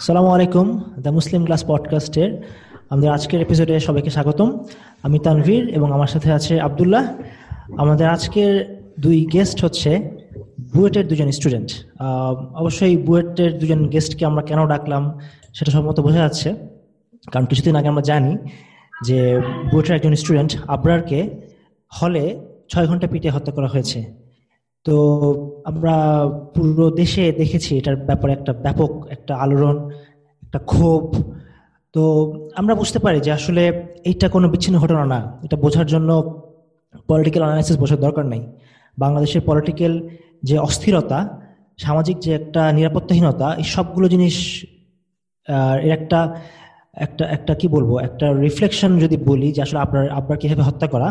সালামু আলাইকুম, the Muslim class পডকাস্টের আমাদের আজকের এপিসোডে সবাইকে স্বাগতম। আমি তানভীর এবং আমার সাথে আছে আবদুল্লাহ। আমাদের আজকের দুই গেস্ট হচ্ছে বুয়েটের দুজন স্টুডেন্ট অবশ্যই বুয়েটের দুজন গেস্টকে আমরা কেন ডাকলাম সেটা সম্ভবত বোঝা যাচ্ছে। কারণ কিছুদিন আগে আমরা জানি যে বুয়েটের একজন স্টুডেন্ট আবরারকে হলে ছয় ঘণ্টা পিটিয়ে হত্যা করা হয়েছে। তো আমরা পুরো দেশে দেখেছি এটার ব্যাপারে একটা ব্যাপক একটা আলোড়ন, একটা ক্ষোভ। তো আমরা বুঝতে পারি যে আসলে এইটা কোনো বিচ্ছিন্ন ঘটনা না। এটা বোঝার জন্য পলিটিক্যাল অ্যানালাইসিস বোঝার দরকার নেই। বাংলাদেশের পলিটিক্যাল যে অস্থিরতা, সামাজিক যে একটা নিরাপত্তাহীনতা, এই সবগুলো জিনিস এর একটা একটা একটা কি বলব, একটা রিফ্লেকশন যদি বলি যে আসলে আপনার আপনার কীভাবে হত্যা করা,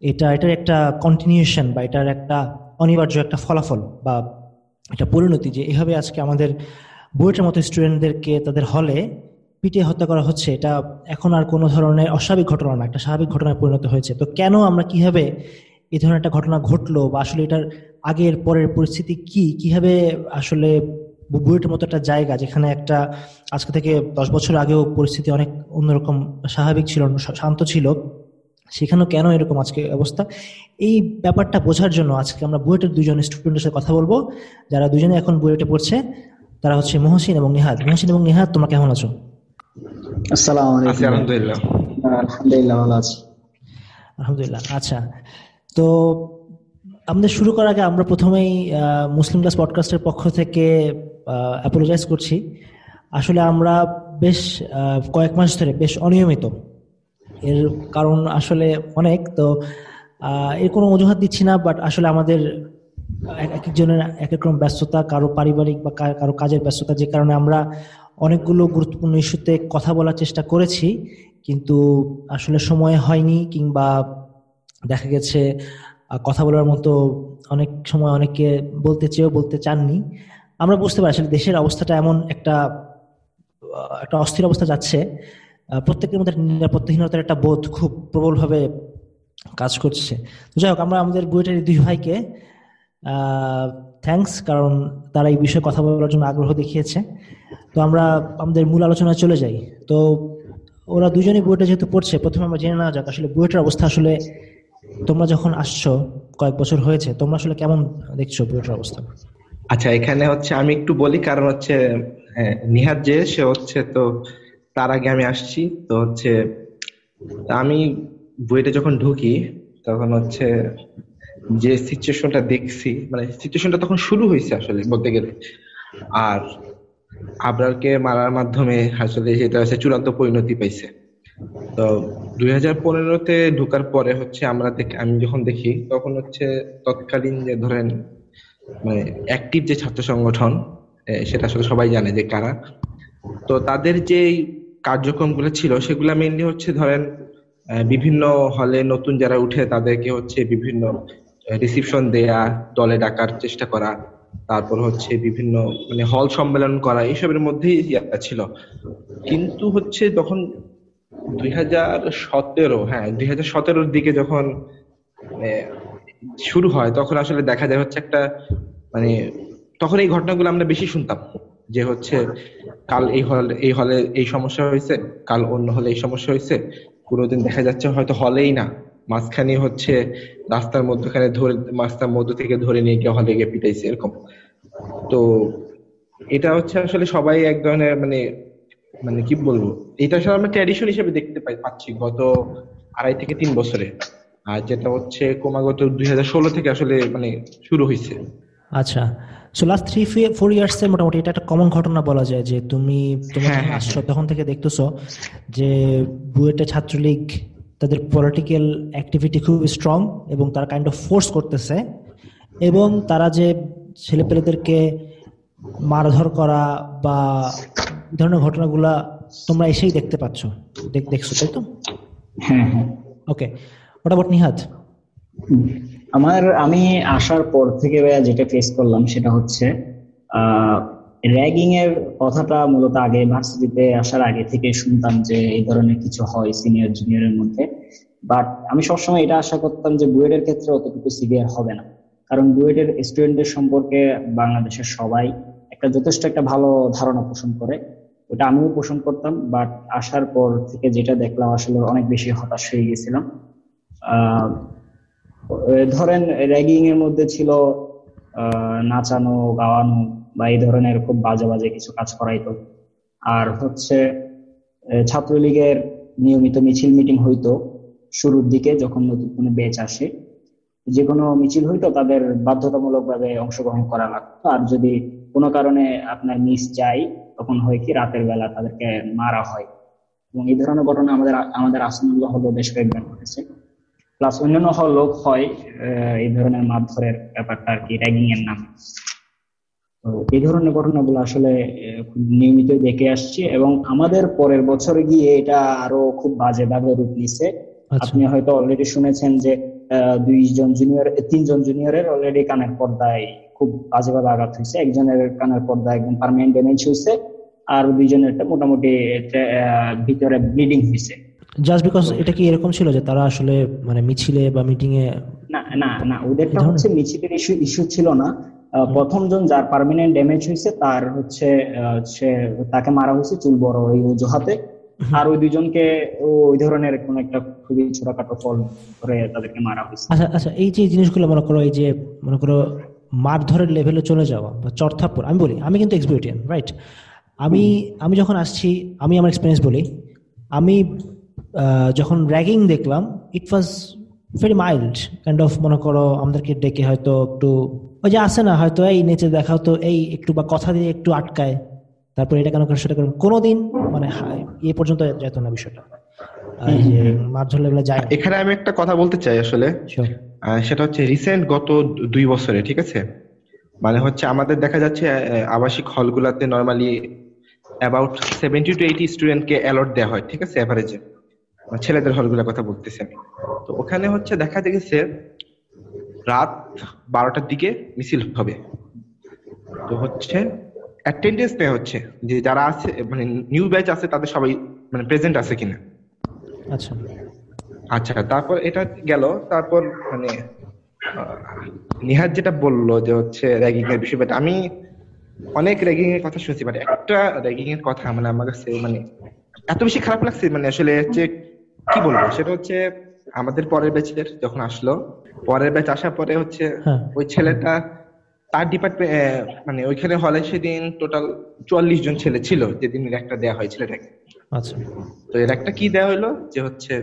এটা, এটার একটা কন্টিনিউশন বা এটার একটা অনিবার্য একটা ফলাফল বা একটা পরিণতি যে এভাবে আজকে আমাদের বুয়েটের মতো স্টুডেন্টদেরকে তাদের হলে পিটিয়ে হত্যা করা হচ্ছে, এটা এখন আর কোনো ধরনের অস্বাভাবিক ঘটনা না, একটা স্বাভাবিক ঘটনায় পরিণত হয়েছে। তো কেন আমরা কীভাবে এই ধরনের একটা ঘটনা ঘটলো বা আসলে এটার আগের পরের পরিস্থিতি কি? কীভাবে আসলে বুয়েটের মতো একটা জায়গা যেখানে একটা আজকে থেকে দশ বছর আগেও পরিস্থিতি অনেক অন্যরকম, স্বাভাবিক ছিল, শান্ত ছিল সেখানেও কেন এরকম আজকে অবস্থা? এই ব্যাপারটা বোঝার জন্য আজকে আমরা বুয়েটের দুজন স্টুডেন্টের সাথে কথা বলব। যারা দুজনে এখন বুয়েটে পড়ছে তারা হচ্ছে মহসিন এবং নিহাদ মহসিন এবং নিহাদ তোমরা কেমন আছো? আলহামদুলিল্লাহ। আলহামদুলিল্লাহ ভালো আছি। আলহামদুলিল্লাহ আচ্ছা। তো আমাদের শুরু করার আগে আমরা প্রথমেই মুসলিম ক্লাস পডকাস্টের পক্ষ থেকে অ্যাপোলোজাইজ করছি। আসলে আমরা বেশ কয়েক মাস ধরে বেশ অনিয়মিত। এর কারণ আসলে অনেক, তো এর কোনো অজুহাত দিচ্ছি না বাট আসলে আমাদের এক একজনের এক এক রকম ব্যস্ততা, কারও পারিবারিক বা কারও কাজের ব্যস্ততা, যে কারণে আমরা অনেকগুলো গুরুত্বপূর্ণ ইস্যুতে কথা বলার চেষ্টা করেছি, কিন্তু আসলে সময় হয়নি, কিংবা দেখা গেছে কথা বলার মতো অনেক সময় অনেকে বলতে চেয়েও বলতে চাননি। আমরা বুঝতে পারি, আসলে দেশের অবস্থাটা এমন একটা একটা অস্থির অবস্থা যাচ্ছে প্রত্যেকের মধ্যে নিরাপত্তাহীনতার একটা বোধ খুব প্রবলভাবে কাজ করছে। তো যাই হোক, আমরা আমাদের বুয়েটের দুই ভাইকে থ্যাংকস কারণ তারা এই বিষয়ে কথা বলার জন্য আগ্রহ দেখিয়েছে। তো আমরা আমাদের মূল আলোচনায় চলে যাই। তো ওরা দুজনেই বুয়েটে যেহেতু পড়ছে, প্রথমে আমরা জেনে নেওয়া যাক আসলে বুয়েটের অবস্থা আসলে তোমরা যখন আসছো, কয়েক বছর হয়েছে, তোমরা আসলে কেমন দেখছ বুয়েটের অবস্থা? আচ্ছা এখানে হচ্ছে আমি একটু বলি, কারণ হচ্ছে নিহাত যে, সে হচ্ছে তো তার আগে আমি আসছি, তো হচ্ছে, আমি বুয়েটে যখন ঢুকি, তখন হচ্ছে যে সিচুয়েশনটা দেখছি মানে সিচুয়েশনটা তখন শুরু হয়েছে আসলে বলতে গেলে। আর আবরারকে মারার মাধ্যমে আসলে সেটা হচ্ছে চূড়ান্ত পরিণতি পাইছে। তো দুই হাজার পনেরোতে ঢুকার পরে হচ্ছে আমরা আমি যখন দেখি, তখন হচ্ছে তৎকালীন যে ধরেন মানে অ্যাক্টিভ যে ছাত্র সংগঠন সেটা আসলে সবাই জানে যে কারা। তো তাদের যে কার্যক্রমগুলো ছিল, সেগুলো মেনলি হচ্ছে ধরেন বিভিন্ন হলে নতুন যারা উঠে তাদেরকে হচ্ছে বিভিন্ন রিসিপশন দেয়া, দলে ডাকার চেষ্টা করা, তারপর হচ্ছে বিভিন্ন মানে হল সম্মেলন করা, এইসবের মধ্যেই ছিল। কিন্তু হচ্ছে তখন দুই হাজার সতেরো হ্যাঁ দুই হাজার সতেরোর দিকে যখন মানে শুরু হয়, তখন আসলে দেখা যায় হচ্ছে একটা মানে তখন এই ঘটনাগুলো আমরা বেশি শুনতাম। যে হচ্ছে, কাল এই হলে এই হলে এই সমস্যা হয়েছে, কাল অন্য হলে এই সমস্যা হয়েছে। কোনোদিন দেখা যাচ্ছে হয়তো হলেই না। মাঝখানে হচ্ছে রাস্তার মধ্যখানে ধরে, রাস্তার মধ্য থেকে ধরে নিয়ে গিয়ে হলে গিয়ে পিটাইছে, এরকম। তো এটা হচ্ছে আসলে সবাই এক ধরনের মানে মানে কি বলব? এটা আসলে আমরা ট্র্যাডিশন হিসেবে দেখতে পাই, পাচ্ছি গত আড়াই থেকে তিন বছরে। আর যেটা হচ্ছে ক্রমাগত দুই হাজার ষোলো থেকে আসলে মানে শুরু হয়েছে। আচ্ছা। So last three four years এর মোটামুটি এটা একটা কমন ঘটনা বলা যায় যে তুমি তুমি হ্যাঁ, হ্যাঁ, আসছো হ্যাঁ। তখন থেকে দেখতেছো যে বুয়েটে ছাত্রলীগ তাদের পলিটিক্যাল অ্যাক্টিভিটি খুব স্ট্রং এবং তারা কাইন্ড অফ ফোর্স করতেছে এবং তারা যে ছেলেপেলেদেরকে মারধর করা বা ধরনের ঘটনাগুলা তোমরা এসেই দেখতে পাচ্ছ। দেখছ তাই তো? হ্যাঁ ওকে ওটা বট নিহাত আমার আমি আসার পর থেকে ভাইয়া যেটা ফেস করলাম সেটা হচ্ছে র্যাগিং এর কথাটা মূলত আগে ভার্সিটিতে আসার আগে থেকে শুনতাম যে এই ধরনের কিছু হয় সিনিয়র জুনিয়রের মধ্যে। বাট আমি সবসময় এটা আশা করতাম যে বুয়েটের ক্ষেত্রে অতটুকু সিভিয়ার হবে না। কারণ বুয়েটের স্টুডেন্টদের সম্পর্কে বাংলাদেশের সবাই একটা যথেষ্ট একটা ভালো ধারণা পোষণ করে। ওটা আমিও পোষণ করতাম বাট আসার পর থেকে যেটা দেখলাম আসলে অনেক বেশি হতাশ হয়ে গেছিলাম। আহ, ধরেন র্যাগিং এর মধ্যে ছিল নাচানো, গাওয়ানো বা এই ধরনের খুব বাজে বাজে কিছু কাজ করাইতো। আর হচ্ছে ছাত্রলীগের নিয়মিত মিছিল মিটিং হইতো শুরুর দিকে যখন নতুন কোনো ব্যাচ আসে। যে কোনো মিছিল হইতো, তাদের বাধ্যতামূলক ভাবে অংশগ্রহণ করা লাগতো। আর যদি কোনো কারণে আপনার মিস যায়, তখন হয় কি, রাতের বেলা তাদেরকে মারা হয়। এবং এই ধরনের ঘটনা আমাদের আমাদের আসনুল্লাহ হলো বেশ কয়েকবার ঘটেছে। প্লাস অন্যান্য লোক হয় এই ধরনের মারধরের ব্যাপারটা আর কি র্যাগিং এর নামে। তো এই ধরনের ঘটনাগুলো আসলে খুব নিয়মিত দেখে আসছি এবং আমাদের পরের বছরে গিয়ে এটা আরও খুব বাজে ভাবে রূপ নিছে। আচ্ছা। আপনি হয়তো অলরেডি শুনেছেন যে আহ, দুইজন জুনিয়র তিনজন জুনিয়রের অলরেডি কানের পর্দায় খুব বাজেভাবে আঘাত হয়েছে। একজনের কানের পর্দায় একদম পার্মানেন্ট ড্যামেজ হয়েছে আর দুইজনের মোটামুটি ভিতরে ব্লিডিং হয়েছে। জাস্ট বিকজ এটা কি এরকম ছিল যে তারা আসলে মানে মিছিলে বা মিটিং এ না না না ওদেরটা হচ্ছে মিছিলের ইস্যু ইস্যু ছিল না। প্রথম জন যার পার্মানেন্ট ড্যামেজ হয়েছে তার হচ্ছে সে তাকে মারা হয়েছে চুল বড় ওই অজুহাতে। আর ওই দুইজনকে ওই ধরনের কোন একটা খুবই ছোটখাটো ফল করে তাদেরকে মারা হয়েছে। আচ্ছা আচ্ছা এই যে জিনিসগুলো মনে করো এই যে মনে করো মারধরের লেভেলে চলে যাওয়া বা চর্থাপুর আমি বলি আমি কিন্তু এক্সপিরিয়েন্ট রাইট আমি আমি যখন আসছি আমি আমার এক্সপিরিয়েন্স বলি আমি যখন র্যাগিং দেখলাম it was very mild kind of মনে করো আমাদেরকে ডেকে হয়তো একটু ওই যে আসে না হয়তো এই নেচে দেখাও তো এই একটু বা কথা দিয়ে একটু আটকায়। তারপর এটা কেন করে সেটা করে? কোনোদিন মানে এ পর্যন্ত যেত না বিষয়টা। মারধর লেভেলে যায় এখানে আমি একটা কথা বলতে চাই আসলে। সেটা হচ্ছে রিসেন্ট গত দুই বছরে ঠিক আছে? মানে হচ্ছে আমাদের দেখা যাচ্ছে আবাসিক হলগুলাতে normally about seventy to eighty স্টুডেন্টকে অ্যালট দেওয়া হয় ঠিক আছে অ্যাভারেজে ছেলেদের হলগুলোর কথা বলতেছি আমি। তো ওখানে হচ্ছে দেখা গেছে রাত বারোটার দিকে মিছিল হবে। তো হচ্ছে অ্যাটেন্ডেন্স নেওয়া হচ্ছে। যে যারা আছে মানে নিউ ব্যাচ আছে তাদের সবাই মানে প্রেজেন্ট আছে কিনা। আচ্ছা। আচ্ছা তারপর এটা গেল। তারপর মানে নিহাত যেটা বলল যে হচ্ছে র্যাগিং এর বিষয় but আমি অনেক র্যাগিং এর কথা শুনছি বাট একটা র্যাগিং এর কথা মানে আমার কাছে মানে এত বেশি খারাপ লাগছে মানে আসলে হচ্ছে কি বলব? সেটা হচ্ছে আমাদের পরের ব্যাচের যখন আসলো পরের ব্যাচ আসার পরে হচ্ছে হ্যাঁ। ওই ছেলেটা তার ডিপার্টমেন্ট মানে ওইখানে হলে সেদিন টোটাল চুয়াল্লিশ জন ছেলে ছিল যেদিন একটা দেওয়া হয় ছেলেটাকে। আচ্ছা। তো এর একটা কি দেওয়া হলো? যে হচ্ছে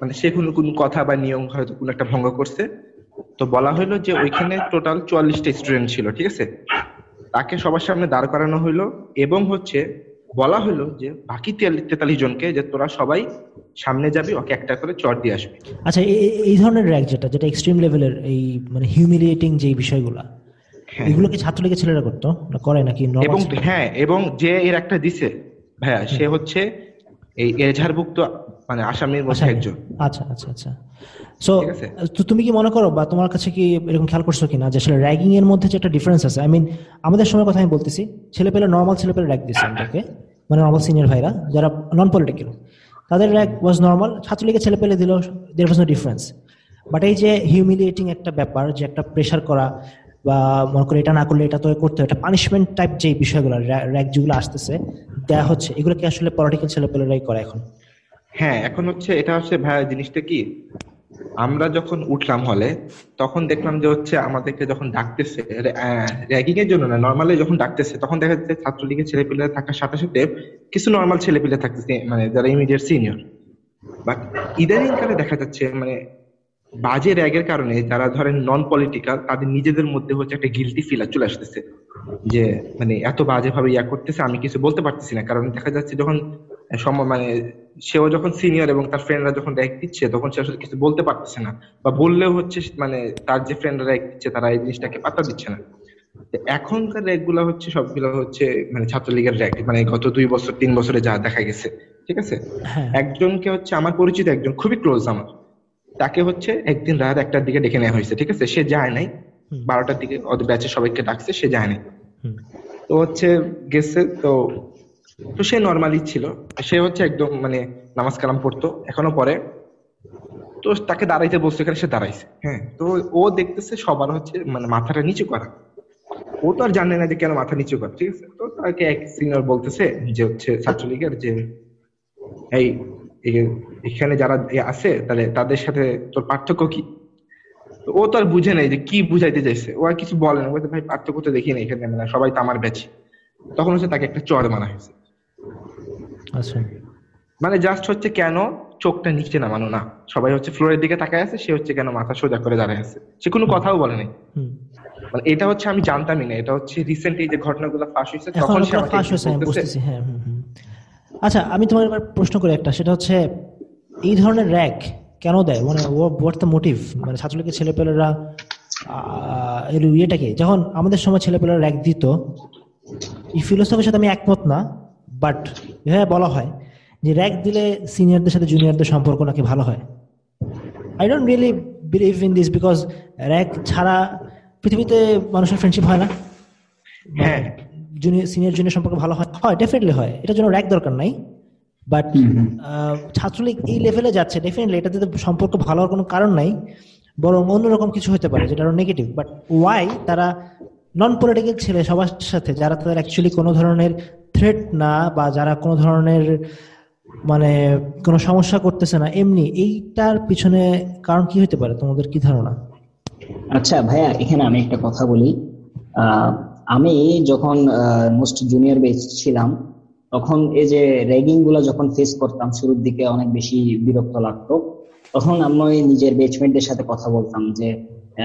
মানে সে কোনো কোনো কথা বা নিয়ম হয়তো কোনো একটা ভঙ্গ করছে। তো বলা হলো যে ওইখানে টোটাল চুয়াল্লিশটা স্টুডেন্ট ছিল ঠিক আছে? তাকে সবার সামনে দাঁড় করানো হলো এবং হচ্ছে বলা হলো যে বাকি তেতাল্লিশ জনকে যে তোরা সবাই সামনে যাবি ওকে একটা করে চট দিয়ে আসবি। আচ্ছা এই- ধরনের র্যাক যেটা যেটা এক্সট্রিম লেভেলের এই মানে হিউমিলিয়েটিং যে বিষয়গুলো। এগুলো কি ছাত্রলীগের ছেলেরা করতো? করে নাকি? এবং হ্যাঁ এবং যে এর একটা দিছে ভাইয়া সে হচ্ছে এই এজাহারভুক্ত মানে আসামির মধ্যে একজন। আচ্ছা আচ্ছা আচ্ছা। সো তুমি কি মনে করো বা তোমার কাছে কি এরকম খেয়াল করছ কিনা যে আসলে র্যাগিং এর মধ্যে যে একটা ডিফারেন্স আছে? আই মিন আমাদের সময় কথা আমি বলতেছি ছেলে পেলে নর্মাল ছেলে পেলে র্যাক দিচ্ছে আমাদেরকে মানে নর্মাল সিনিয়র ভাইরা যারা নন পলিটিক্যাল তাদের র্যাক ওয়াজ নর্মাল ছাত্রলীগের ছেলে পেলে দিল there was no difference but এই যে হিউমিলিয়েটিং একটা ব্যাপার যে একটা প্রেশার করা বা মনে করে এটা না করলে এটা তো করতে হবে এটা পানিশমেন্ট টাইপ যে বিষয়গুলো র্যাক যেগুলো আসতেছে দেয়া হচ্ছে এগুলো কি আসলে পলিটিক্যাল ছেলে পেলেরাই করে এখন? হ্যাঁ এখন হচ্ছে এটা হচ্ছে ভাইয়া জিনিসটা কি আমরা যখন উঠলাম হলে তখন দেখলাম যে হচ্ছে আমাদেরকে যখন ডাকতেছে র্যাগিং এর জন্য না নর্মালি যখন ডাকতেছে তখন দেখা যাচ্ছে ছাত্রলীগের ছেলেপিলে থাকার সাথে সাথে কিছু নর্মাল ছেলেপিলে থাকতেছে মানে যারা ইমিডিয়েট সিনিয়র বাট ইদানিং কালে দেখা যাচ্ছে মানে বাজে র্যাগের কারণে যারা ধরেন নন পলিটিক্যাল তাদের নিজেদের মধ্যে হচ্ছে একটা গিলটি ফিল চলে আসতেছে। যে মানে এত বাজে ভাবে ইয়া করতেছে আমি কিছু বলতে পারতেছি না। কারণ দেখা যাচ্ছে যখন মানে সেও যখন সিনিয়র এবং তার ফ্রেন্ডরা যখন র্যাক দিচ্ছে তখন সে আসলে কিছু বলতে পারতেছে না। বা বললেও হচ্ছে মানে তার যে ফ্রেন্ডরা র্যাগ দিচ্ছে তারা এই জিনিসটাকে পাত্তা দিচ্ছে না। এখনকার র্যাকগুলা হচ্ছে সবগুলো হচ্ছে মানে ছাত্রলীগের র্যাগ মানে গত দুই বছর তিন বছরে যা দেখা গেছে ঠিক আছে? হ্যাঁ। একজনকে হচ্ছে আমার পরিচিত একজন খুবই ক্লোজ আমার। তাকে হচ্ছে একদিন রাত একটার দিকে ডেকে নেওয়া হয়েছে ঠিক আছে? সে যায় নাই। বারোটার দিকে ওদের ব্যাচে সবাইকে ডাকছে সে যায় নাই। তো হচ্ছে গেছে তো তো সে নর্মালি ছিল। সে হচ্ছে একদম মানে নামাজ কালাম পড়তো এখনও পরে তো তাকে দাঁড়াইতে বলছে এখানে সে দাঁড়াইছে হ্যাঁ? তো ও দেখতেছে সবার হচ্ছে মানে মাথাটা নিচু করা। ও তো আর জানে না যে কেন মাথা নিচু করা ঠিক আছে? তো তাকে এক সিনিয়র বলতেছে যে হচ্ছে ছাত্রলীগের যে এই এখানে যারা আছে তাহলে তাদের সাথে তোর পার্থক্য কি? ও তো আর বুঝে নাই যে কি বুঝাইতে চাইছে। ও আর কিছু বলে না। বলতে ভাই পার্থক্য তো দেখি না এখানে মানে সবাই তো আমার ব্যাচ তখন হচ্ছে তাকে একটা চর মানা হয়েছে। আচ্ছা। মানে জাস্ট হচ্ছে কেন চোখটা নিচে নামানো না? সবাই হচ্ছে ফ্লোরের দিকে তাকায় আছে সে হচ্ছে কেন মাথা সোজা করে দাঁড়ায় আছে। সে কোনো কথাও বলে নাই। মানে এটা হচ্ছে আমি জানতামই না। এটা হচ্ছে রিসেন্টলি যে ঘটনাগুলো ফাঁস হয়েছে তখন সে আমাকে হ্যাঁ। আচ্ছা আমি তোমার এবার প্রশ্ন করি একটা। সেটা হচ্ছে এই ধরনের র্যাক কেন দেয়? মানে হোয়াট দ্য মোটিভ মানে ছাত্রলীগের ছেলেপেলেরা এর ইয়েটাকে যখন আমাদের সময় ছেলেপেলেরা র্যাক দিত এই ফিলোসফির সাথে আমি একমত না বাট এভাবে বলা হয় যে র্যাক দিলে সিনিয়রদের সাথে জুনিয়রদের সম্পর্ক নাকি ভালো হয়। I don't really believe in this because rag ছাড়া পৃথিবীতে মানুষের ফ্রেন্ডশিপ হয় না। হ্যাঁ। জুনিয়র সিনিয়র জুনিয়র সম্পর্ক ভালো হয়? হয় ডেফিনেটলি হয়। এটার জন্য র্যাক দরকার নাই। বাট ছাত্রলীগ এই লেভেলে যাচ্ছে ডেফিনেটলি এটাতে সম্পর্ক ভালো হওয়ার কোনো কারণ নাই বরং অন্যরকম কিছু হতে পারে যেটা নেগেটিভ বাট ওয়াই তারা নন পলিটিক্যাল ছেলে সবার সাথে যারা তাদের অ্যাকচুয়ালি কোনো ধরনের থ্রেট না বা যারা কোনো ধরনের মানে কোনো সমস্যা করতেছে না এমনি এইটার পিছনে কারণ কি হতে পারে? তোমাদের কি ধারণা? আচ্ছা ভাইয়া এখানে আমি একটা কথা বলি। আহ, আমি যখন মোস্ট জুনিয়র বেচ ছিলাম তখন এই যে র্যাগিংগুলো যখন ফেস করতাম শুরুর দিকে অনেক বেশি বিরক্ত লাগতো তখন আমি নিজের বেচমেন্টদের সাথে কথা বলতাম যে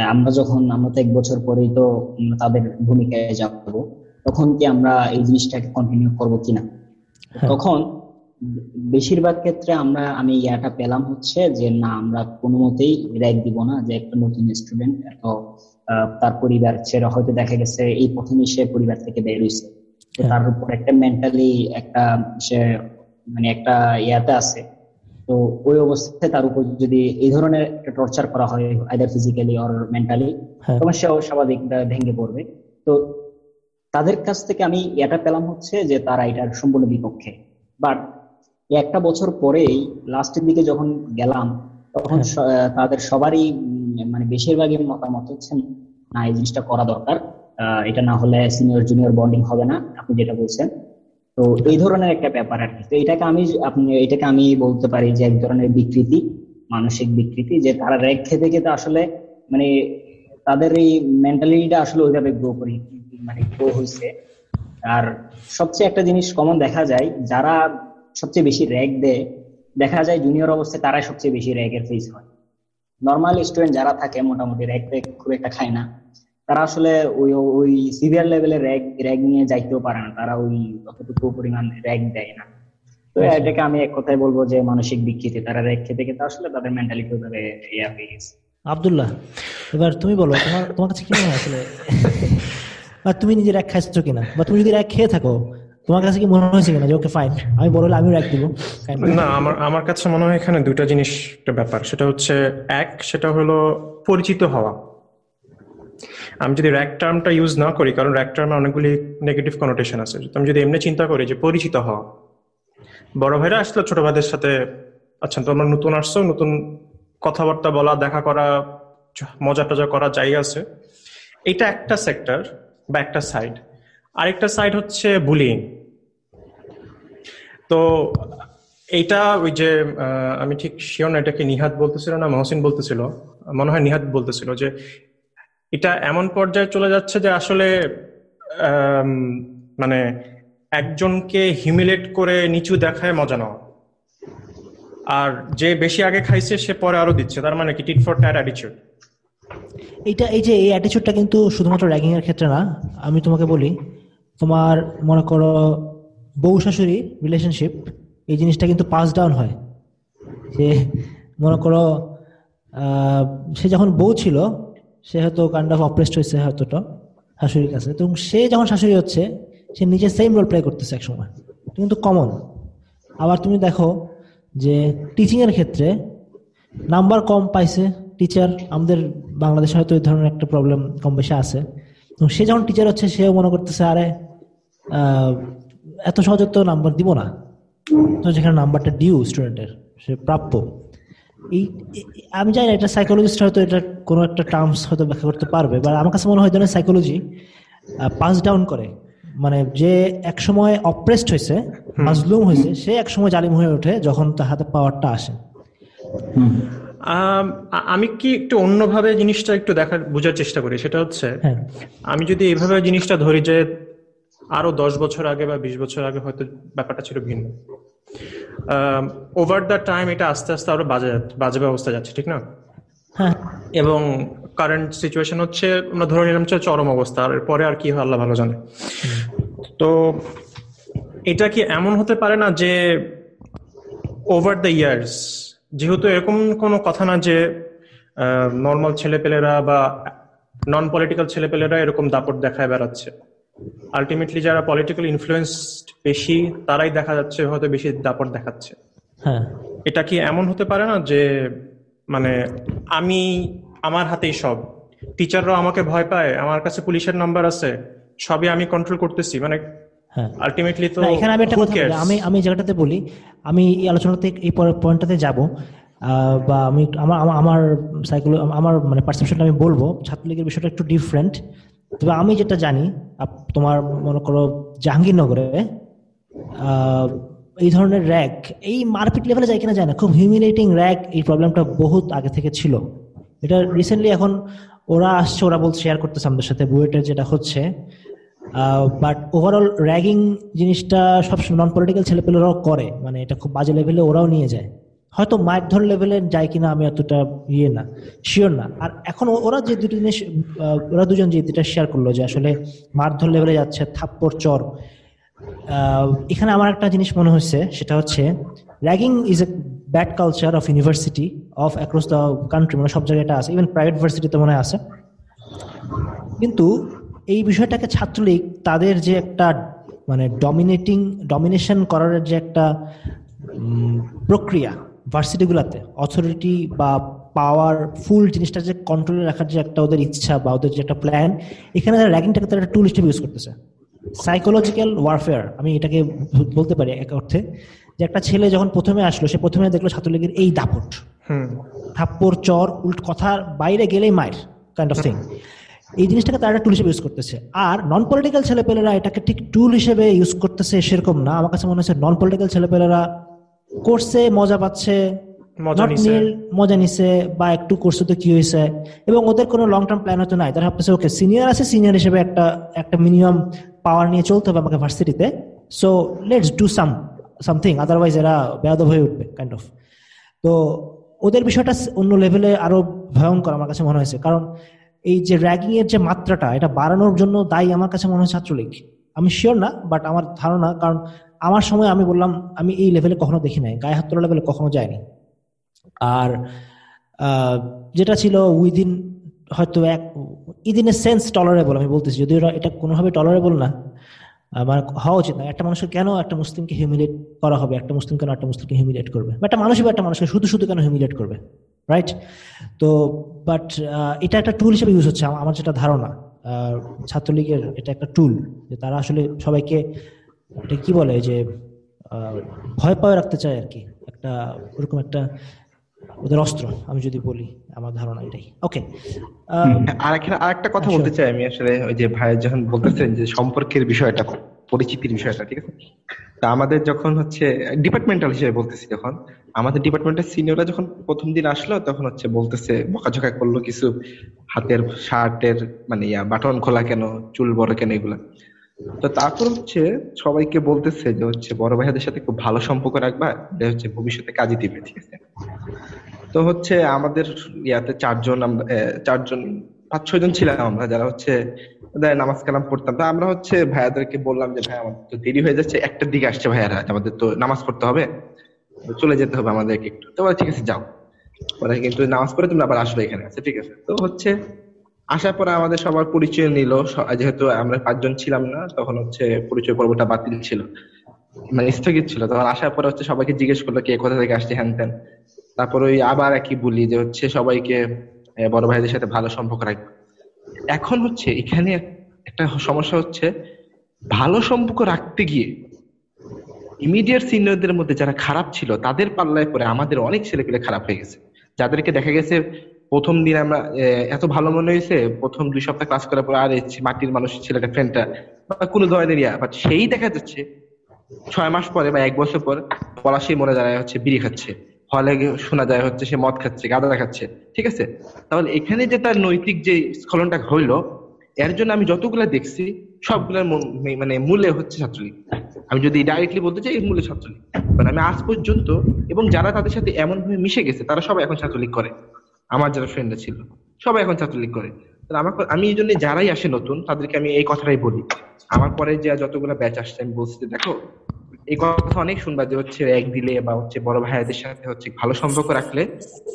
আমরা যখন আমরা তো এক বছর পরেই তো তাদের ভূমিকায় যাব তখন কি আমরা এই জিনিসটাকে কন্টিনিউ করব কিনা হ্যাঁ। তখন বেশিরভাগ ক্ষেত্রে আমরা আমি ইয়াটা পেলাম হচ্ছে যে না আমরা কোনো মতেই র্যাক দিব না যে একটা নতুন স্টুডেন্ট এত তার পরিবার ছেড়ে হয়তো দেখা গেছে এই প্রথমে সে পরিবার থেকে বের হয়েছে হ্যাঁ। তার উপর একটা মেন্টালি একটা সে মানে একটা ইয়াতে আছে। তো ওই অবস্থায় তার উপর যদি এই ধরনের একটা টর্চার করা হয় আইদার ফিজিক্যালি অর মেন্টালি হ্যাঁ। তখন সেও স্বাভাবিক ভেঙে পড়বে। তো তাদের কাছ থেকে আমি এটা পেলাম হচ্ছে যে তারা এটার সম্পূর্ণ বিপক্ষে। বাট একটা বছর পরেই লাস্টের দিকে যখন গেলাম তখন হ্যাঁ। স- তাদের সবারই মানে বেশিরভাগই মতামত হচ্ছে না এই জিনিসটা করা দরকার। এটা না হলে সিনিয়র জুনিয়র বন্ডিং হবে না, আপনি যেটা বলছেন। তো এই ধরনের একটা ব্যাপার আর কি। তো এটাকে আমি আপনি, এটাকে আমি বলতে পারি যে এক ধরনের বিকৃতি, মানসিক বিকৃতি, যে তারা র্যাক খেতে খেতে আসলে মানে তাদের এই মেন্টালিটিটা আসলে ওইভাবে গ্রো করি মানে গ্রো হয়েছে আর সবচেয়ে একটা জিনিস কমন দেখা যায়, যারা সবচেয়ে বেশি র্যাক দেয়, দেখা যায় জুনিয়র অবস্থায় তারাই সবচেয়ে বেশি র্যাকের ফেস হয়। নর্মাল স্টুডেন্ট যারা থাকে, মোটামুটি র্যাক ট্যাক খুব একটা খায় না। তারা আসলে ওই ওই সিভিয়ার লেভেলের র্যাগ র্যাগ নিয়ে যাইতেও পারে না। তারা ওই অতটুকু পরিমাণ র্যাগ দেয় না। তো এটাকে আমি এক কথায় বলব যে মানসিক বিকৃতি। তারা র্যাক খেতে খেতে আসলে তাদের মেন্টালিটি ওইভাবে ইয়া হয়ে গেছে। আব্দুল্লাহ এবার তুমি বলো তোমার তোমার কাছে কি মনে হয় আসলে? বা তুমি নিজে র্যাক খাইছো কিনা? বা তুমি যদি র্যাক খেয়ে থাকো তোমার কাছে কি মনে হয়েছে কিনা যে ওকে ফাইন আমি বড় হলে আমিও র্যাক দিব না আমার আমার কাছে মনে হয় এখানে দুইটা জিনিস একটা ব্যাপার। সেটা হচ্ছে এক সেটা হলো পরিচিত হওয়া। আমি যদি র্যাক টার্মটা ইউজ না করি, কারণ র্যাক টার্মে অনেকগুলি নেগেটিভ কনোটেশন আছে। আমি যদি এমনি চিন্তা করি যে পরিচিত হওয়া বড় ভাইরা আসলে, ছোট ভাইদের সাথে আচ্ছা তোমরা নতুন আসছো, নতুন কথাবার্তা বলা, দেখা করা মজা টজা করা যাই আছে। এটা একটা সেক্টর বা একটা সাইড আরেকটা সাইড হচ্ছে বুলিং তো এইটা ওই যে আমি ঠিক শিওর না এটাকে নিহাত বলতেছিল না, মহসিন বলতেছিল। মনে হয় নিহাত বলতেছিল যে এটা এমন পর্যায়ে চলে যাচ্ছে যে আসলে মানে একজনকে হিমিলেট করে নিচু দেখায় মজা নেওয়া। আর যে বেশি আগে খাইছে, সে পরে আরও দিচ্ছে। তার মানে কি? টিট ফর ট্যাট অ্যাটিচিউড এইটা, এই যে এই অ্যাটিচিউডটা কিন্তু শুধুমাত্র র্যাগিং এর ক্ষেত্রে না, আমি তোমাকে বলি, তোমার মনে করো বউ শাশুড়ি রিলেশনশিপ এই জিনিসটা কিন্তু পাস ডাউন হয়। যে মনে করো সে যখন বউ ছিল সে হয়তো কাইন্ড অফ অপ্রেসড হয়েছে হয়তোটা শাশুড়ির কাছে। তো সে যখন শাশুড়ি হচ্ছে, সে নিজে সেম রোল প্লে করতেছে একসময়। কিন্তু কমন আবার তুমি দেখো যে টিচিং এর ক্ষেত্রে নাম্বার কম পাইছে টিচার আমাদের বাংলাদেশে হয়তো এই ধরনের একটা প্রবলেম কম বেশি আছে। এবং সে যখন টিচার হচ্ছে, সেও মনে করতেছে, আরে এত সহজে তো নাম্বার দিব না। তো যেখানে নাম্বারটা ডিউ স্টুডেন্টের সে প্রাপ্য। এই আমি জানি না এটা সাইকোলজিস্ট হয়তো এটা কোনো একটা টার্মস হয়তো ব্যাখ্যা করতে পারবে বা আমার কাছে মনে হয় ধরনের সাইকোলজি পাস ডাউন করে। মানে যে একসময় অপ্রেসড হয়েছে মাজলুম হয়েছে সে একসময় জালিম হয়ে ওঠে যখন তার হাতে পাওয়ারটা আসে। আমি কি একটু অন্যভাবে জিনিসটা একটু দেখার বোঝার চেষ্টা করি? সেটা হচ্ছে হ্যাঁ। আমি যদি এভাবে জিনিসটা ধরি যে আরও দশ বছর আগে বা বিশ বছর আগে হয়তো ব্যাপারটা ছিল ভিন্ন। ওভার দ্য টাইম এটা আস্তে আস্তে আরও বাজে বাজে অবস্থা যাচ্ছে ঠিক না? হ্যাঁ। এবং কারেন্ট সিচুয়েশন হচ্ছে আমরা ধরে নিলাম চরম অবস্থা আর পরে আর কি হয় আল্লাহ ভালো জানে। তো এটা কি এমন হতে পারে না যে ওভার দ্য ইয়ার্স যেহেতু এরকম কোনো কথা না যে নর্মাল ছেলেপেলেরা বা নন পলিটিক্যাল ছেলেপেলেরা এরকম দাপট দেখায় বেড়াচ্ছে। আলটিমেটলি যারা পলিটিক্যাল ইনফ্লুয়েন্স বেশি তারাই দেখা যাচ্ছে হয়তো বেশি দাপট দেখাচ্ছে। হ্যাঁ। এটা কি এমন হতে পারে না যে মানে আমি আমার হাতেই সব? টিচাররাও আমাকে ভয় পায় আমার কাছে পুলিশের নাম্বার আছে সবই আমি কন্ট্রোল করতেছি মানে হ্যাঁ। আলটিমেটলি তো এখানে আমি একটা কথা আমি আমি জায়গাটাতে বলি আমি এই আলোচনাতে এই পয়েন্টটাতে যাব বা আমি আমার আমার- আমার সাইকোলজি আমার মানে পারসেপশনটা আমি বলব ছাত্রলীগের বিষয়টা একটু ডিফারেন্ট তবে আমি যেটা জানি তোমার মনে করো জাহাঙ্গীরনগরে এই ধরনের র্যাক, এই মারপিট লেভেলে যায় কিনা যায় না, খুব হিউমিলেটিং র্যাক এই প্রবলেমটা বহুত আগে থেকে ছিল। এটা রিসেন্টলি এখন ওরা আসছে, ওরা বলছে শেয়ার করতেছে আমাদের সাথে বুয়েটের যেটা হচ্ছে। বাট ওভারঅল র্যাগিং জিনিসটা সব নন পলিটিক্যাল ছেলেপেলেরাও করে মানে এটা খুব বাজে লেভেলে ওরাও নিয়ে যায়। হয়তো মারধর লেভেলে যায় কিনা আমি অতটা ইয়ে না শিওর না। আর এখন ওরা যে দুটো জিনিস ওরা দুজন যে দুটা শেয়ার করল যে আসলে মারধর লেভেলে যাচ্ছে, থাপ্পড়, চর। এখানে আমার একটা জিনিস মনে হচ্ছে সেটা হচ্ছে ragging is a bad culture of university of across the country মানে সব জায়গায় এটা আছে ইভেন প্রাইভেট ভার্সিটিতে মনে আছে। কিন্তু এই বিষয়টাকে ছাত্রলীগ তাদের যে একটা মানে ডমিনেটিং ডমিনেশন করার যে একটা প্রক্রিয়া ভার্সিটিগুলোতে অথরিটি বা পাওয়ার ফুল জিনিসটা যে কন্ট্রোলে রাখার যে একটা ওদের ইচ্ছা বা ওদের যে একটা প্ল্যান এখানে তারা র্যাগিংটাকে তারা একটা টুল হিসেবে ইউজ করতেছে। সাইকোলজিক্যাল ওয়ারফেয়ার আমি এটাকে বলতে পারি এক অর্থে যে একটা ছেলে যখন প্রথমে আসলো সে প্রথমে দেখল ছাত্রলীগের এই দাপট। হুম। থাপ্পড় চর উল্ট কথার বাইরে গেলেই মায়ের কাইন্ড অফ থিং এই জিনিসটাকে তারা টুল হিসেবে ইউজ করতেছে। আর নন পলিটিক্যাল ছেলেপেলেরা এটাকে ঠিক টুল হিসেবে ইউজ করতেছে সেরকম না। আমার কাছে মনে হচ্ছে নন পলিটিক্যাল ছেলেপেলেরা করছে মজা পাচ্ছে মজা নিছে। বা একটু করছে তো কি হয়েছে? এবং ওদের কোনো লং টার্ম প্ল্যান হয়তো নাই। তারা ভাবতেছে ওকে সিনিয়র আছে সিনিয়র হিসেবে একটা একটা মিনিমাম পাওয়ার নিয়ে চলতে হবে আমাকে ভার্সিটিতে so let's do some something otherwise এরা বেয়াদব হয়ে উঠবে কাইন্ড অফ তো ওদের বিষয়টা অন্য লেভেলে আরও ভয়ঙ্কর আমার কাছে মনে হয়েছে। কারণ এই যে র্যাগিং এর যে মাত্রাটা এটা বাড়ানোর জন্য দায়ী আমার কাছে মনে হয় ছাত্রলীগ। আমি শিওর না বাট আমার ধারণা কারণ আমার সময় আমি বললাম আমি এই লেভেলে কখনো দেখি নাই গায়ে হাত তোলা লেভেলে কখনো যায়নি আর যেটা ছিল উইদিন হয়তো এক ইদিন এ সেন্স টলারেবল আমি বলতেছি যদিও এটা- কোনোভাবে টলারেবল না আহ, মানে হওয়া উচিত না। একটা মানুষের কেন একটা মুসলিমকে হিউমিলেট করা হবে? একটা মুসলিম কেন একটা মুসলিমকে হিউমিলেট করবে? বা একটা মানুষই বা একটা মানুষকে শুধু শুধু কেন হিউমিলেট করবে? রাইট তো বাট এটা একটা টুল হিসেবে ইউজ হচ্ছে আমার যেটা ধারণা। ছাত্রলীগের এটা একটা টুল যে তারা আসলে সবাইকে এটা কি বলে যে ভয় পাওয়া রাখতে চায় আর কি। একটা ওরকম একটা ওদের অস্ত্র আমি যদি বলি আমার ধারণা এটাই। ওকে আর এখানে আরেকটা কথা বলতে চাই আমি আসলে ওই যে ভাই যখন বলতেছেন যে সম্পর্কের বিষয়টা পরিচিতির বিষয়টা ঠিক আছে? তা আমাদের যখন হচ্ছে ডিপার্টমেন্টাল হিসেবে বলতেছি যখন আমাদের ডিপার্টমেন্টের সিনিয়ররা যখন প্রথম দিন আসলো তখন হচ্ছে বলতেছে বকাঝকা করল কিছু হাতের শার্টের মানে ইয়া বাটন খোলা কেন চুল বড় কেন এগুলা। তো তারপর হচ্ছে সবাইকে বলতেছে যে হচ্ছে বড় ভাইয়াদের সাথে খুব ভালো সম্পর্ক রাখবা এটা হচ্ছে ভবিষ্যতে কাজে দিবে, ঠিক আছে? তো হচ্ছে আমাদের ইয়াতে চারজন আমরা চারজন পাঁচ ছয় জন ছিলাম আমরা যারা হচ্ছে নামাজ কালাম পড়তাম। তা আমরা হচ্ছে ভাইয়াদেরকে বললাম যে ভাই আমাদের তো দেরি হয়ে যাচ্ছে একটার দিকে আসছে ভাইয়ারা আমাদের তো নামাজ পড়তে হবে, চলে যেতে হবে আমাদেরকে একটু। তো ঠিক আছে, যাও। পরে কিন্তু নামাজ পড়ে তুমি আবার আসবে এখানে আচ্ছা ঠিক আছে। তো হচ্ছে আসার পরে আমাদের সবার পরিচয় নিল। যেহেতু আমরা পাঁচজন ছিলাম না, তখন হচ্ছে পরিচয় পর্বটা বাতিল ছিল। মানে স্থগিত ছিল। তখন আসার পরে হচ্ছে সবাইকে জিজ্ঞেস করল, কে কোথা থেকে আসছে? হ্যান ত্যান। তারপর ওই আবার একই বলি যে হচ্ছে সবাইকে বড় ভাইদের সাথে ভালো সম্পর্ক রাখবে এখন হচ্ছে এখানে একটা সমস্যা হচ্ছে, ভালো সম্পর্ক রাখতে গিয়ে ইমিডিয়েট সিনিয়রদের মধ্যে যারা খারাপ ছিল, তাদের পাল্লায় পরে আমাদের অনেক ছেলেপেলে খারাপ হয়ে গেছে। যাদেরকে দেখা গেছে প্রথম দিন আমরা এত ভালো মনে হয়েছে প্রথম দুই সপ্তাহ ক্লাস করার পর আর ছি, মাটির মানুষ ছেলেটা ফ্রেন্ডটা বা কোনো ধরনের ইয়া বাট সেই দেখা যাচ্ছে ছয় মাস পরে বা এক বছর পর পলাশি মনে দাঁড়ায় হচ্ছে বিড়ি খাচ্ছে। হলে শোনা যায় হচ্ছে সে মদ খাচ্ছে গাঁদা খাচ্ছে ঠিক আছে? তাহলে এখানে যে তার নৈতিক যে স্খলনটা হইল এর জন্য আমি যতগুলা দেখছি সবগুলোর মানে মূলে হচ্ছে ছাত্রলীগ। আমি যদি ডাইরেক্টলি বলতে চাই মূলে ছাত্রলীগ। মানে আমি আজ পর্যন্ত এবং যারা তাদের সাথে এমন ভাবে মিশে গেছে তারা সবাই এখন ছাত্রলীগ করে। আমার যারা ফ্রেন্ডরা ছিল সবাই এখন ছাত্রলীগ করে। আমার আমি এই জন্য যারাই আসে নতুন তাদেরকে আমি এই কথাটাই বলি। আমার পরে যে যতগুলো ব্যাচ আসছে আমি বলছি যে, দেখো এই কথা অনেক শুনবা যে হচ্ছে এক দিলে বা হচ্ছে বড় ভাইয়াদের সাথে হচ্ছে ভালো সম্পর্ক রাখলে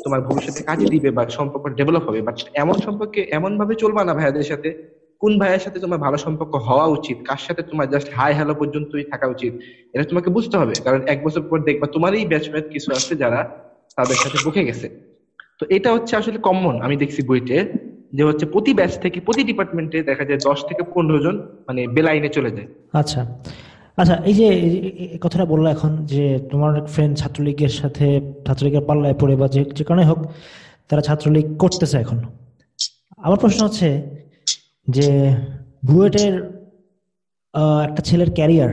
তোমার ভবিষ্যতে কাজে দিবে বা সম্পর্ক ডেভেলপ হবে। বাট এমন সম্পর্কে এমন ভাবে চলবা না ভাইয়াদের সাথে কোন ভাইয়ের সাথে তোমার ভালো সম্পর্ক হওয়া উচিত কার সাথে তোমার জাস্ট হাই হ্যালো পর্যন্তই থাকা উচিত এটা তোমাকে বুঝতে হবে। কারণ এক বছর পর দেখবা তোমারই ব্যাচমেট কিছু আছে যারা তাদের সাথে বকে গেছে। তো এটা হচ্ছে আসলে কমন আমি দেখছি বইতে, যে হচ্ছে প্রতি ব্যাচ থেকে প্রতি ডিপার্টমেন্টে দেখা যায় দশ থেকে পনেরো জন মানে বেলাইনে চলে যায়। আচ্ছা। আচ্ছা এই যে কথাটা বলল এখন যে তোমার অনেক ফ্রেন্ড ছাত্রলীগের সাথে, ছাত্রলীগের পাল্লায় পড়ে বা যে যে কারণে হোক তারা ছাত্রলীগ করতেছে এখন। আমার প্রশ্ন হচ্ছে যে বুয়েটের একটা ছেলের ক্যারিয়ার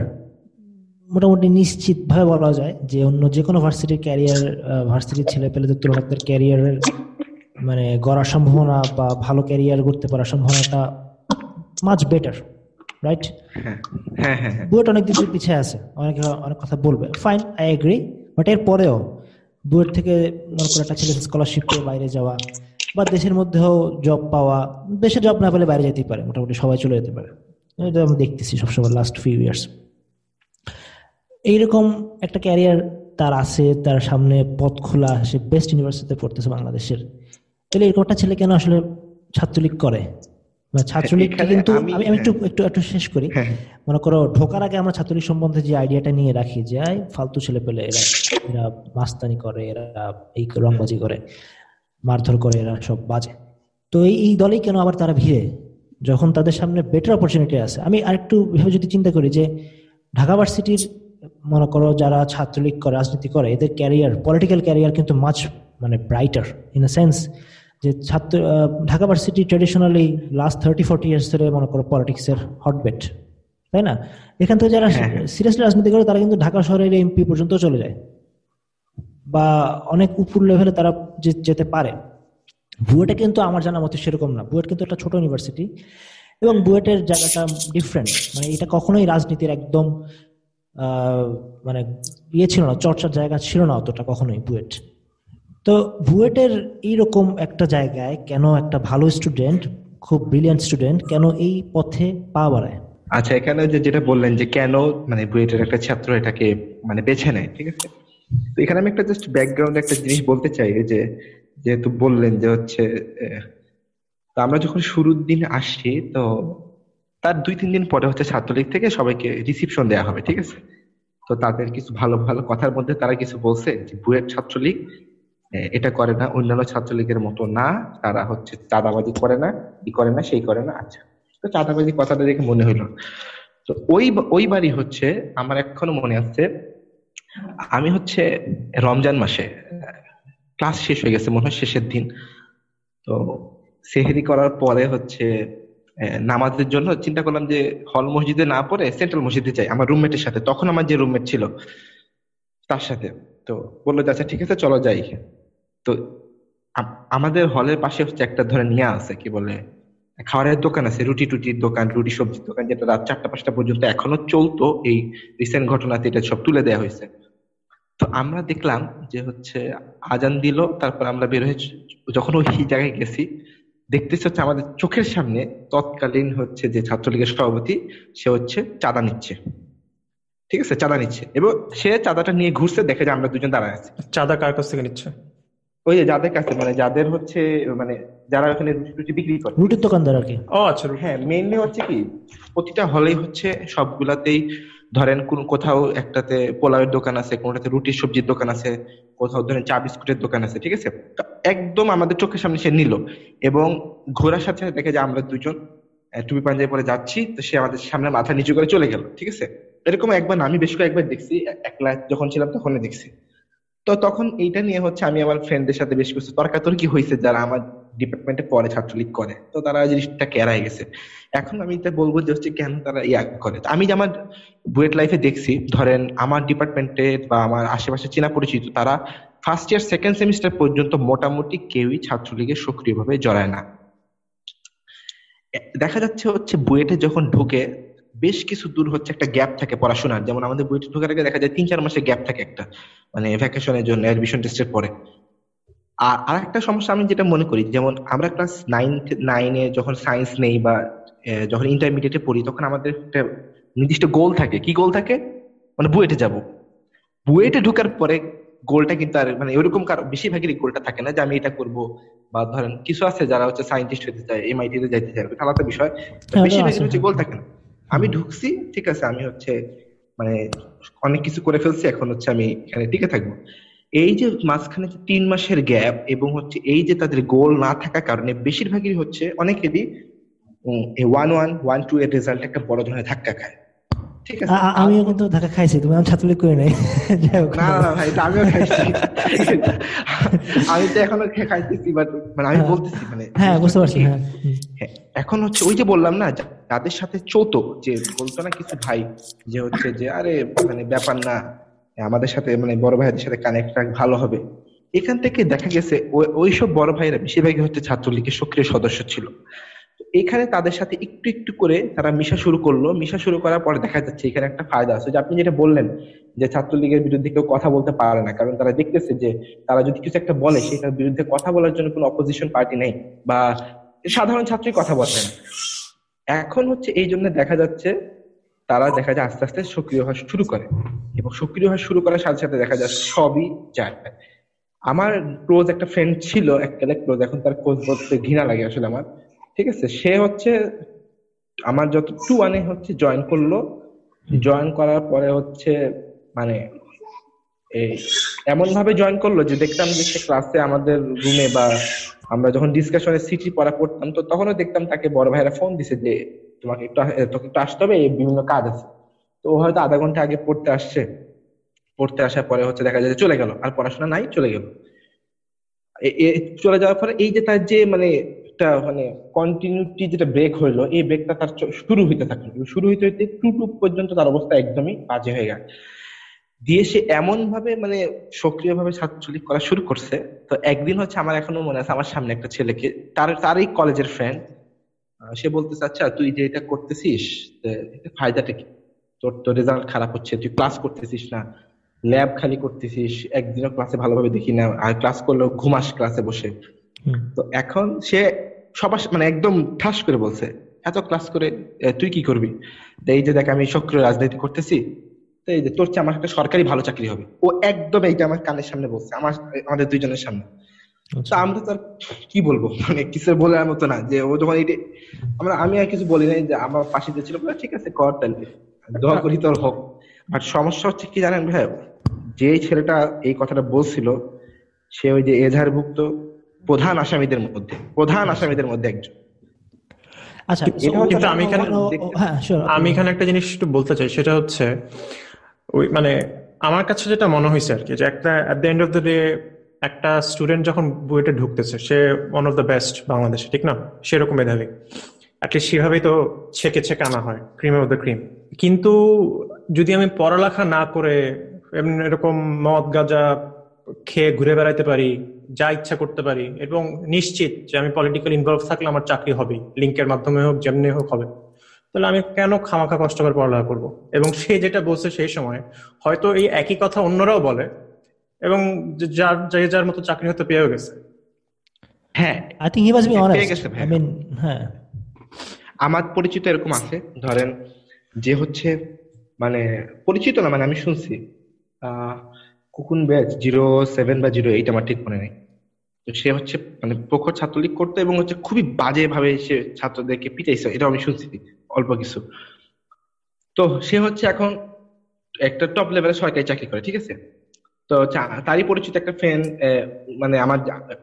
মোটামুটি নিশ্চিত ভাবে বলা যায় যে অন্য যে কোনো ভার্সিটির ক্যারিয়ার ভার্সিটির ছেলে পেলেদের তুলনায় তার ক্যারিয়ারের মানে গড়ার সম্ভাবনা বা ভালো ক্যারিয়ার করতে পারার সম্ভাবনাটা মাচ বেটার রাইট হ্যাঁ হ্যাঁ হ্যাঁ হ্যাঁ। বুয়েট অনেক কিছু পিছিয়ে আছে অনেকে অনেক কথা বলবে। ফাইন আই এগ্রি বাট এর পরেও বুয়েট থেকে করে একটা ছেলে স্কলারশিপ পেয়ে বাইরে যাওয়া বা দেশের মধ্যেও জব পাওয়া দেশে জব না পেলে বাইরে যেতেই পারে মোটামুটি সবাই চলে যেতে পারে। এটা আমি দেখতেছি সবসময় লাস্ট ফিউ ইয়ার্স এইরকম একটা ক্যারিয়ার তার আছে তার সামনে পথ খোলা সে বেস্ট ইউনিভার্সিটিতে পড়তেছে বাংলাদেশের। তাহলে এরকম একটা ছেলে কেন আসলে ছাত্রলীগ করে? ছাত্রলীগটা কিন্তু আমি- আমি একটু একটু একটু শেষ করি। হ্যাঁ। মনে করো ঢোকার আগে আমরা ছাত্রলীগ সম্বন্ধে যে আইডিয়াটা নিয়ে রাখি যে ফালতু ছেলে পেলে এরা এরা মাস্তানি করে এরা এই রংবাজি করে মারধর করে এরা সব বাজে। তো এই এই দলেই কেন আবার তারা ভিড়ে? যখন তাদের সামনে বেটার অপরচুনিটি আছে। আমি আরেকটু ভেবে যদি চিন্তা করি যে ঢাকা ভার্সিটির মনে করো যারা ছাত্রলীগ করে রাজনীতি করে এদের ক্যারিয়ার পলিটিক্যাল ক্যারিয়ার কিন্তু মাছ মানে ব্রাইটার ইন দ্য সেন্স যে ছাত্র Dhaka varsity traditionally last thirty forty years ধরে মনে করো পলিটিক্সের হটবেট তাই না? এখান থেকে যারা হ্যাঁ। সিরিয়াসলি রাজনীতি করে তারা কিন্তু ঢাকা শহরের এমপি পর্যন্ত চলে যায়। বা অনেক উপর লেভেলে তারা যে- যেতে পারে। বুয়েটে কিন্তু আমার জানা মতে সেরকম না। বুয়েট কিন্তু একটা ছোট ইউনিভার্সিটি এবং বুয়েটের জায়গাটা ডিফারেন্ট মানে এটা কখনোই রাজনীতির একদম মানে ইয়ে ছিল না, চর্চার জায়গা ছিল না অতটা কখনোই বুয়েট। তো বুয়েটের এইরকম একটা জায়গায় কেন একটা ভালো স্টুডেন্ট, খুব ব্রিলিয়ান্ট স্টুডেন্ট, কেন এই পথে পা বাড়ায়? আচ্ছা এখানে যে যেটা বললেন যে কেন মানে বুয়েটের একটা ছাত্র এটাকে মানে বেছে নেয়, ঠিক আছে? তো এখানে আমি একটা জাস্ট ব্যাকগ্রাউন্ড একটা জিনিস বলতে চাই যে যেহেতু বললেন যে হচ্ছে তো আমরা যখন শুরুর দিন আসি, তো তার দুই, তিন দিন পরে হচ্ছে ছাত্রলীগ থেকে সবাইকে রিসিপশন দেওয়া হবে, ঠিক আছে? তো তাদের কিছু ভালো ভালো কথার মধ্যে তারা কিছু বলছে যে, বুয়েট ছাত্রলীগ এটা করে না, অন্যান্য ছাত্রলীগের মতো না, তারা হচ্ছে চাঁদাবাজি করে না, ই করে না, সেই করে না আচ্ছা। তো চাঁদাবাজি কথাটা দেখে মনে হইল তো ওই ওই বাড়ি হচ্ছে, আমার এখনও মনে আছে, আমি হচ্ছে রমজান মাসে, ক্লাস শেষ হয়ে গেছে, মনে হয় শেষের দিন। তো সেহেরি করার পরে হচ্ছে নামাজের জন্য চিন্তা করলাম যে হল মসজিদে না পড়ে সেন্ট্রাল মসজিদে যাই, আমার রুমমেটের সাথে। তখন আমার যে রুমমেট ছিল, তার সাথে। তো বলল যে আচ্ছা ঠিক আছে, চলো যাই। তো আমাদের হলের পাশে হচ্ছে একটা ধরে নিয়ে আছে, কি বলে খাওয়ারের দোকান আছে, রুটি টুটির দোকান, রুটি সবজির দোকান, যেটা রাত চারটা, পাঁচটা পর্যন্ত এখনও চলতো এই রিসেন্ট ঘটনাতে এটা সব তুলে দেওয়া হয়েছে। তো আমরা দেখলাম যে হচ্ছে আজান দিল, তারপর আমরা বের হয়ে যখন ওই জায়গায় গেছি দেখতেছি হচ্ছে আমাদের চোখের সামনে তৎকালীন হচ্ছে যে ছাত্রলীগের সভাপতি সে হচ্ছে চাঁদা নিচ্ছে। ঠিক আছে? চাঁদা নিচ্ছে। এবং সে চাঁদাটা নিয়ে ঘুরছে দেখে যে আমরা দুজন দাঁড়ায় আছি। চাঁদা কার কাছ থেকে নিচ্ছে? ওই যে যাদের কাছে মানে যাদের হচ্ছে মানে যারা ওখানে রুটি বিক্রি করে। রুটির দোকানদার আর কি? ও আচ্ছা হ্যাঁ মেইনলি হচ্ছে কি প্রতিটা হলেই হচ্ছে সবগুলাতেই ধরেন কোন কোথাও একটাতে পোলাওয়ের দোকান আছে কোনটাতে রুটির সবজির দোকান আছে, কোথাও ধরেন চা বিস্কুটের দোকান আছে, ঠিক আছে? একদম আমাদের চোখের সামনে সে নিল এবং ঘোরার সাথে সাথে দেখে যে আমরা দুজন টুপি পাঞ্জাবি পরে যাচ্ছি, তো সে আমাদের সামনে মাথা নিচু করে চলে গেল, ঠিক আছে? এরকম একবার আমি বেশ কয়েকবার দেখছি, একলা যখন ছিলাম তখনই দেখছি। তো তখন এইটা নিয়ে হচ্ছে আমি আমার ফ্রেন্ডদের সাথে বেশ কিছু তর্কাতর্কি হয়েছে যারা আমার ডিপার্টমেন্টে পরে ছাত্রলীগ করে। তো তারা জিনিসটা কেরাই গেছে। এখন আমি এটা বলব যে হচ্ছে কেন তারা ইয়া করে। আমি যে আমার বুয়েট লাইফে দেখছি, ধরেন আমার ডিপার্টমেন্টে বা আমার আশেপাশে চেনা পরিচিত, তারা ফার্স্ট ইয়ার সেকেন্ড সেমিস্টার পর্যন্ত মোটামুটি কেউই ছাত্রলীগে সক্রিয়ভাবে জড়ায় না। দেখা যাচ্ছে হচ্ছে বুয়েটে যখন ঢুকে, বেশ কিছু দূর হচ্ছে একটা গ্যাপ থাকে পড়াশোনার। যেমন আমাদের বুয়েটে ঢুকার আগে দেখা যায় তিন চার মাসের গ্যাপ থাকে একটা মানে ভ্যাকেশনের জন্য অ্যাডমিশন টেস্টের পরে। আর আরেকটা সমস্যা আমি যেটা মনে করি যেমন আমরা ক্লাস নাইন নাইনে যখন সায়েন্স নেই বা যখন ইন্টারমিডিয়েটে পড়ি তখন আমাদের একটা নির্দিষ্ট গোল থাকে। কি গোল থাকে? মানে বুয়েটে যাব। বুয়েটে ঢুকার পরে গোলটা কিন্তু আর মানে ওইরকম কারও বেশিরভাগেরই গোলটা থাকে না যে আমি এটা করব বা ধরেন কিছু আছে যারা হচ্ছে সায়েন্টিস্ট হতে চায় এমআইটি তে যাইতে চায় আলাদা বিষয়। বেশিরভাগের হচ্ছে গোল থাকে না। আমি ঢুকছি ঠিক আছে আমি হচ্ছে মানে অনেক কিছু করে ফেলছি এখন হচ্ছে আমি এখানে টিকে থাকব। এই যে মাঝখানে যে তিন মাসের গ্যাপ এবং হচ্ছে এই যে তাদের গোল না থাকার কারণে বেশিরভাগই হচ্ছে অনেকেরই ওয়ান ওয়ান ওয়ান টু এর রেজাল্ট একটা বড় ধরনের ধাক্কা খায়। ঠিক আছে? আমিও কিন্তু ধাক্কা খাইছি তুমি আমি ছাত্রলীগ করি নাই। না না ভাই আমিও খাইছি। আমি তো এখনও খাইতেছি বাট মানে আমি হ্যাঁ। বলতেছি মানে হ্যাঁ বুঝতে পারছি হ্যাঁ। হ্যাঁ, এখন হচ্ছে ওই যে বললাম না যাদের সাথে চলতো যে বলতো না কিছু ভাই যে হচ্ছে যে আরে মানে ব্যাপার না আমাদের সাথে মানে বড় ভাইদের সাথে কানেক্ট ভালো হবে। এখান থেকে দেখা গেছে ওই- ওইসব বড় ভাইরা বেশিরভাগই হচ্ছে ছাত্রলীগের সক্রিয় সদস্য ছিল। এখানে তাদের সাথে একটু একটু করে তারা মিশা শুরু করল। মিশা শুরু করার পরে দেখা যাচ্ছে এখানে একটা ফায়দা আছে যে আপনি যেটা বললেন যে ছাত্রলীগের বিরুদ্ধে কেউ কথা বলতে পারে না, কারণ তারা দেখতেছে যে তারা যদি কিছু একটা বলে সেটার বিরুদ্ধে কথা বলার জন্য কোনো অপোজিশন পার্টি নেই বা সাধারণ ছাত্রই কথা বলছে না। এখন হচ্ছে এই জন্য দেখা যাচ্ছে তারা দেখা যায় আস্তে আস্তে সক্রিয় হওয়া শুরু করে এবং সক্রিয় হওয়া শুরু করার সাথে সাথে দেখা যায় সবই যায়। আমার ক্লোজ একটা ফ্রেন্ড ছিল এককালে ক্লোজ এখন তার খোঁজ বলতে ঘৃণা লাগে আসলে আমার। ঠিক আছে? সে হচ্ছে, আমার যত টু ওয়ানে হচ্ছে জয়েন করল জয়েন করার পরে হচ্ছে মানে এই এমন ভাবে জয়েন করল যে দেখতাম যে সে ক্লাসে আমাদের রুমে বা আমরা যখন ডিসকাশনে সিটি পড়া পড়তাম, তো তখনও দেখতাম তাকে বড় ভাইরা ফোন দিছে যে তোমাকে একটু তোকে একটু আসতে হবে, এই বিভিন্ন কাজ আছে। তো হয়তো আধা ঘণ্টা আগে পড়তে আসছে। পড়তে আসার পরে হচ্ছে দেখা যায় চলে গেল, আর পড়াশোনা নাই, চলে গেল। চলে যাওয়ার পরে এই যে তার যে মানে একটা মানে কন্টিনিউটি যেটা ব্রেক হইল, এই ব্রেকটা তার শুরু হইতে থাকল। শুরু হইতে হইতে টু পর্যন্ত তার অবস্থা একদমই বাজে হয়ে গেল দিয়ে সে এমন ভাবে মানে সক্রিয়ভাবে ছাত্রলীগ করা শুরু করছে। তো একদিন হচ্ছে আমার এখনও মনে আছে, আমার সামনে একটা ছেলেকে, তার, তারই কলেজের ফ্রেন্ড সে বলতেছে আচ্ছা তুই যে এটা করতেছিস ফায়দাটা কি? তোর তো রেজাল্ট খারাপ হচ্ছে তুই ক্লাস করতেছিস না ল্যাব খালি করতেছিস একদিনও ক্লাসে ভালোভাবে দেখি না আর ক্লাস করলেও ঘুমাস ক্লাসে বসে। তো এখন সে সবার মানে একদম ঠাস করে বলছে এত ক্লাস করে তুই কি করবি? এই যে দেখ আমি সক্রিয় রাজনীতি করতেছি তো এই যে তোর চেয়ে আমার একটা সরকারি ভালো চাকরি হবে। ও একদম এইটা আমার কানের সামনে বলছে আমার আমাদের দুইজনের সামনে। তো আচ্ছা। আমরা তো আর কি বলব? মানে কিছু বলার মতো না যে ও যখন এইটা আমরা আমি আর কিছু বলি নাই যে আমার পাশে যে ছিল বলে, ঠিক আছে কর তাহলে। দোয়া করি তোর হোক। আর সমস্যা হচ্ছে কি জানেন ভাই? যে ছেলেটা এই কথাটা বলছিল সে ওই যে এজাহারভুক্ত প্রধান আসামিদের মধ্যে প্রধান আসামিদের মধ্যে একজন। আচ্ছা কিন্তু আমি এখানে হ্যাঁ আমি এখানে একটা জিনিস একটু বলতে চাই সেটা হচ্ছে ওই মানে আমার কাছে যেটা মনে হয়েছে আর কি যে একটা at the end of the day একটা স্টুডেন্ট যখন বুয়েটে ঢুকতেছে, সে ওয়ান অফ দ্য বেস্ট বাংলাদেশে, ঠিক না? সেরকম মেধাবী। অ্যাটলিস্ট সেভাবেই তো ছেকে ছেকে আনা হয় ক্রিম অফ দ্য ক্রিম কিন্তু যদি আমি পড়ালেখা না করে এমনি এরকম মদ গাঁজা খেয়ে ঘুরে বেড়াইতে পারি, যা ইচ্ছা করতে পারি, এবং নিশ্চিত যে আমি পলিটিক্যাল ইনভলভ থাকলে আমার চাকরি হবেই লিঙ্কের মাধ্যমে হোক, যেমনি হোক হবে, তাহলে আমি কেন খামাখা কষ্ট করে পড়ালেখা করব? এবং সে যেটা বলছে সেই সময়, হয়তো এই একই কথা অন্যরাও বলে এবং যে যার যে যার মতো চাকরি হয়তো পেয়েও গেছে। হ্যাঁ। I think he must be পেয়ে honest. গেছে ভাই। I mean, হ্যাঁ। আমার পরিচিত এরকম আছে ধরেন যে হচ্ছে মানে পরিচিত না মানে আমি শুনছি আহ কুকুন ব্যাচ জিরো সেভেন বা জিরো এইট আমার ঠিক মনে নেই। তো সে হচ্ছে মানে প্রখর ছাত্রলীগ করতো এবং হচ্ছে খুবই বাজে ভাবে সে ছাত্রদেরকে পিটাইছে এটা আমি শুনছি অল্প কিছু। তো সে হচ্ছে এখন একটা টপ লেভেলে সরকারি চাকরি করে ঠিক আছে? তো তারই পরিচিত একটা ফ্রেন্ড মানে আমার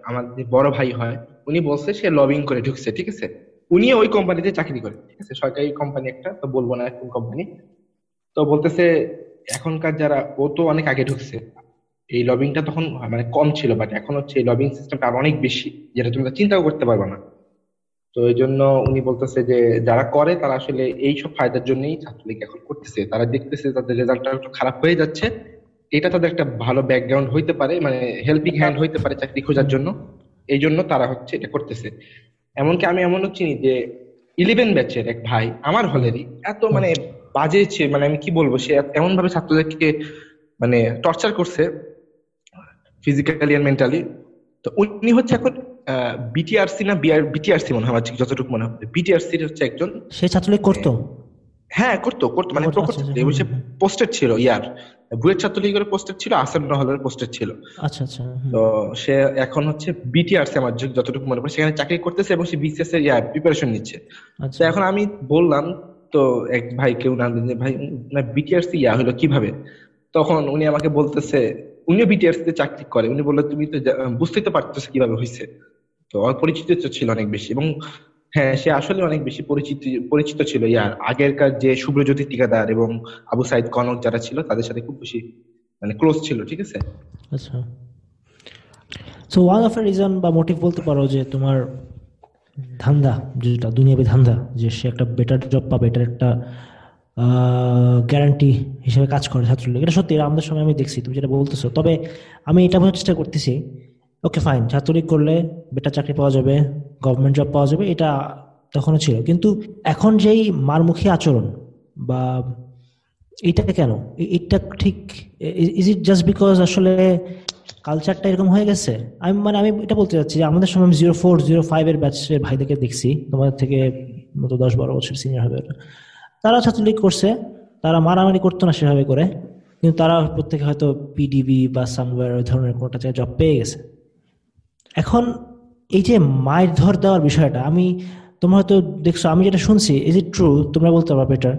আমার বড় ভাই হয়, উনি বলছে সে লবিং করে ঢুকছে, ঠিক আছে? উনি ওই কোম্পানিতে চাকরি করে, ঠিক আছে? সরকারি কোম্পানি একটা, তো বলব না কোন কোম্পানি তো বলতেছে, এখনকার যারা, ও তো অনেক আগে ঢুকছে। এই লবিংটা তখন মানে কম ছিল বাট এখন হচ্ছে এই লবিং সিস্টেমটা আরও অনেক বেশি, যেটা তুমি চিন্তাও করতে পারবে না। তো এই জন্য উনি বলতেছে যে, যারা করে, তারা আসলে এই সব ফায়দার জন্যই ছাত্রলীগ এখন করতেছে। তারা দেখতেছে তাদের রেজাল্টটা একটু খারাপ হয়ে যাচ্ছে। এটা তাদের একটা ভালো ব্যাকগ্রাউন্ড হইতে পারে মানে হেল্পিং হ্যান্ড হইতে পারে চাকরি খোঁজার জন্য। এই জন্য তারা হচ্ছে এটা করতেছে। এমনকি আমি এমনও চিনি যে ইলেভেন ব্যাচের এক ভাই, আমার হলেরই, এত মানে বাজে মানে আমি কি বলব, সে এমন ভাবে ছাত্রদেরকে মানে টর্চার করছে ফিজিক্যালি এন্ড মেন্টালি তো উনি হচ্ছে এখন বিটিআরসি না বিআর বিটিআরসি মনে হয় যতটুকু মনে হবে বিটিআরসি হচ্ছে একজন সে ছাত্রলীগ করতো? হ্যাঁ করতো করতো। মানে প্রকট আচ্ছা, আচ্ছা, সে। পোস্টেড ছিল ইয়ার। বুয়েট ছাত্রলীগের পোস্টেড ছিল আসন্ন হলের পোস্টেড ছিল। আচ্ছা আচ্ছা তো সে এখন হচ্ছে বিটিআরসি আমার যতটুকু মনে পড়ে সেখানে চাকরি করতেছে এবং সে বিসিএস এর ইয়ার প্রিপারেশন নিচ্ছে। আচ্ছা। তো এখন আমি বললাম তো এক ভাই কেউ নাম ভাই না বিটিআরসি ইয়া হলো কীভাবে? তখন উনি আমাকে বলতেছে উনিও বিটিআরসি তে চাকরি করে। উনি বলল তুমি তো বুঝতেই তো পারতেছো কীভাবে হয়েছে তো পরিচিত তো ছিল অনেক বেশি এবং হ্যাঁ সে আসলে অনেক বেশি পরিচিত পরিচিত ছিল ইয়ার আগেরকার যে শুভ্রজ্যোতি টিকাদার এবং আবু সাইদ কনক যারা ছিল, তাদের সাথে খুব বেশি মানে ক্লোজ ছিল, ঠিক আছে? আচ্ছা। সো ওয়ান অফ রিজন বা মোটিভ বলতে পারো যে তোমার ধান্দা, যেটা দুনিয়াবি ধান্দা, যে সে একটা বেটার জব পাবে এটার একটা গ্যারান্টি হিসেবে কাজ করে ছাত্রলীগ। এটা সত্যি আমাদের সময় আমি দেখছি, তুমি যেটা বলতেছো। তবে আমি এটা বোঝার চেষ্টা করতেছি ওকে ফাইন ছাত্রলীগ করলে বেটার চাকরি পাওয়া যাবে গভর্নমেন্ট জব পাওয়া যাবে, এটা তখনও ছিল। কিন্তু এখন যেই মারমুখী আচরণ বা এটা কেন? এটা ঠিক ইজ ইট জাস্ট বিকজ আসলে কালচারটা এরকম হয়ে গেছে? আমি মানে আমি এটা বলতে চাচ্ছি যে আমাদের সময় জিরো ফোর জিরো ফাইভ এর ব্যাচের ভাইদেরকে দেখছি, তোমাদের থেকে মতো দশ বারো বছর সিনিয়র হবে। তারা ছাত্রলীগ করছে, তারা মারামারি করতো না সেভাবে করে, কিন্তু তারা প্রত্যেকে হয়তো পিডিবি বা সামওয়্যার ওই ধরনের কোনোটা থেকে জব পেয়ে গেছে। এখন এই যে মায়ের ধর দেওয়ার বিষয়টা আমি তোমরা হয়তো দেখছ আমি যেটা শুনছি ইজ ইট ট্রু তোমরা বলতে পারবে বেটার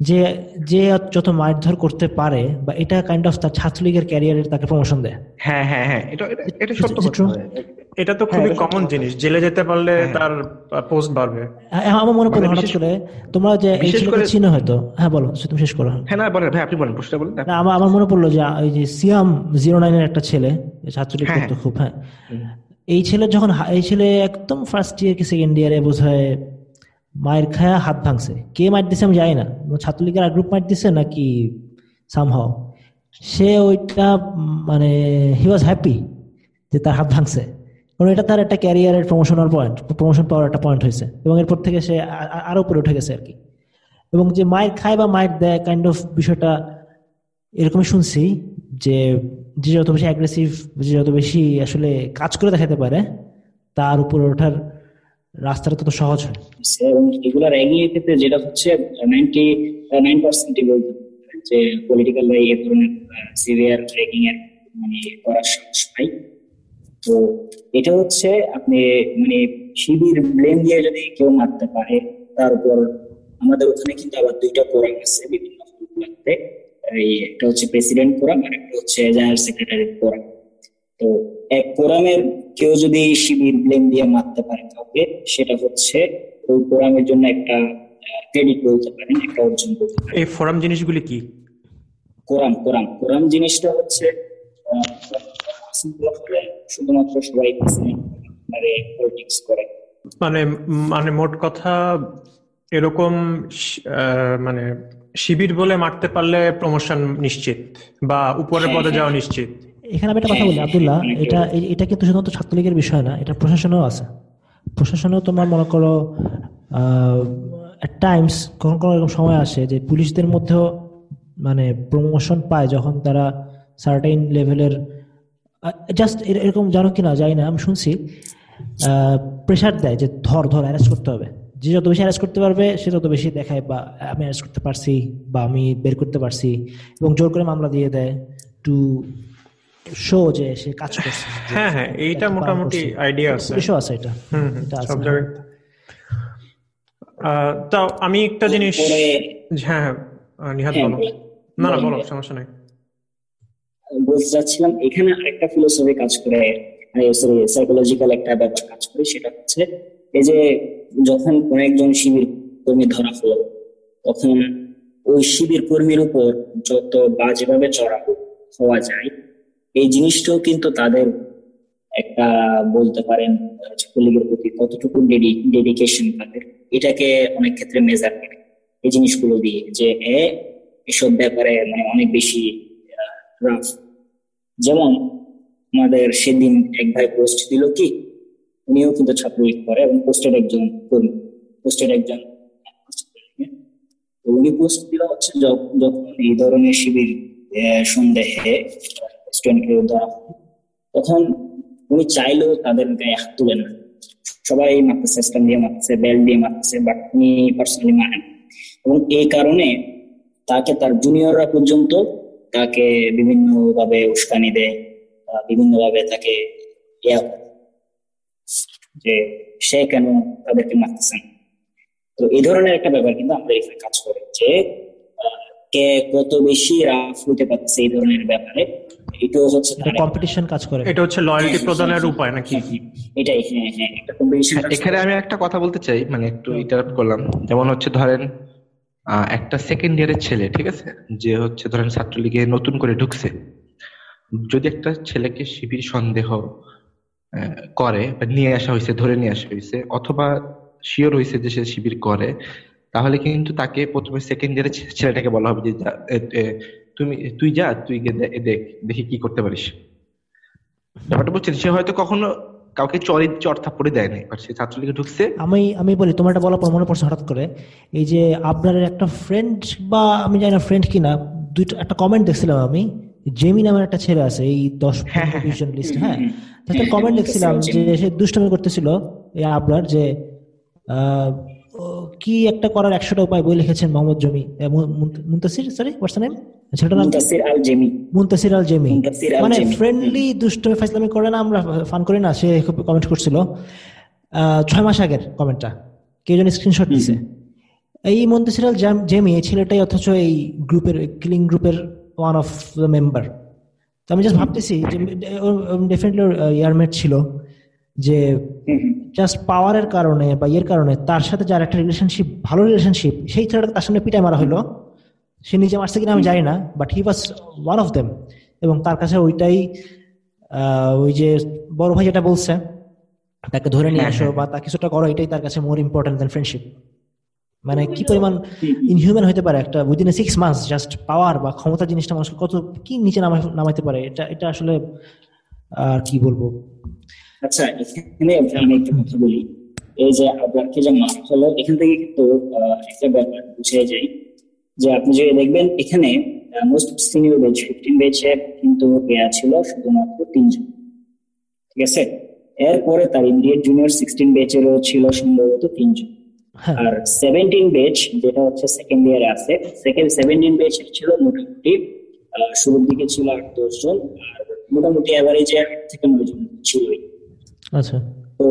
যে যে যত মায়ের মারধর করতে পারে বা এটা কাইন্ড অফ তার ছাত্রলীগের ক্যারিয়ারের তাকে প্রমোশন দেয়। হ্যাঁ হ্যাঁ হ্যাঁ এটা এটা এটা সত্য কথা। এটা তো খুবই কমন জিনিস জেলে যেতে পারলে তার পোস্ট বাড়বে। হ্যাঁ, আমার মনে পড়ল মানে হঠাৎ করে তোমরা যে এই বিশেষ ছেলেকে চিনো হয়তো। হ্যাঁ বলো তুমি শেষ করো। হ্যাঁ না বলেন ভাই আপনি বলেন প্রশ্নটা বলেন। না আমার আমার মনে পড়ল যে ওই যে সিয়াম জিরো নাইনের একটা ছেলে ছাত্রলীগ হ্যাঁ, করতো খুব হ্যাঁ। এই ছেলে যখন এই ছেলে একদম ফার্স্ট ইয়ার কি সেকেন্ড ইয়ারে বোধহয় মায়ের খায়া হাত ভাঙছে। কে মার দিছে আমি জানি না। ছাত্রলীগের গ্রুপ মার দিছে নাকি সামহাও সে ওইটা মানে হি ওয়াজ হ্যাপি যে তার হাত ভাঙছে। কারণ এটা তার একটা ক্যারিয়ারের প্রমোশনাল পয়েন্ট প্রমোশন পাওয়ার একটা পয়েন্ট হয়েছে। এবং এরপর থেকে সে আ- আ- আরও উপরে উঠে গেছে আর কি এবং যে মায়ের খায় বা মায়ের দেয় কাইন্ড অফ বিষয়টা এরকমই শুনছি যে যে যত বেশি অ্যাগ্রেসিভ যে যত বেশি আসলে কাজ করে দেখাতে পারে, তার উপরে ওঠার রাস্তাটা তত সহজ হয়। এবং এগুলা র্যাগিং এর ক্ষেত্রে যেটা হচ্ছে নাইনটি নাইন পার্সেন্টই বলতে যে পলিটিক্যাল বা এই ধরনের সিভিয়ার র্যাগিং এর মানে করার সাহস পাই তো এটা হচ্ছে আপনি মানে শিবির ব্লেম দিয়ে যদি কেউ মারতে পারে, তার উপর আমাদের ওখানে কিন্তু আবার দুইটা কোরাম আছে বিভিন্ন এই একটা হচ্ছে প্রেসিডেন্ট কোরাম আর একটা হচ্ছে জেনারেল সেক্রেটারি কোরাম তো এক কোরামের কেউ যদি শিবির ব্লেম দিয়ে মারতে পারে কাউকে সেটা হচ্ছে ওই কোরামের জন্য একটা ক্রেডিট বলতে পারেন একটা অর্জন বলতে পারেন। এই ফোরাম জিনিসগুলি কি? কোরআন কোরআন কোরআন জিনিসটা হচ্ছে শুধুমাত্র সবাই মানে পলিটিক্স করে। মানে মানে মোট কথা এরকম মানে শিবির বলে মারতে পারলে প্রমোশন নিশ্চিত বা উপরের পদে যাওয়া নিশ্চিত। এখানে আমি একটা কথা বলি আব্দুল্লাহ এটা এটা কিন্তু শুধুমাত্র ছাত্রলীগের বিষয় না এটা প্রশাসনেও আছে। প্রশাসনেও তোমার মনে করো টাইমস কখন কোনো এরকম সময় আসে যে পুলিশদের মধ্যেও মানে প্রমোশন পায় যখন তারা সার্টেইন লেভেলের জাস্ট এরকম জানো কিনা যাই না আমি শুনছি প্রেশার দেয় যে ধর ধর অ্যারেস্ট করতে হবে। যে যত বেশি অ্যারেস্ট করতে পারবে সে তত বেশি দেখায় বা আমি অ্যারেস্ট করতে পারছি বা আমি বের করতে পারছি এবং জোর করে মামলা দিয়ে দেয় টু শো যে সে কাজ করছে। হ্যাঁ হ্যাঁ এইটা মোটামুটি আইডিয়া আছে। আছে এটা। সব জায়গায়। তাও আমি একটা জিনিস হ্যাঁ হ্যাঁ নিহাত হ্যাঁ, বলো। না না বলেন, বলো সমস্যা নাই। বলতে চাচ্ছিলাম এখানে আরেকটা ফিলোসফি কাজ করে সরি সাইকোলজিক্যাল একটা ব্যাপার কাজ করে সেটা হচ্ছে এই যে যখন কোন একজন শিবির কর্মী ধরা হলো, তখন ওই শিবির কর্মীর উপর যত বাজেভাবে চড়া হওয়া যায়, এই জিনিসটাও কিন্তু তাদের একটা বলতে পারেন ছাত্রলীগের প্রতি কতটুকু ডেডিকেশন তাদের। এটাকে অনেক ক্ষেত্রে মেজার করে এই জিনিসগুলো দিয়ে যে, এ, এসব ব্যাপারে মানে অনেক বেশি রাফ যেমন আমাদের সেদিন এক ভাই পোস্ট দিল কি উনিও কিন্তু ছাত্রলীগ করে এবং পোস্টের একজন কর্মী পোস্টের একজন উনি পোস্ট দিল হচ্ছে যখন এই ধরনের শিবির সন্দেহে স্টুডেন্টকে ধরা তখন উনি চাইলেও তাদের গায়ে হাত তুলেন না। সবাই মারতেছে স্ট্যান্ড দিয়ে মারতেছে বেল দিয়ে মারতেছে বাট উনি পার্সোনালি মারেন এবং এই কারণে তাকে, তার জুনিয়ররা পর্যন্ত তাকে বিভিন্ন ভাবে উস্কানি দেয় বিভিন্ন ভাবে তাকে ইয়া যে সে কেন তাদেরকে মারতেছেন তো এই ধরনের একটা ব্যাপার কিন্তু আমরা এখানে কাজ করি যে কে কত বেশি রাফ হতে পারছে এই ধরনের ব্যাপারে। এটাও হচ্ছে কম্পিটিশন কাজ করে। এটা হচ্ছে লয়্যালটি প্রদানের উপায় নাকি? এটাই হ্যাঁ হ্যাঁ একটা কম্পিটিশন হ্যাঁ, এখানে আমি একটা কথা বলতে চাই মানে একটু ইন্টারাপ্ট করলাম। যেমন হচ্ছে ধরেন একটা সেকেন্ড ইয়ারের ছেলে ঠিক আছে? যে হচ্ছে ধরেন ছাত্রলীগে নতুন করে ঢুকছে। যদি একটা ছেলেকে শিবির সন্দেহ করে বা নিয়ে আসা হয়েছে ধরে নিয়ে আসা হয়েছে অথবা শিওর হয়েছে যে সে শিবির করে, তাহলে কিন্তু তাকে প্রথমে সেকেন্ড ইয়ারের ছেলেটাকে বলা হবে যে তুমি, তুই যা, তুই দেখ দেখি কি করতে পারিস। ব্যাপারটা বুঝছেন? সে হয়তো কখনো কাউকে চরে, চর থাপ্পড়ে দেয় নাই সে ছাত্রলীগে ঢুকছে। আমি আমি বলি, তোমার এটা বলার পর মনে পড়ছে হঠাৎ করে, এই যে আপনার একটা ফ্রেন্ড বা আমি জানি না ফ্রেন্ড কিনা, দুইটা, একটা কমেন্ট দেখছিলাম আমি জেমি নামের একটা ছেলে আছে এই দশ ডিভিশন লিস্ট হ্যাঁ। তাতে কমেন্ট দেখছিলাম যে সে দুষ্টমি করতেছিল এই আপনার যে কি একটা করার একশোটা উপায় বই লিখেছেন মোহাম্মদ জমি মুন্তাসির সরি হোয়াটস নেম ছেলেটার নাম? মুন্তাসির আল জেমি মুন্তাসির আল জেমি মানে ফ্রেন্ডলি দুষ্টমি ফাইজলামি করে না আমরা ফান করি না সে কমেন্ট করছিল। ছয় মাস আগের কমেন্টটা কে জন স্ক্রিনশট দিছে। এই মুন্তাসির আল জেমি এই ছেলেটাই অথচ এই গ্রুপের কিলিং গ্রুপের ওয়ান অফ দ্য মেম্বার তো আমি জাস্ট ভাবতেছি যে ডেফিনেটলি ইয়ারমেট ছিল যে জাস্ট পাওয়ারের কারণে বা ইয়ের কারণে তার সাথে যার একটা রিলেশনশিপ ভালো রিলেশনশিপ সেই ছেলেটা তার সামনে পিটাই মারা হলো। সে নিজে মারছে কিনা আমি জানি না but he was one of them এবং তার কাছে ওইটাই ওই যে বড় ভাই যেটা বলছে তাকে ধরে নিয়ে আসো বা তা কিছুটা করো এটাই তার কাছে মোর ইম্পর্টেন্ট দেন ফ্রেন্ডশিপ মানে কি পরিমাণ ইনহিউম্যান হতে পারে একটা within a six months just power বা ক্ষমতা জিনিসটা মানুষকে কত কি নিচে নামাইতে পারে? এটা এটা আসলে আর কি বলব? আচ্ছা এখানে আমি একটা কথা বলি। এই যে আপনাকে যে মার্ক হলো এখান থেকে কিন্তু একটা ব্যাপার বুঝে যাই। যে আপনি যদি দেখবেন এখানে মোস্ট সিনিয়র বেচ ফিফটিন বেচে কিন্তু পেয়া ছিল শুধুমাত্র তিনজন। ঠিক আছে? এরপরে তার ইমিডিয়েট জুনিয়র সিক্সটিন বেচেরও ছিল সম্ভবত তিনজন। হ্যাঁ। আর সেভেন্টিন বেচ যেটা হচ্ছে সেকেন্ড ইয়ারে আছে সেকেন্ড সেভেন্টিন বেচের ছিল মোটামুটি শুরুর দিকে ছিল আট দশ জন আর মোটামুটি অ্যাভারেজে আট থেকে নয় জন ছিলই আচ্ছা। তো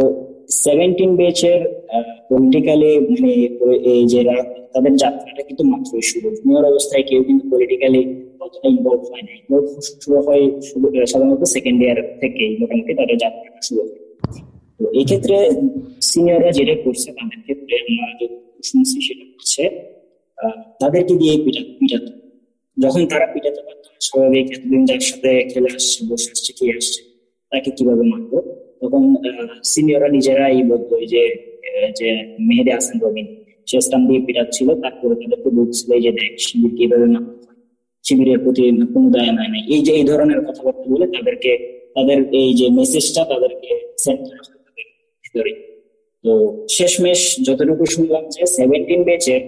সেভেন্টিন বেচের পলিটিক্যালি মানে এই যে তাদের যাত্রাটা কিন্তু মাত্রই শুরু। জুনিয়র অবস্থায় কেউ কিন্তু পলিটিক্যালি অতটা ইনভলভ হয় না। ইনভলভ শুরু হয় সাধারণত সেকেন্ড ইয়ার থেকেই মোটামুটি তাদের যাত্রাটা শুরু হয়। তো এই ক্ষেত্রে সিনিয়ররা যেটা করছে, তাদের ক্ষেত্রে আমরা শুনছি সেটা হচ্ছে তাদেরকে দিয়ে পিটা পিটাত যখন তারা পিটাতে পারত স্বাভাবিক এতদিন যার সাথে খেলে আসছে, বসে আসছে কি আসছে, তাকে কীভাবে মারবো? তখন সিনিয়ররা নিজেরাই বলতো যে যে মেহেদি হাসান রবিন সে স্টাম দিয়ে পিটাচ্ছিল তারপরে তাদেরকে বলছিল যে দেখ, শিবির কীভাবে মারতে শিবিরের প্রতি কোনো দায় নাই এই যে, এই ধরনের কথাবার্তা বলে তাদেরকে, তাদের এই যে মেসেজটা তাদেরকে সেন্ড করা হয়। ভিতরে তো শেষমেশ যতটুকু শুনলাম যে সেভেন্টিন বেচের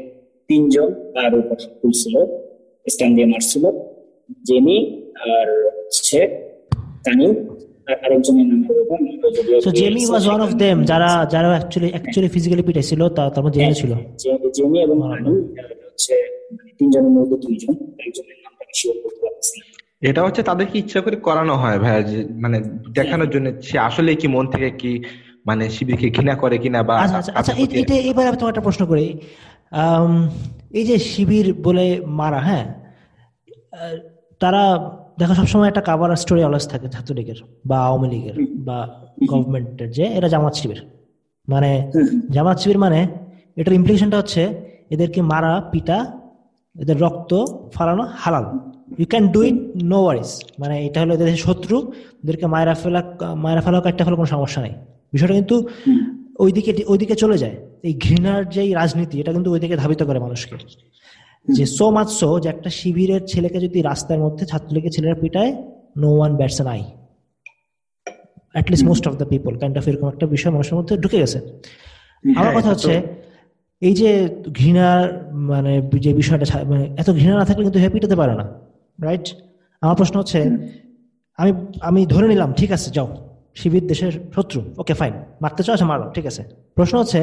তিনজন তার উপর খুলছিল স্ট্যান্ড দিয়ে মারছিল জেমি আর হচ্ছে তানিউ আরেকজনের নাম so Jemy was one of them যারা যারা অ্যাকচুয়ালি অ্যাকচুয়ালি ফিজিক্যালি পিটাইছিল তার মধ্যে জেমি ছিল। জেমি এবং তানিউ হচ্ছে মানে তিনজনের মধ্যে দুইজন একজনের নামটা বেশি করতে পারতেছি এটা হচ্ছে তাদেরকে ইচ্ছা করে করানো হয় ভাইয়া যে মানে দেখানোর জন্য সে আসলে কি মন থেকে কি মানে শিবিরকে ঘৃণা করে কিনা বা আচ্ছা আচ্ছা, আচ্ছা এটা এবার আমি তোমার একটা প্রশ্ন করি। এই যে শিবির বলে মারা হ্যাঁ? তারা দেখো সবসময় একটা কাবার স্টোরি অলস থাকে ছাত্রলীগের বা আওয়ামী লীগের বা গভর্নমেন্টের যে এরা জামাত শিবির। মানে জামাত শিবির মানে এটার ইমপ্লিকেশনটা হচ্ছে এদেরকে মারা পিটা এদের রক্ত ফালানো হালাল। You can do it no worries মানে এটা হলো এদের শত্রু এদেরকে মায়েরা ফেলা মায়েরা ফেলা কাটতে ফেলা কোনো সমস্যা নেই। বিষয়টা কিন্তু ওইদিকে ওইদিকে চলে যায়। এই ঘৃণার যে রাজনীতি এটা কিন্তু ওইদিকে ধাবিত করে মানুষকে। যে সো মাচ সো যে একটা শিবিরের ছেলেকে যদি রাস্তার মধ্যে ছাত্রলীগের ছেলেরা পিটায় no one bats eye at least most of the people kind of এরকম একটা বিষয় মানুষের মধ্যে ঢুকে গেছে। আমার হ্যাঁ, কথা হচ্ছে এই যে ঘৃণার মানে যে বিষয়টা মানে এত ঘৃণা না থাকলে কিন্তু হ্যাপি পেতে পারে না রাইট আমার প্রশ্ন হচ্ছে আমি আমি ধরে নিলাম ঠিক আছে যাও। শিবির দেশের শত্রু। ওকে ফাইন মারতে চাও আচ্ছা মারো ঠিক আছে। প্রশ্ন হচ্ছে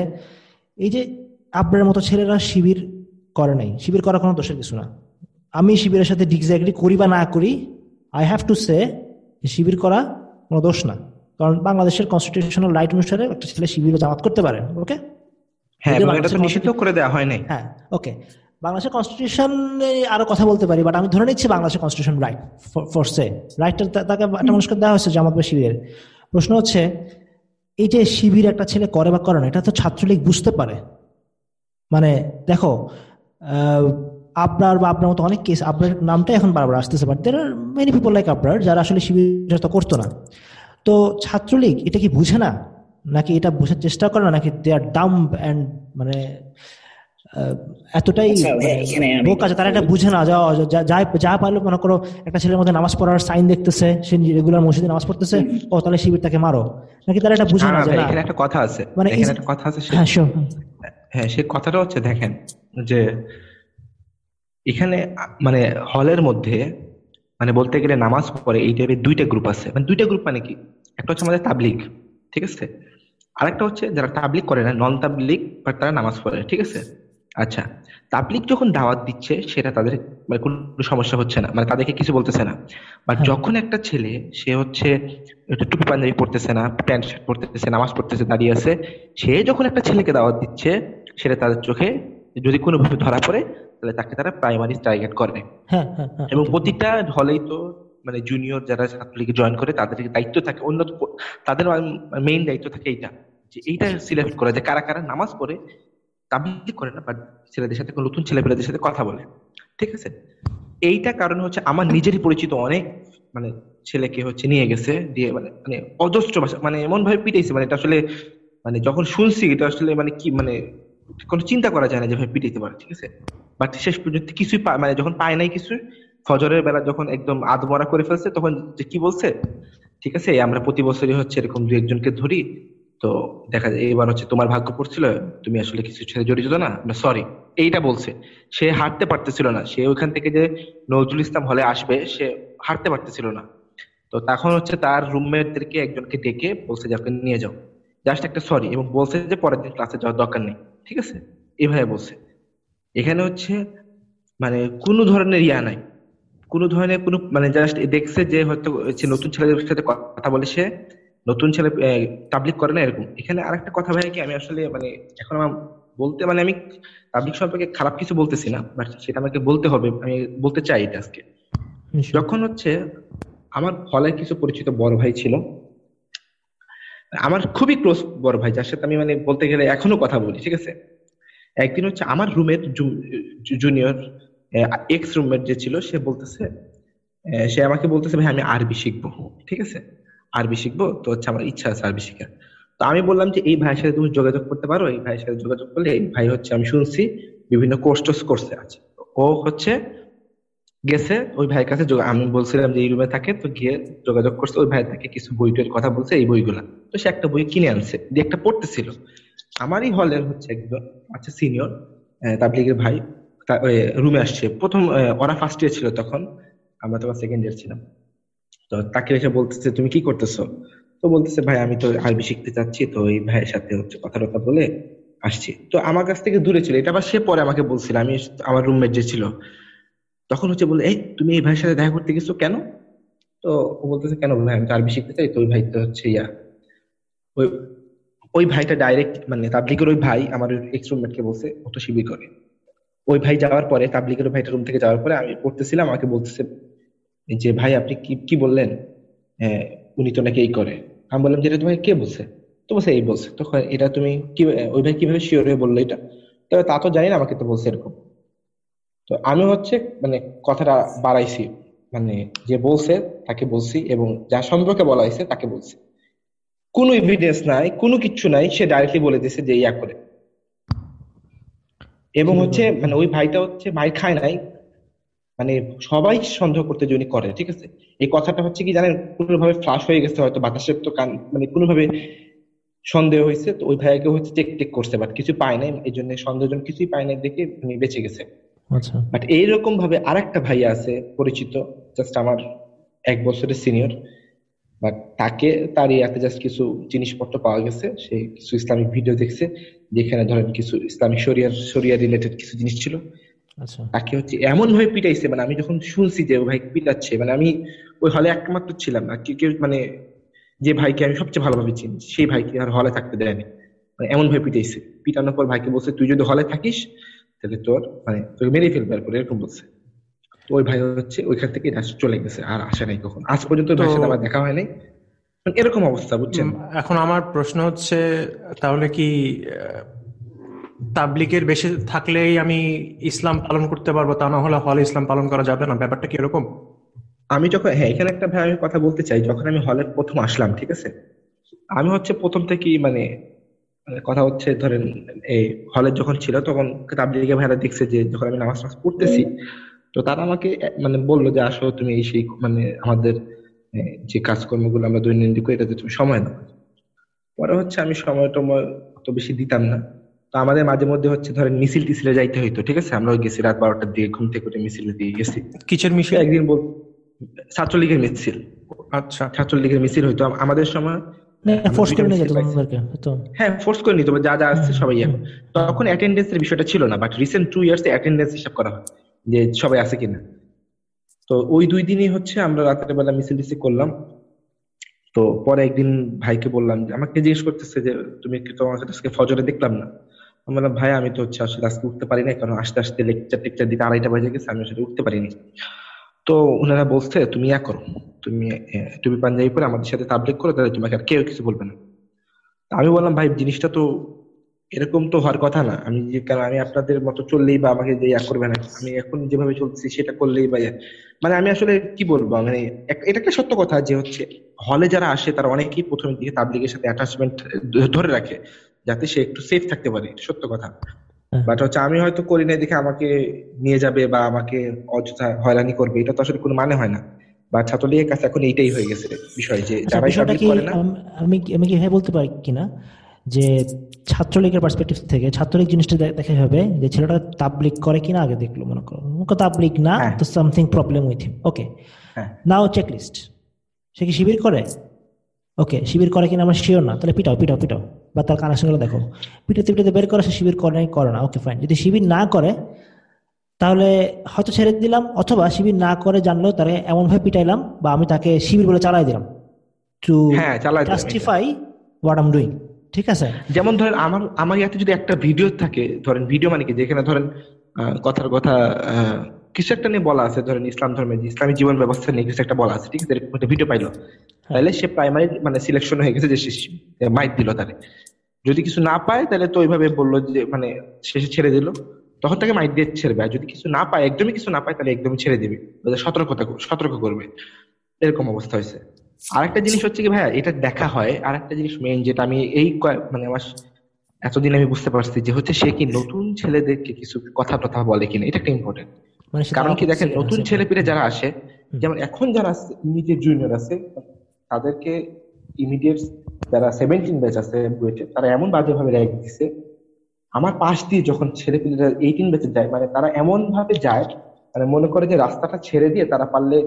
এই যে আব্রার মতো ছেলেরা শিবির করে নাই শিবির করা কোনো দোষের কিছু না। আমি শিবিরের সাথে ডিক্সাগ্রি করি বা না করি I have to say Shibir করা কোনো দোষ না। কারণ বাংলাদেশের কনস্টিটিউশনাল রাইট অনুসারে একটা ছেলে শিবিরে জামাত করতে পারে ওকে হ্যাঁ এটা তো বাংলাদেশের নিষিদ্ধ করে দেওয়া হয় নাই হ্যাঁ ওকে বাংলাদেশের কনস্টিটিউশন আরও কথা বলতে পারি বাট আমি ধরে নিচ্ছি বাংলাদেশের কনস্টিটিউশন রাইট ফর সে রাইটটা তাকে একটা মানুষকে দেওয়া হয়েছে জামাত বা শিবিরের। প্রশ্ন হচ্ছে, এই যে শিবির একটা ছেলে করে বা করে না, এটা তো ছাত্রলীগ বুঝতে পারে। মানে দেখো আপনার বা আপনার মতো অনেক কেস আপনার নামটাই এখন বারবার আসতেছে but there are many people like আপনার যারা আসলে শিবির করতো না। তো ছাত্রলীগ এটা কি বুঝে না? নাকি এটা বোঝার চেষ্টা করে না? নাকি দে আর ডাম অ্যান্ড মানে এতটাই মানে বোকা যে তারা এটা বুঝে না যা যা- পারল মনে করো একটা ছেলের মধ্যে নামাজ পড়ার সাইন দেখতেছে সে রেগুলার মসজিদে নামাজ পড়তেছে ও তাহলে শিবির তাকে মারো। নাকি তারা এটা বুঝে না, এখানে একটা কথা আছে। মানে এখানে একটা কথা আছে হ্যাঁ sure, হ্যাঁ। সে কথাটা হচ্ছে দেখেন যে এখানে মানে হলের মধ্যে মানে বলতে গেলে নামাজ পড়ে এই টাইপের দুইটা গ্রুপ আছে। মানে দুইটা গ্রুপ মানে কি? একটা হচ্ছে আমাদের তাবলিগ ঠিক আছে? আরেকটা হচ্ছে যারা তাবলিগ করে না নন তাবলিগ বাট তারা নামাজ পড়ে ঠিক আছে? আচ্ছা তাবলিগ যখন দাওয়াত দিচ্ছে সেটা তাদের মানে কোনো সমস্যা হচ্ছে না। মানে তাদেরকে কিছু বলতেছে না। বাট হ্যাঁ। যখন একটা ছেলে সে হচ্ছে টুপি পাঞ্জাবি পড়তেছে না প্যান্ট শার্ট পড়তেছে নামাজ পড়তেছে দাঁড়িয়ে আছে সে যখন একটা ছেলেকে দাওয়াত দিচ্ছে সেটা তাদের চোখে যদি কোনোভাবে ধরা পড়ে তাহলে তাকে তারা প্রাইমারি টার্গেট করে। হ্যাঁ হ্যাঁ এবং প্রতিটা হলেই তো মানে জুনিয়র যারা ছাত্রলীগে জয়েন করে তাদের দায়িত্ব থাকে। অন্য তাদের মেইন দায়িত্ব থাকে এইটা। যে এইটা সিলেক্ট করা যে কারা কারা নামাজ পড়ে তাবলিগ করে না বাট ছেলেদের সাথে নতুন ছেলেপেলেদের সাথে কথা বলে। ঠিক আছে? এইটা কারণ হচ্ছে আমার নিজেরই পরিচিত অনেক মানে ছেলেকে হচ্ছে নিয়ে গেছে, দিয়ে মানে মানে অজস্র ভাষা মানে এমন ভাবে পিটাইছে মানে এটা আসলে মানে যখন শুনছি এটা আসলে মানে কি মানে কোনো চিন্তা করা যায় না যে ভাই পিটাইতে পারে, ঠিক আছে? বাট শেষ পর্যন্ত কিছুই পা- মানে যখন পায় নাই কিছু ফজরের বেলা যখন একদম আদমরা করে ফেলছে, তখন যে কি বলছে? ঠিক আছে, আমরা প্রতি বছরই হচ্ছে এরকম দু একজনকে ধরি তো দেখা যায় এবার হচ্ছে তোমার ভাগ্য পড়ছিল, তুমি আসলে কিছু সাথে জড়িত না? সরি এইটা বলছে। সে হাঁটতে পারতেছিল না। সে ওইখান থেকে যে নজরুল ইসলাম হলে আসবে, সে হাঁটতে পারতেছিল না। তো তখন হচ্ছে তার রুমমেটদেরকে একজনকে ডেকে বলছে যে আপনি নিয়ে যাও। জাস্ট একটা সরি এবং বলছে যে, পরের দিন ক্লাসে যাওয়ার দরকার নেই। ঠিক আছে? এভাবে বলছে। এখানে হচ্ছে মানে কোনো ধরনের ইয়া নাই। কোনো ধরনের কোনো মানে জাস্ট দেখছে যে হয়তো নতুন ছেলেদের সাথে কথা বলে সে নতুন ছেলে তাবলিক করে না এরকম। এখানে আরেকটা কথা ভাই কি আমি আসলে মানে এখন আমার বলতে মানে আমি তাবলিক সম্পর্কে খারাপ কিছু বলতেছি না বাট সেটা আমাকে বলতে হবে আমি বলতে চাই এটা আজকে। যখন হচ্ছে আমার হলের কিছু পরিচিত বড় ভাই ছিল আমার খুবই ক্লোজ বড় ভাই যার সাথে আমি মানে বলতে গেলে এখনও কথা বলি ঠিক আছে? একদিন হচ্ছে আমার রুমের জুনিয়র এক্স রুমের যে ছিল সে বলতেছে সে আমাকে বলতেছে ভাই আমি আরবি শিখব। ঠিক আছে? আরবি শিখব? তো হচ্ছে আমার ইচ্ছা আছে আরবি শেখার। তো আমি বললাম যে, এই ভাইয়ের সাথে তুমি যোগাযোগ করতে পারো? এই ভাইয়ের সাথে যোগাযোগ করলে এই ভাই হচ্ছে আমি শুনছি বিভিন্ন কোর্স টোর্স করছে আছে ও হচ্ছে গেছে, ওই ভাইয়ের কাছে আমি বলছিলাম যে, এই রুমে থাকে। তো গিয়ে যোগাযোগ করছে, ওই ভাই তাকে কিছু বই টইয়ের কথা বলছে, এই বইগুলা। তো সে একটা বই কিনে আনছে, দিয়ে একটা পড়তেছিল। আমারই হলের হচ্ছে একজন আচ্ছা সিনিয়র তাবলিগের ভাই রুমে আসছে। প্রথম ওরা ফার্স্ট ইয়ার ছিল তখন, আমরা তখন সেকেন্ড ইয়ার ছিলাম। তো তাকে এসে বলতেছে, তুমি কি করতেছো? তো বলতেছে, ভাই, আমি তো আরবি শিখতে চাচ্ছি, তো এই ভাইয়ের সাথে হচ্ছে কথা টথা বলে আসছি। তো আমার কাছ থেকে দূরে ছিল। এটা আবার সে পরে আমাকে বলছিল, আমি আমার রুমমেট যে ছিল। তখন হচ্ছে বলে এই, তুমি এই ভাইয়ের সাথে দেখা করতে গেছো কেন? তো ও বলতেছে, কেন ভাই, আমি তো আরবি শিখতে চাই, তো ওই ভাই তো হচ্ছে ইয়া, ওই ওই ভাইটা ডাইরেক্ট মানে তাবলিগের ওই ভাই আমার এক্স রুমমেটকে বলছে, ও তো শিবির করে। ওই ভাই যাওয়ার পরে, তাবলিগের ভাইটা রুম থেকে যাওয়ার পরে আমি পড়তেছিলাম, আমাকে বলতেছে যে ভাই আপনি কি কি বললেন? উনি তো নাকি এই করে। আমি বললাম যে এটা তোমাকে কে বলছে? তো বলছে এই বলছে। তো এটা তুমি কি ওই ভাই কীভাবে শিওর হয়ে বলল এটা? তবে তা তো জানি না আমাকে তো বলছে এরকম। তো আমি হচ্ছে মানে কথাটা বাড়াইছি। মানে যে বলছে তাকে বলছি এবং যার সম্পর্কে বলা হয়েছে তাকে বলছি। কোনো এভিডেন্স নাই কোনো কিছু নাই সে ডাইরেক্টলি বলে দিয়েছে যে ইয়া করে। এবং হচ্ছে মানে ওই ভাইটা হচ্ছে ভাই খায় নাই মানে সবাই সন্দেহ করতে যে উনি করে ঠিক আছে? এই কথাটা হচ্ছে কি জানেন কোনোভাবে ফ্লাশ হয়ে গেছে হয়তো বাতাসের তো কান মানে কোনোভাবে সন্দেহ হয়েছে তো ওই ভাইয়াকে হচ্ছে চেক টেক করছে বাট কিছু পায় নাই এই জন্য সন্দেহজন কিছুই পায় নাই দেখে উনি বেঁচে গেছে। আচ্ছা। বাট এইরকম ভাবে আরেকটা ভাইয়া আছে পরিচিত জাস্ট আমার এক বছরের সিনিয়র বাট তাকে তার ইয়াতে জাস্ট কিছু জিনিসপত্র পাওয়া গেছে সে কিছু ইসলামিক ভিডিও দেখছে যেখানে ধরেন কিছু ইসলামিক শরিয়ার শরিয়া রিলেটেড কিছু জিনিস ছিল। আচ্ছা তাকে হচ্ছে এমন ভাবে পিটাইছে মানে আমি যখন শুনছি যে ও ভাই পিটাচ্ছে মানে আমি ওই হলে একমাত্র ছিলাম না কেউ মানে যে ভাইকে আমি সবচেয়ে ভালোভাবে চিনি সেই ভাইকে আর হলে থাকতে দেয়নি। মানে এমন ভাবে পিটাইছে। পিটানোর পর ভাইকে বলছে তুই যদি হলে থাকিস তাহলে তোর মানে তোকে মেরে ফেলবে এরপর এরকম বলছে। তো ওই ভাই হচ্ছে ওইখান থেকে চলে গেছে আর আসে নাই কখন। আজ পর্যন্ত ভাইয়ের সাথে আমার দেখা হয় নাই। মানে এরকম অবস্থা বুঝছেন? এখন আমার প্রশ্ন হচ্ছে তাহলে কি আহ, তাবলিগের বেশি থাকলেই আমি ইসলাম পালন করতে পারব তা না হলে হলে ইসলাম পালন করা যাবে না। ব্যাপারটা কি এরকম? আমি যখন হ্যাঁ এখানে একটা ভাই আমি কথা বলতে চাই যখন আমি হলে প্রথম আসলাম ঠিক আছে? আমি হচ্ছে প্রথম থেকেই মানে মানে কথা হচ্ছে ধরেন এই হলে যখন ছিল তখন তাবলিগে ভাইরা দেখছে যে যখন আমি নামাজ টামাজ পড়তেছি তো তারা আমাকে মানে বলল যে আসো তুমি এই সেই মানে আমাদের যে কাজকর্মগুলো আমরা দৈনন্দিন করি এটাতে তুমি সময় দাও। পরে হচ্ছে আমি সময় টময় অত বেশি দিতাম না। তো আমাদের মাঝে মধ্যে হচ্ছে ধরেন মিছিল টিছিলে যাইতে হইতো ঠিক আছে? আমরা গেছি রাত বারোটার দিকে ঘুম থেকে উঠে মিছিল দিয়ে গেছি। কিচের মিশন একদিন বল ছাত্রলীগের মিছিল। আচ্ছা। ছাত্রলীগের মিছিল হইতো। আমাদের সময় ফোর্স করে নিয়ে যেত মিছিল পাইছি। তোমাদেরকে তো হ্যাঁ ফোর্স করে নিত যা যা আসছে সবাই করে। তখন বিষয়টা ছিল না but recent two years attendance হিসাব করা হয় যে সবাই আছে কিনা। তো ওই দুই দিনই হচ্ছে আমরা রাতের বেলা মিছিল করলাম। তো পরে একদিন ভাইকে বললাম যে আমাকে জিজ্ঞেস করতেছে যে তুমি কি তোমার সাথে আজকে ফজরে দেখলাম না? আমি বললাম, ভাই, আমি তো হচ্ছে আসলে আজকে উঠতে পারি না কারণ আস্তে আস্তে লেকচার টেকচার দিতে আড়াইটা বাজে গেছে, আমি আসলে উঠতে পারিনি। তো ওনারা বলছে, তুমি ইয়া করো, তুমি টুপি পাঞ্জাবি পরে আমাদের সাথে তাবলিক করো, তাহলে তোমাকে আর কেউ কিছু বলবে না। আমি বললাম, ভাই, জিনিসটা তো এরকম তো হওয়ার কথা না। আমি যে, কারণ আমি আপনাদের মতো চললেই বা আমাকে যে ইয়া করবে না, আমি এখন যেভাবে চলছি সেটা করলেই বা মানে আমি আসলে কি বলব মানে এটা একটা সত্য কথা যে হচ্ছে হলে যারা আসে তারা অনেকেই প্রথমের দিকে তাবলিগের সাথে অ্যাটাচমেন্ট ধরে রাখে। যাতে সে একটু সেফ থাকতে পারে সত্য কথা। হ্যাঁ। বাট হচ্ছে আমি হয়তো করি না দেখে আমাকে নিয়ে যাবে বা আমাকে অযথা হয়রানি করবে এটা তো আসলে কোনো মানে হয় না। বা ছাত্রলীগের কাছে এখন এইটাই হয়ে গেছে বিষয় যে আচ্ছা কি করে না। আমি কি- আমি কি হ্যাঁ বলতে পারি কিনা? যে ছাত্রলীগের পার্সপেক্টিভ থেকে ছাত্রলীগ জিনিসটা দেখা হবে যে ছেলেটা তাবলিগ করে কিনা আগে দেখল মনে করো। করো তাবলিগ না হ্যাঁ। তো something problem with him okay হ্যাঁ। নাও চেক লিস্ট সে কি শিবির করে? ওকে শিবির করে কিনা আমরা শিওর না। তাহলে পিটাও পিটাও পিটাও। বা তার কানেকশনগুলো দেখো। পিটাতে পিটাতে বের করে সে শিবির করে নাই করে না। ওকে ফাইন যদি শিবির না করে তাহলে হয়তো ছেড়ে দিলাম অথবা শিবির না করে জানলেও তারে এমন ভাবে পিটাইলাম বা আমি তাকে শিবির বলে চালাই দিলাম। To. Justify what am doing ঠিক আছে? যেমন ধরেন আমার আমার ইয়াতে যদি একটা ভিডিও থাকে ধরেন ভিডিও মানে কি? যেখানে ধরেন কথার কথা কিছু একটা নিয়ে বলা আছে, ধরেন ইসলাম ধর্মে যে ইসলামী জীবন ব্যবস্থা নিয়ে কিছু একটা বলা আছে, ঠিক আছে? ভিডিও পাইলো। তাহলে সে প্রাইমারি মানে সিলেকশন হয়ে গেছে যে মাইক দিল তারে যদি কিছু না পায়, তাহলে তো ওইভাবে বলল যে মানে শেষে ছেড়ে দিল। তখন তাকে মাইক দিয়ে ছেড়বে। আর যদি কিছু না পায়, একদমই কিছু না পায়, তাহলে একদমই ছেড়ে দিবে। সতর্কতা সতর্ক করবে। এরকম অবস্থা হয়েছে। আরেকটা জিনিস হচ্ছে কি ভাইয়া, এটা দেখা হয়। আরেকটা জিনিস মেইন যেটা আমি এই মানে আমার এতদিন আমি বুঝতে পারছি যে হচ্ছে সে কি নতুন ছেলেদেরকে কিছু কথা টথা বলে কিনা, এটা একটা ইম্পর্টেন্ট মানে কারণ কি দেখেন নতুন ছেলে পেলে যারা আসে যেমন এখন যারা ইমিডিয়েট জুনিয়র আছে তাদেরকে ইমিডিয়েট যারা সেভেন্টিন ব্যাচ আছে বুয়েটে তারা এমন বাজে ভাবে র্যাঙ্ক দিছে আমার পাশ দিয়ে যখন ছেলে পেলেরা এইটিন ব্যাচে যায় মানে তারা এমন ভাবে যায় মানে মনে করে যে রাস্তাটা ছেড়ে দিয়ে তারা পারলে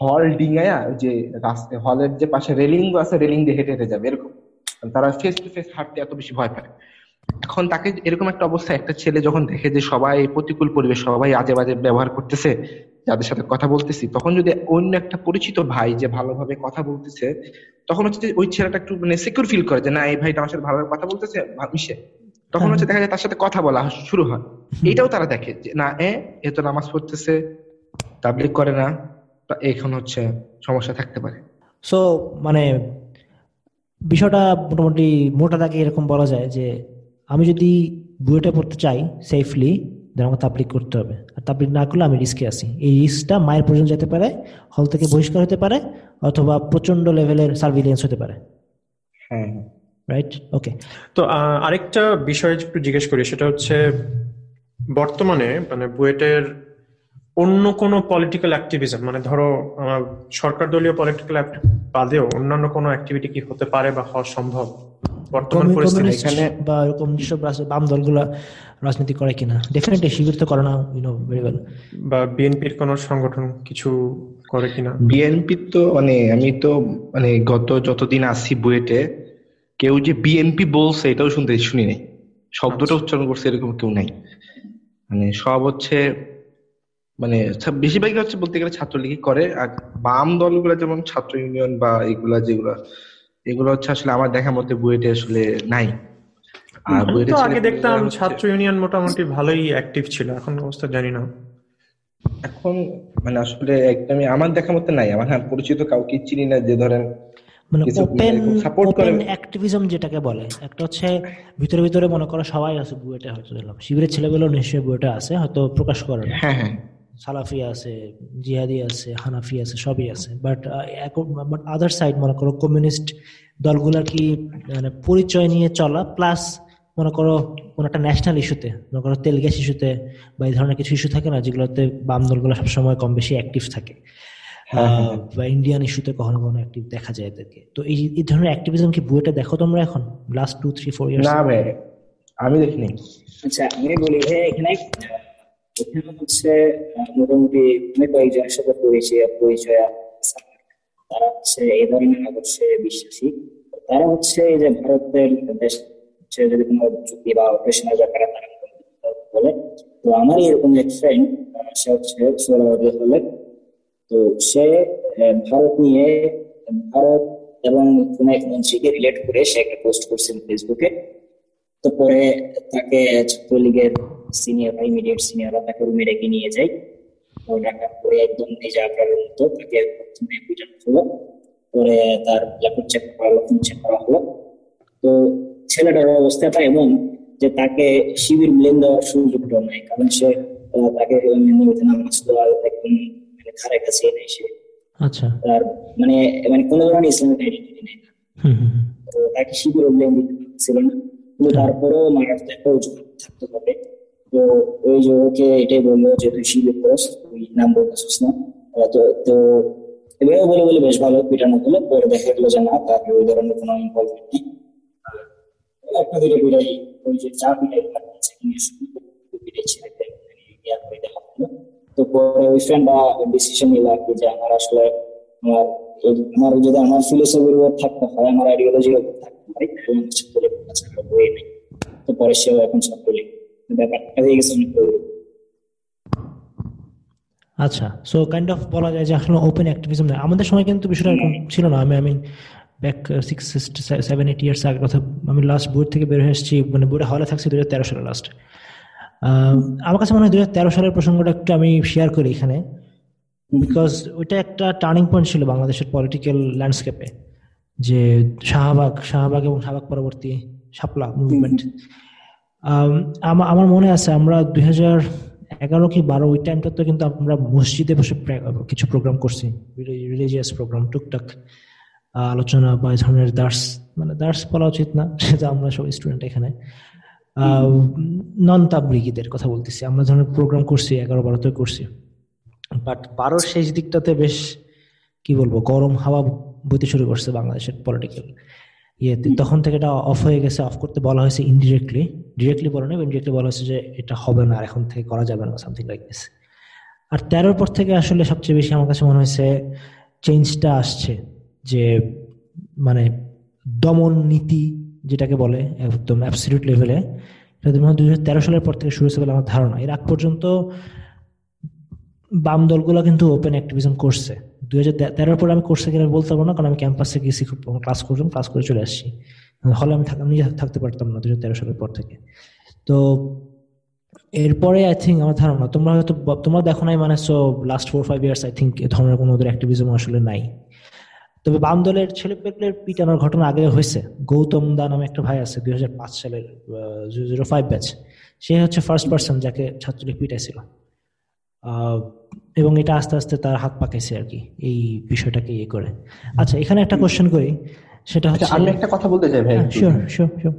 হল ডিঙায়া যে রাস্তা হলের যে পাশে রেলিং আছে রেলিং দিয়ে হেঁটে হেঁটে যাবে এরকম। মানে তারা ফেস টু ফেস হাঁটতে এত বেশি ভয় পায়। এখন তাকে এরকম একটা অবস্থা একটা ছেলে যখন দেখে যে সবাই প্রতিকূল পরিবেশ সবাই আজে বাজে ব্যবহার করতেছে যাদের সাথে কথা বলতেছি তখন যদি অন্য একটা পরিচিত ভাই যে ভালোভাবে কথা বলতেছে তখন হচ্ছে ওই ছেলেটা একটু মানে সিকিউর ফিল করে যে না এই ভাইটা আমার সাথে ভালোভাবে কথা বলতেছে মিশে। তখন হচ্ছে দেখা যায় তার সাথে কথা বলা শুরু হয়। এইটাও তারা দেখে যে না এ এ তো নামাজ পড়তেছে তাবলিগ করে না। এখন হচ্ছে সমস্যা থাকতে পারে। সো মানে বিষয়টা মোটামুটি মোটা দাগে এরকম বলা যায় যে আমি যদি বুয়েটে পড়তে চাই সেফলি দেন আমাকে তাবলিক করতে হবে। আর তাবলিক না করলে আমি রিস্কে আসি এই রিস্কটা মায়ের পর্যন্ত যেতে পারে হল থেকে বহিষ্কার হতে পারে অথবা প্রচণ্ড লেভেলের সার্ভিলেন্স হতে পারে। হ্যাঁ রাইট ওকে তো আরেকটা বিষয় একটু জিজ্ঞেস করি সেটা হচ্ছে বর্তমানে মানে বুয়েটের অন্য কোনো পলিটিক্যাল অ্যাক্টিভিজম মানে ধরো সরকার দলীয় পলিটিক্যাল বাদেও অন্যান্য কোনো অ্যাক্টিভিটি কি হতে পারে বা হওয়া সম্ভব? বর্তমান পরিস্থিতি এখানে- বা এরকম যেসব বাম দলগুলা রাজনীতি করে কিনা? ডেফিনেটলি শিবির তো করে না ইউনো ভেরি ওয়েল বা বিএনপির কোনো সংগঠন কিছু করে কিনা? বিএনপি তো মানে আমি তো মানে গত যতদিন আসি বুয়েটে কেউ যে বিএনপি বলছে এটাও শুনতে শুনি নাই। শব্দটা উচ্চারণ করছে এরকম কেউ নাই। মানে সব হচ্ছে মানে বেশিরভাগই হচ্ছে বলতে গেলে ছাত্রলীগই করে। আর বাম দলগুলো যেমন ছাত্র ইউনিয়ন বা এগুলা যেগুলা এগুলো হচ্ছে আসলে আমার দেখার মধ্যে বুয়েটে আসলে নাই। আর বুয়েটে আগে দেখতাম ছাত্র ইউনিয়ন মোটামুটি ভালোই অ্যাক্টিভ ছিল এখন অবস্থা জানি না। এখন মানে আসলে একদমই আমার দেখার মধ্যে নাই আমার হ্যাঁ পরিচিত কাউকে চিনি না যে ধরেন মানে ওপেন এরকম করে। অ্যাক্টিভিজম যেটাকে বলে একটা হচ্ছে ভিতরে ভিতরে মনে করো সবাই আছে বুয়েটে হয়তো শিবিরের ছেলেগুলো নিশ্চয়ই বুয়েটে আছে হয়তো প্রকাশ করে না। হ্যাঁ হ্যাঁ। সালাফি আছে জিহাদি আছে হানাফি আছে সবই আছে। বাট বাট আদার সাইড মনে করো কমিউনিস্ট দলগুলা কি মানে পরিচয় নিয়ে চলা প্লাস মনে করো কোন একটা ন্যাশনাল ইস্যুতে মনে করো তেল গ্যাস ইস্যুতে বা এই ধরনের কিছু ইস্যু থাকে না যেগুলোতে বাম দলগুলো সবসময় কম বেশি অ্যাক্টিভ থাকে। হ্যাঁ, হ্যাঁ। আহ, বা ইন্ডিয়ান ইস্যুতে কখনো কখনো অ্যাক্টিভ দেখা যায় এদেরকে। তো এই এই ধরনের অ্যাক্টিভিজম কি বুয়েটে দেখো তোমরা এখন? Last two three four years না ভাই আমি দেখিনি। আচ্ছা আমি বলি এখানে এখানে হচ্ছে মোটামুটি অনেক কয়েকজনের সাথে পরিচয় পরিচয় তারা হচ্ছে এই ধরনের আদর্শে বিশ্বাসী। তারা হচ্ছে এই যে ভারতের দেশ হচ্ছে যদি কোনো চুক্তি বা অপারেশনের ব্যাপারে তারা বলে, তো আমারই এরকম এক ফ্রেন্ড সে হচ্ছে সৌরভ হলে। তো সে ভারত নিয়ে, ভারত এবং কোন এক মন্ত্রীকে রিলেট করে সে একটা পোস্ট করছেন ফেসবুকে তো পরে তাকে ছাত্রলীগের সিনিয়র বা ইমিডিয়েট সিনিয়ররা তাকে রুমে ডেকে নিয়ে যায়। তো ডাকার পরে একদম নিজে আপনার মতো তাকে প্রথমে পিটানো হলো। পরে তার ল্যাপটপ চেক করা হলো ফোন চেক করা হলো। তো ছেলেটার অবস্থাটা এমন যে তাকে শিবির ব্লেম দেওয়ার সুযোগটা নাই কারণ সে তাকে নিয়মিত নামাজ দেওয়ার একদম মানে ধারে কাছে নেই সে। আচ্ছা। তার মানে মানে কোনো ধরনের ইসলামিক আইডেন্টিটি নেই। তো তাকে শিবির ব্লেম দিতে ছিল না। কিন্তু তারপরেও মারার তো একটা থাকতে হবে। তো ওই যে এটাই বলল যে তুই শিবির করস তুই নাম বলতেছিস না। তো তো এভাবে বলে বলে বেশ ভালো পিটানো হলো। পরে দেখা গেলো যে না তার ওই ধরনের কোনো ইনভলভমেন্ট নেই। একটা দুটো পিটাই ওই যে চা পিটাই তো পরে ওই ফ্রেন্ডরা ডিসিশন নিল আর কি যে আমার আসলে আমার আমার যদি আমার ফিলোসফির উপর থাকতে হয়, আমার আইডিওলজির উপর থাকতে হয় বই নেই। তো পরে সেও এখন ছাত্রলীগ ব্যাপারটা হয়ে গেছে আচ্ছা সো কাইন্ড অফ বলা যায় যে আসলে ওপেন অ্যাক্টিভিজম না আমাদের সময় কিন্তু বিষয়টা এরকম ছিল না। আমি আমি back six seven eight years আগের কথা আমি লাস্ট বোর্ড থেকে বের হয়ে এসেছি। মানে বোর্ডে হলে থাকছি দু তেরো সালে লাস্ট আমার কাছে মনে হয় দু হাজার তেরো সালের প্রসঙ্গটা একটু আমি শেয়ার করি এখানে। বিকজ ওইটা একটা টার্নিং পয়েন্ট ছিল বাংলাদেশের পলিটিক্যাল ল্যান্ডস্কেপে যে শাহবাগ শাহবাগ এবং শাহবাগ পরবর্তী শাপলা মুভমেন্ট আমার মনে আছে আমরা দুই হাজার এগারো কি বারো, ওই টাইমটা তো কিন্তু আমরা মসজিদে বসে কিছু প্রোগ্রাম করছি। রিলিজিয়াস প্রোগ্রাম টুকটাক আলোচনা বা এই ধরনের দার্স মানে দার্স বলা উচিত না, সেটা আমরা সব স্টুডেন্ট এখানে। নন তাবলিগীদের কথা বলতেছি, আমরা ধরনের প্রোগ্রাম করছি এগারো বারোতে করছি। বাট বারোর শেষ দিকটাতে বেশ, কি বলব, গরম হাওয়া বইতে শুরু করছে বাংলাদেশের পলিটিক্যাল ইয়েতে তখন থেকে এটা অফ হয়ে গেছে অফ করতে বলা হয়েছে ইনডিরেক্টলি ডিরেক্টলি বলা নেই ইনডিরেক্টলি বলা হয়েছে যে এটা হবে না, আর এখন থেকে করা যাবে না সামথিং লাইক দিস আর তেরোর পর থেকে আসলে সবচেয়ে বেশি আমার কাছে মনে হয়েছে চেঞ্জটা আসছে, যে মানে দমন নীতি যেটাকে বলে, একদম অ্যাবসলিউট লেভেলে এটা দুই তেরো সালের পর থেকে শুরু হয়েছে বলে আমার ধারণা। এর আগ পর্যন্ত বাম দলগুলো কিন্তু ওপেন অ্যাক্টিভিজম করছে। দুই হাজার তেরোর পরে আমি কোর্সে গেলে বলতে পারব না, কারণ আমি ক্যাম্পাসে গেছি ক্লাস করতাম ক্লাস করে চলে আসছি। হলে আমি নিজে থাকতে পারতাম না দুই হাজার তেরো সালের পর থেকে। তো এরপরে আই থিঙ্ক আমার ধারণা, তোমরা হয়তো তোমরা দেখো নাই মানে so last four five years I think এ ধরনের কোনো ওদের অ্যাক্টিভিজম আসলে নাই। তবে বাম দলের ছেলে পেলের পিটানোর ঘটনা আগে হয়েছে। গৌতম দা নামে একটা ভাই আছে, দুই হাজার পাঁচ সালের জিরো ফাইভ ব্যাচ সে হচ্ছে ফার্স্ট পার্সন যাকে ছাত্রলীগ পিটাইছিল। এবং এটা আস্তে আস্তে তার হাত পাকাইছে আর কি এই বিষয়টাকে ইয়ে করে। আচ্ছা এখানে একটা কোশ্চেন করি সেটা আচ্ছা হচ্ছে আমি একটা কথা বলতে চাই ভাই শিওর শিওর শিওর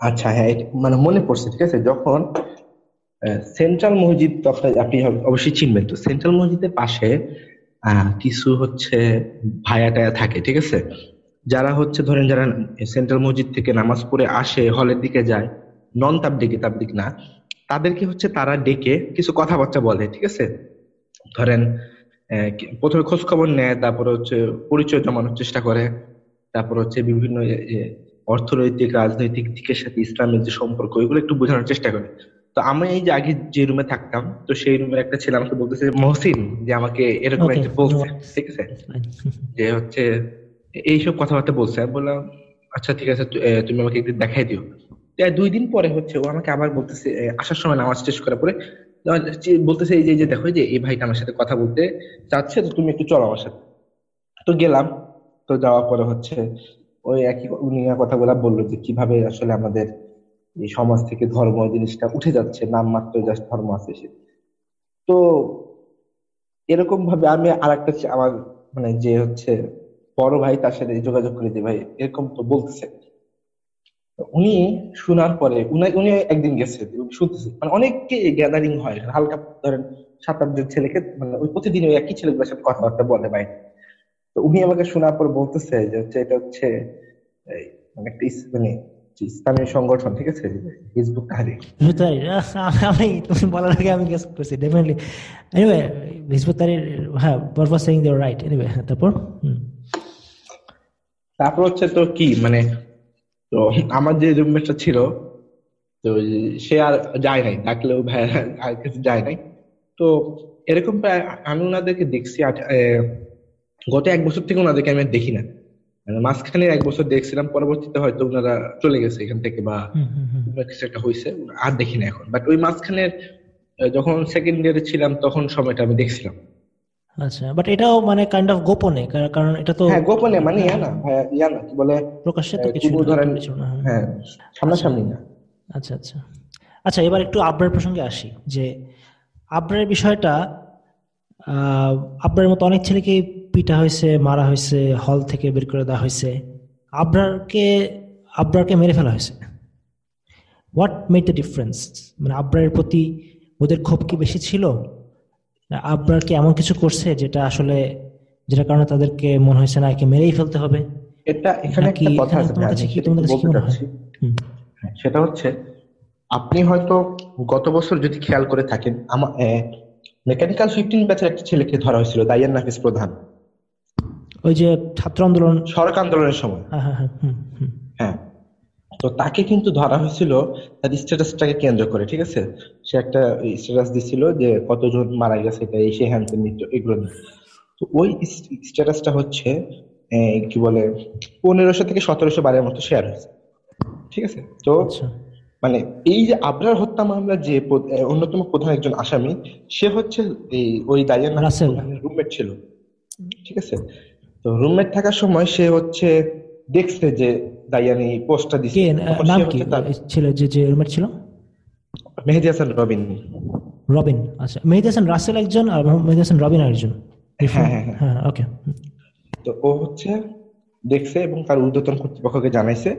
আচ্ছা হ্যাঁ মানে মনে পড়ছে ঠিক আছে? যখন সেন্ট্রাল মসজিদ তখন আপনি অবশ্যই চিনবেন তো। সেন্ট্রাল মসজিদের পাশে আহ, কিছু হচ্ছে ভায়া টায়া থাকে ঠিক আছে? যারা হচ্ছে ধরেন যারা সেন্ট্রাল মসজিদ থেকে নামাজ পড়ে আসে হলের দিকে যায় নন তাবলিগে তাবলিগ না তাদেরকে হচ্ছে তারা ডেকে কিছু কথাবার্তা বলে ঠিক আছে? ধরেন প্রথমে খোঁজ খবর নেয় তারপর হচ্ছে পরিচয় জমানোর চেষ্টা করে তারপর হচ্ছে বিভিন্ন অর্থনৈতিক রাজনৈতিক দিকের সাথে ইসলামের যে সম্পর্ক এগুলো একটু বোঝানোর চেষ্টা করে। তো আমি এই যে আগে যে রুমে থাকতাম তো সেই রুমের একটা ছেলে আমাকে বলতেছে মহসিন যে আমাকে এরকম একটা বলছে ঠিক আছে? যে হচ্ছে এইসব কথাবার্তা বলছে। আমি বললাম আচ্ছা ঠিক আছে তুমি আমাকে একদিন দেখাই দিও। দুই দিন পরে হচ্ছে ও আমাকে আবার বলতেছে আসার সময় নামাজ শেষ করার পরে বলতেছে এই যে দেখো যে এই ভাইটা আমার সাথে কথা বলতে চাচ্ছে, তো তুমি একটু চলো আমার সাথে। তো গেলাম। তো যাওয়ার পরে হচ্ছে ওই একই উনি কথা বলা বলল যে কীভাবে আসলে আমাদের এই সমাজ থেকে ধর্ম জিনিসটা উঠে যাচ্ছে নাম মাত্র জাস্ট ধর্ম আছে সে। তো এরকম ভাবে আমি আর একটা আমার মানে যে হচ্ছে বড় ভাই তার সাথে যোগাযোগ করে যে ভাই, এরকম তো বলতেছে। উনি শোনার পরে উনি উনি একদিন গেছে শুনতেছে। মানে অনেককে গ্যাদারিং হয় হালকা ধরেন সাত আটজন ছেলেকে মানে ওই প্রতিদিন ওই একই ছেলেগুলোর সাথে কথাবার্তা বলে ভাই তো উনি আমাকে শোনার পর বলতেছে যে হচ্ছে এটা হচ্ছে মানে একটা মানে ইসলামী সংগঠন ঠিক আছে? ফেসবুক তাহারি তাই। আমি তুমি বলার আগে আমি গেস করছি ডেফিনেটলি এনিওয়ে হিজবুত তারির হ্যাঁ purpose saying they right anyway তারপর? হুম। তারপর হচ্ছে তো কি মানে তো আমার যে রুমমেটটা ছিল তো সে আর যায় নাই ডাকলেও ভাই আর কিছু যায় নাই। তো এরকম প্রায় আমি ওনাদেরকে দেখছি গত এক বছর থেকে ওনাদেরকে আমি দেখি না। মানে মাঝখানে এক বছর দেখছিলাম পরবর্তীতে হয়তো ওনারা চলে গেছে এখান থেকে বা কিছু একটা হয়েছে আর দেখি না এখন। বাট ওই মাঝখানের যখন সেকেন্ড ইয়ারে ছিলাম তখন সময়টা আমি দেখছিলাম। আচ্ছা বাট এটাও মানে কাইন্ড অফ গোপনে কারণ এটা তো হ্যাঁ গোপনে মানে ইয়া না ইয়া না কি বলে? প্রকাশ্যে তো আহ, কিছু ধরেন হ্যাঁ। হ্যাঁ সামনাসামনি না। আচ্ছা আচ্ছা। আচ্ছা এবার একটু আবরার প্রসঙ্গে আসি যে আবরারের বিষয়টা আহ, আবরারের মতো অনেক ছেলেকে পিটা হয়েছে মারা হয়েছে হল থেকে বের করে দেওয়া হয়েছে। আবরারকে আবরারকে মেরে ফেলা হয়েছে। হোয়াট মেড দ্য ডিফারেন্স মানে আবরারের প্রতি ওদের ক্ষোভ কি বেশি ছিল? না আবরার কি এমন কিছু করছে যেটা আসলে যেটার কারণে তাদেরকে মনে হয়েছে না একে মেরেই ফেলতে হবে? এটা এখানে একটা কথা আছে কি- সেটা কি হয়? সেটা হচ্ছে আপনি হয়তো গত বছর যদি খেয়াল করে থাকেন আমার মেকানিক্যাল ফিফটিন ব্যাচের একটা ছেলেকে ধরা হয়েছিল দাইয়ান নাফিস প্রধান। ওই যে ছাত্র আন্দোলন সড়ক আন্দোলনের সময়। হ্যাঁ হ্যাঁ হ্যাঁ তো তাকে কিন্তু ধরা হয়েছিল তার স্ট্যাটাসটাকে কেন্দ্র করে ঠিক আছে? সে একটা স্ট্যাটাস দিছিল যে কতজন মারা গেছে এটা এই সে হ্যান ত্যান মৃত্যু এগুলো নিয়ে। তো ওই স্ট্যাটাসটা হচ্ছে কি বলে পনেরোশো থেকে সতেরোশো বারের মতো শেয়ার হয়েছে। ঠিক আছে? তো আচ্ছা। মানে এই যে আবরার হত্যা মামলার যে অন্যতম প্রধান একজন আসামি সে হচ্ছে এই ওই দাইয়ান। রুমমেট ছিল। ঠিক আছে? তো রুমমেট থাকার সময় সে হচ্ছে দেখছে যে দাইয়ানি পোস্টটা তখন নাম কি? ছিল যে যে রুমেট ছিল? মেহেদি হাসান রবিন। রবিন আচ্ছা। মেহেদি হাসান রাসেল একজন আর মেহেদি হাসান রবিন আরেকজন। হ্যাঁ, হ্যাঁ, হ্যাঁ। হ্যাঁ ওকে। তো ও হচ্ছে দেখছে এবং তার ঊর্ধ্বতন কর্তৃপক্ষকে জানাইছে।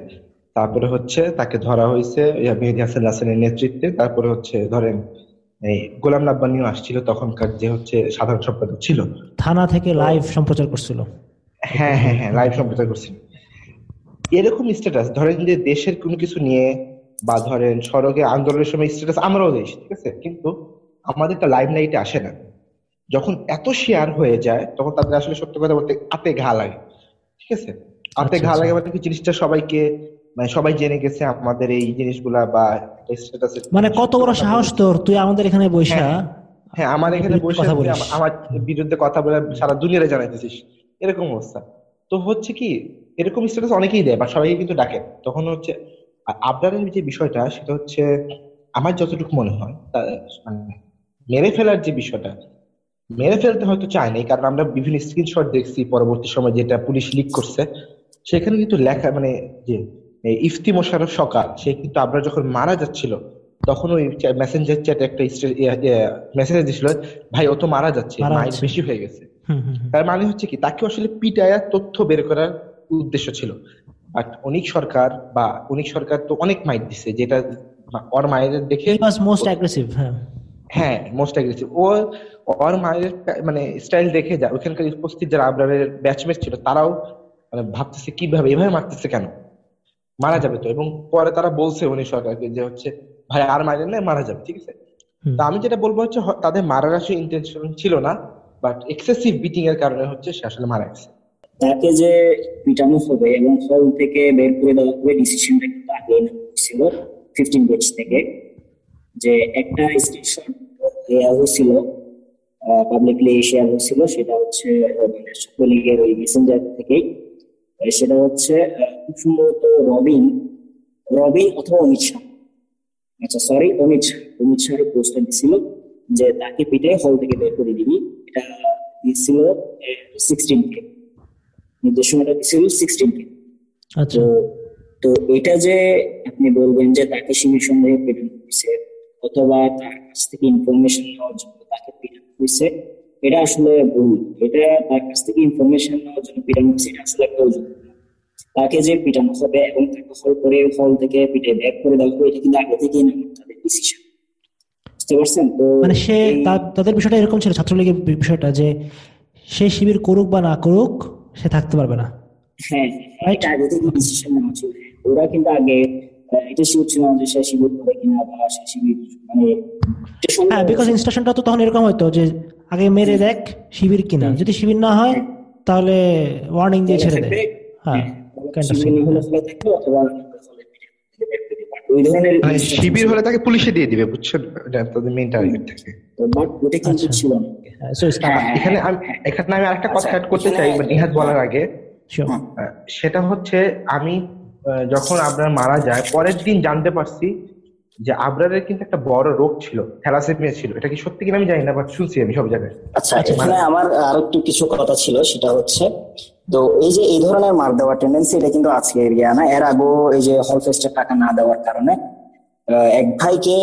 তারপরে হচ্ছে তাকে ধরা হয়েছে মেহেদি হাসান রাসেলের নেতৃত্বে। তারপরে হচ্ছে ধরেন এই গোলাম রাব্বানিও আসছিল তখনকার যে হচ্ছে সাধারণ সম্পাদক ছিল। থানা থেকে লাইভ সম্প্রচার করছিল। হ্যাঁ হ্যাঁ হ্যাঁ লাইভ সম্প্রচার করছিল। এরকম স্ট্যাটাস ধরেন যে দেশের কোনো কিছু নিয়ে বা ধরেন সড়কে আন্দোলনের সময় স্ট্যাটাস আমরাও দিই ঠিক আছে? কিন্তু আমাদেরটা লাইভ লাইটে আসে না। যখন এত শেয়ার হয়ে যায় তখন তাদের আসলে সত্য কথা বলতে আতে ঘা লাগে ঠিক আছে? আতে আচ্ছা, ঘা আচ্ছা। লাগে মানে জিনিসটা সবাইকে মানে সবাই জেনে গেছে আমাদের এই জিনিসগুলা বা স্ট্যাটাস মানে কত বড় সাহস তোর? তুই আমাদের এখানে বৈশা হ্যাঁ, হ্যাঁ আমার এখানে বসে আমার বিরুদ্ধে কথা বলে সারা দুনিয়ারে জানাইতেছিস। এরকম অবস্থা। তো হচ্ছে কি এরকম স্ট্যাটাস অনেকেই দেয় বা সবাইকে কিন্তু ডাকে। তখন হচ্ছে আ- আবরারের যে বিষয়টা সেটা হচ্ছে আমার যতটুকু মনে হয় মানে মেরে ফেলার যে বিষয়টা মেরে ফেলতে হয়তো চায় নাই কারণ আমরা বিভিন্ন স্ক্রিনশট দেখছি পরবর্তী সময় যেটা পুলিশ লিক করছে। সেখানে কিন্তু লেখা মানে যে ইফতি মোশারফ সকাল সে কিন্তু আবরার যখন মারা যাচ্ছিল তখন ওই মেসেঞ্জার চ্যাটে একটা মেসেজ দিছিল ভাই ও তো মারা যাচ্ছে বেশি হয়ে গেছে। তার মানে হচ্ছে কি তাকে আসলে পিটায়া তথ্য বের করার উদ্দেশ্য ছিল। বাট অনিক সরকার বা অনিক সরকার তো অনেক মাইট দিছে যেটা ওর মায়ের দেখে most aggressive, হ্যাঁ। হ্যাঁ মোস্ট অ্যাগ্রেসিভ ও ওর মায়ের মানে স্টাইল দেখে যা ওখানকার উপস্থিত যারা আবরারের ব্যাচমেট ছিল তারাও মানে ভাবতেছে কীভাবে এভাবে মারতেছে কেন? মারা যাবে তো। এবং পরে তারা বলছে উনি সরকারকে যে হচ্ছে ভাই আর মারেন না মারা যাবে ঠিক আছে? তা আমি যেটা বলব হচ্ছে তাদের মারার আসলে ইন্টেনশন ছিল না বাট এক্সেসিভ বিটিং এর কারণে হচ্ছে সে আসলে মারা গেছে। তাকে যে পিটানো হবে এবং হল থেকে বের করে দেওয়া হবে ডিসিশনটা কিন্তু আগে ছিল ফিফটিন ডেজ থেকে। যে একটা স্ক্রিনশট দেওয়া হয়েছিল পাবলিকলি শেয়ার হয়েছিল, সেটা হচ্ছে ছাত্রলীগের ওই মেসেঞ্জার থেকেই। সেটা হচ্ছে খুব সম্ভবত রবিন রবিন অথবা অমিত শাহ। আচ্ছা সরি অমিত শাহ। অমিত শাহের পোস্টার দিছিল যে তাকে পিটে হল থেকে বের করে দিবি। এটা দিয়েছিল সিক্সটিন কে নির্দেশনাটা দিছিল সিক্সটিন কে। আচ্ছা। তো এটা যে আপনি বলবেন যে তাকে শিবির সন্দেহে পেটানো হয়েছে অথবা তার কাছ থেকে ইনফরমেশন নেওয়ার জন্য তাকে পেটানো হয়েছে এটা আসলে ভুল। এটা তার কাছ থেকে ইনফরমেশন নেওয়ার জন্য পেটানো হয়েছে এটা আসলে অজুহাত তাকে যে পিটানো হবে এবং তাকে হল করে হল থেকে পিটে ব্যাক করে দেওয়া হবে এটা কিন্তু আগে থেকেই না তাদের ডিসিশন বুঝতে পারছেন? তো মানে সে তাদের বিষয়টা এরকম ছিল ছাত্রলীগের বিষয়টা যে সে শিবির করুক বা না করুক সে থাকতে পারবে না। হ্যাঁ হ্যাঁ, এটা আগে থেকে ডিসিশন নেওয়া ছিল ওরা কিন্তু আগে এটা শিওর ছিল যে সে শিবির করে কিনা বা সে শিবির মানে হ্যাঁ বিকজ ইনস্ট্রাকশনটা তো তখন এরকম হতো যে আগে মেরে দেখ শিবির কিনা। যদি শিবির না হয় তাহলে ওয়ার্নিং দিয়ে ছেড়ে দেয় হ্যাঁ ওই ধরনের মানে শিবির হলে তাকে পুলিশে দিয়ে দিবে বুঝছেন তাদের মেইন টার্গেট থাকে। বাট ওটা কিন্তু আচ্ছা। ছিল হ্যাঁ, হ্যাঁ, এখানে আমি এখানে আমি আরেকটা কথা আচ্ছা, অ্যাড করতে চাই নিহাত বলার আগে. হ্যাঁ। সেটা হচ্ছে আমি আহ, যখন আপনার মারা যায় পরের দিন জানতে পারছি যে আবরারের কিন্তু একটা বড় রোগ ছিল থ্যালাসেমিয়া ছিল। এটা কি সত্যি কিনা আমি জানি না বাট শুনছি আমি সব জায়গায়। আচ্ছা এখানে আমার আরও একটু কিছু কথা ছিল সেটা হচ্ছে তো এই যে এই ধরনের মার দেওয়ার টেন্ডেন্সি এটা কিন্তু আজকে এরিয়া না। এর আগেও এই যে হল ফেস্টের টাকা না দেওয়ার কারণে এক ভাইকে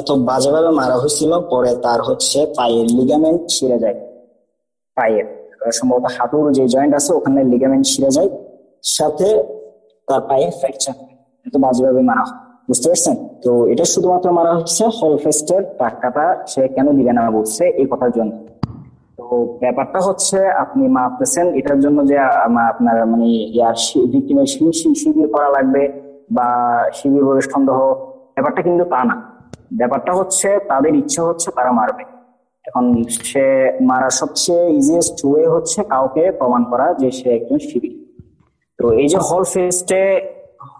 এত বাজেভাবে মারা হয়েছিল, পরে তার হচ্ছে পায়ের লিগামেন্ট ছিঁড়ে যায়। পায়ের সম্ভবত হাঁটুর যে জয়েন্ট আছে ওখানে লিগামেন্ট ছিঁড়ে যায়, সাথে তার পায়ে ফ্র্যাকচার এত বাজেভাবে মারা বুঝতে পারছেন? তো এটা শুধুমাত্র মারা হচ্ছে হল ফেস্টের টাকাটা সে কেন দিবে না বলছে এই কথার জন্য। তো ব্যাপারটা হচ্ছে আপনি মাপতেছেন, এটার জন্য যে আপনার মানে ইয়ার ভিক্টিমের শিবির করা লাগবে বা শিবির বলে সন্দেহ ব্যাপারটা কিন্তু তা না। ব্যাপারটা হচ্ছে তাদের ইচ্ছে হচ্ছে তারা মারবে। এখন সে মারার সবচেয়ে ইজিয়েস্ট ওয়ে হচ্ছে কাউকে প্রমাণ করা যে সে একজন শিবির। তো এই যে হল ফেস্টে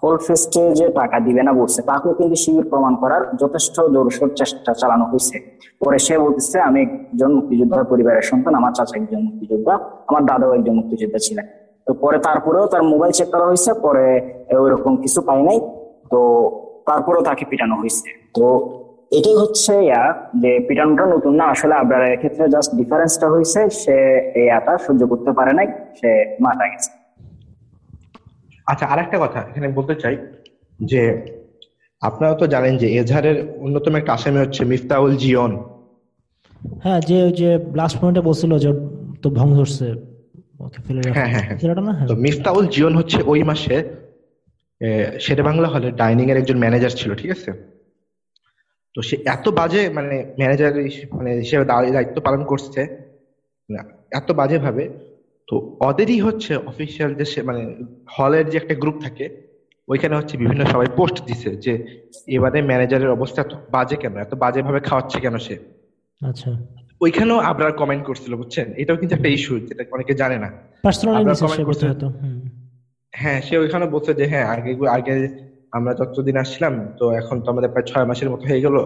হল ফেস্টে যে টাকা দিবে না বলছে, তাকেও কিন্তু শিবির প্রমাণ করার যথেষ্ট জোরসোর চেষ্টা চালানো হয়েছে। পরে সে বলতেছে, আমি একজন মুক্তিযোদ্ধার পরিবারের সন্তান, আমার চাচা একজন মুক্তিযোদ্ধা, আমার দাদাও একজন মুক্তিযোদ্ধা ছিলেন। তো পরে তারপরেও তার মোবাইল চেক করা হয়েছে, পরে ওইরকম কিছু পাই নাই, তো তারপরেও তাকে পিটানো হয়েছে। তো এটাই হচ্ছে ইয়া, যে পিটানোটা নতুন না, আসলে আপনার ক্ষেত্রে জাস্ট ডিফারেন্সটা হয়েছে, সে এই ইয়াটা সহ্য করতে পারে নাই, সে মারা গেছে। আচ্ছা আরেকটা কথা এখানে বলতে চাই যে আপনারা তো জানেন যে এজাহারের অন্যতম একটা আসামি হচ্ছে মিফতাউল জিয়ন। হ্যাঁ যে ওই যে লাস্ট পয়েন্টে বলছিল যে তো ভঙ্গ ধরছে ওকে ফেলে হ্যাঁ, হ্যাঁ, হ্যাঁ। হ্যাঁ। তো মিফতাউল জিয়ন হচ্ছে ওই মাসে শেরে বাংলা হলে ডাইনিং এর একজন ম্যানেজার ছিল ঠিক আছে? তো সে এত বাজে মানে ম্যানেজার মানে হিসেবে দায়িত্ব পালন করছে না, এত বাজে ভাবে তো ওদেরই হচ্ছে অফিসিয়াল যে মানে হলের যে একটা গ্রুপ থাকে ওইখানে হচ্ছে বিভিন্ন সবাই পোস্ট দিছে যে এবারে ম্যানেজারের অবস্থা এত বাজে কেন? এত বাজে ভাবে খাওয়াচ্ছে কেন সে? আচ্ছা। ওইখানেও আবরার কমেন্ট করছিল বুঝছেন? এটাও কিন্তু একটা ইস্যু যেটা অনেকে জানে না। হ্যাঁ সে ওইখানে বলছে যে হ্যাঁ আগে আগে আমরা যতদিন আসছিলাম তো এখন তো আমাদের প্রায় ছয় মাসের মতো হয়ে গেল।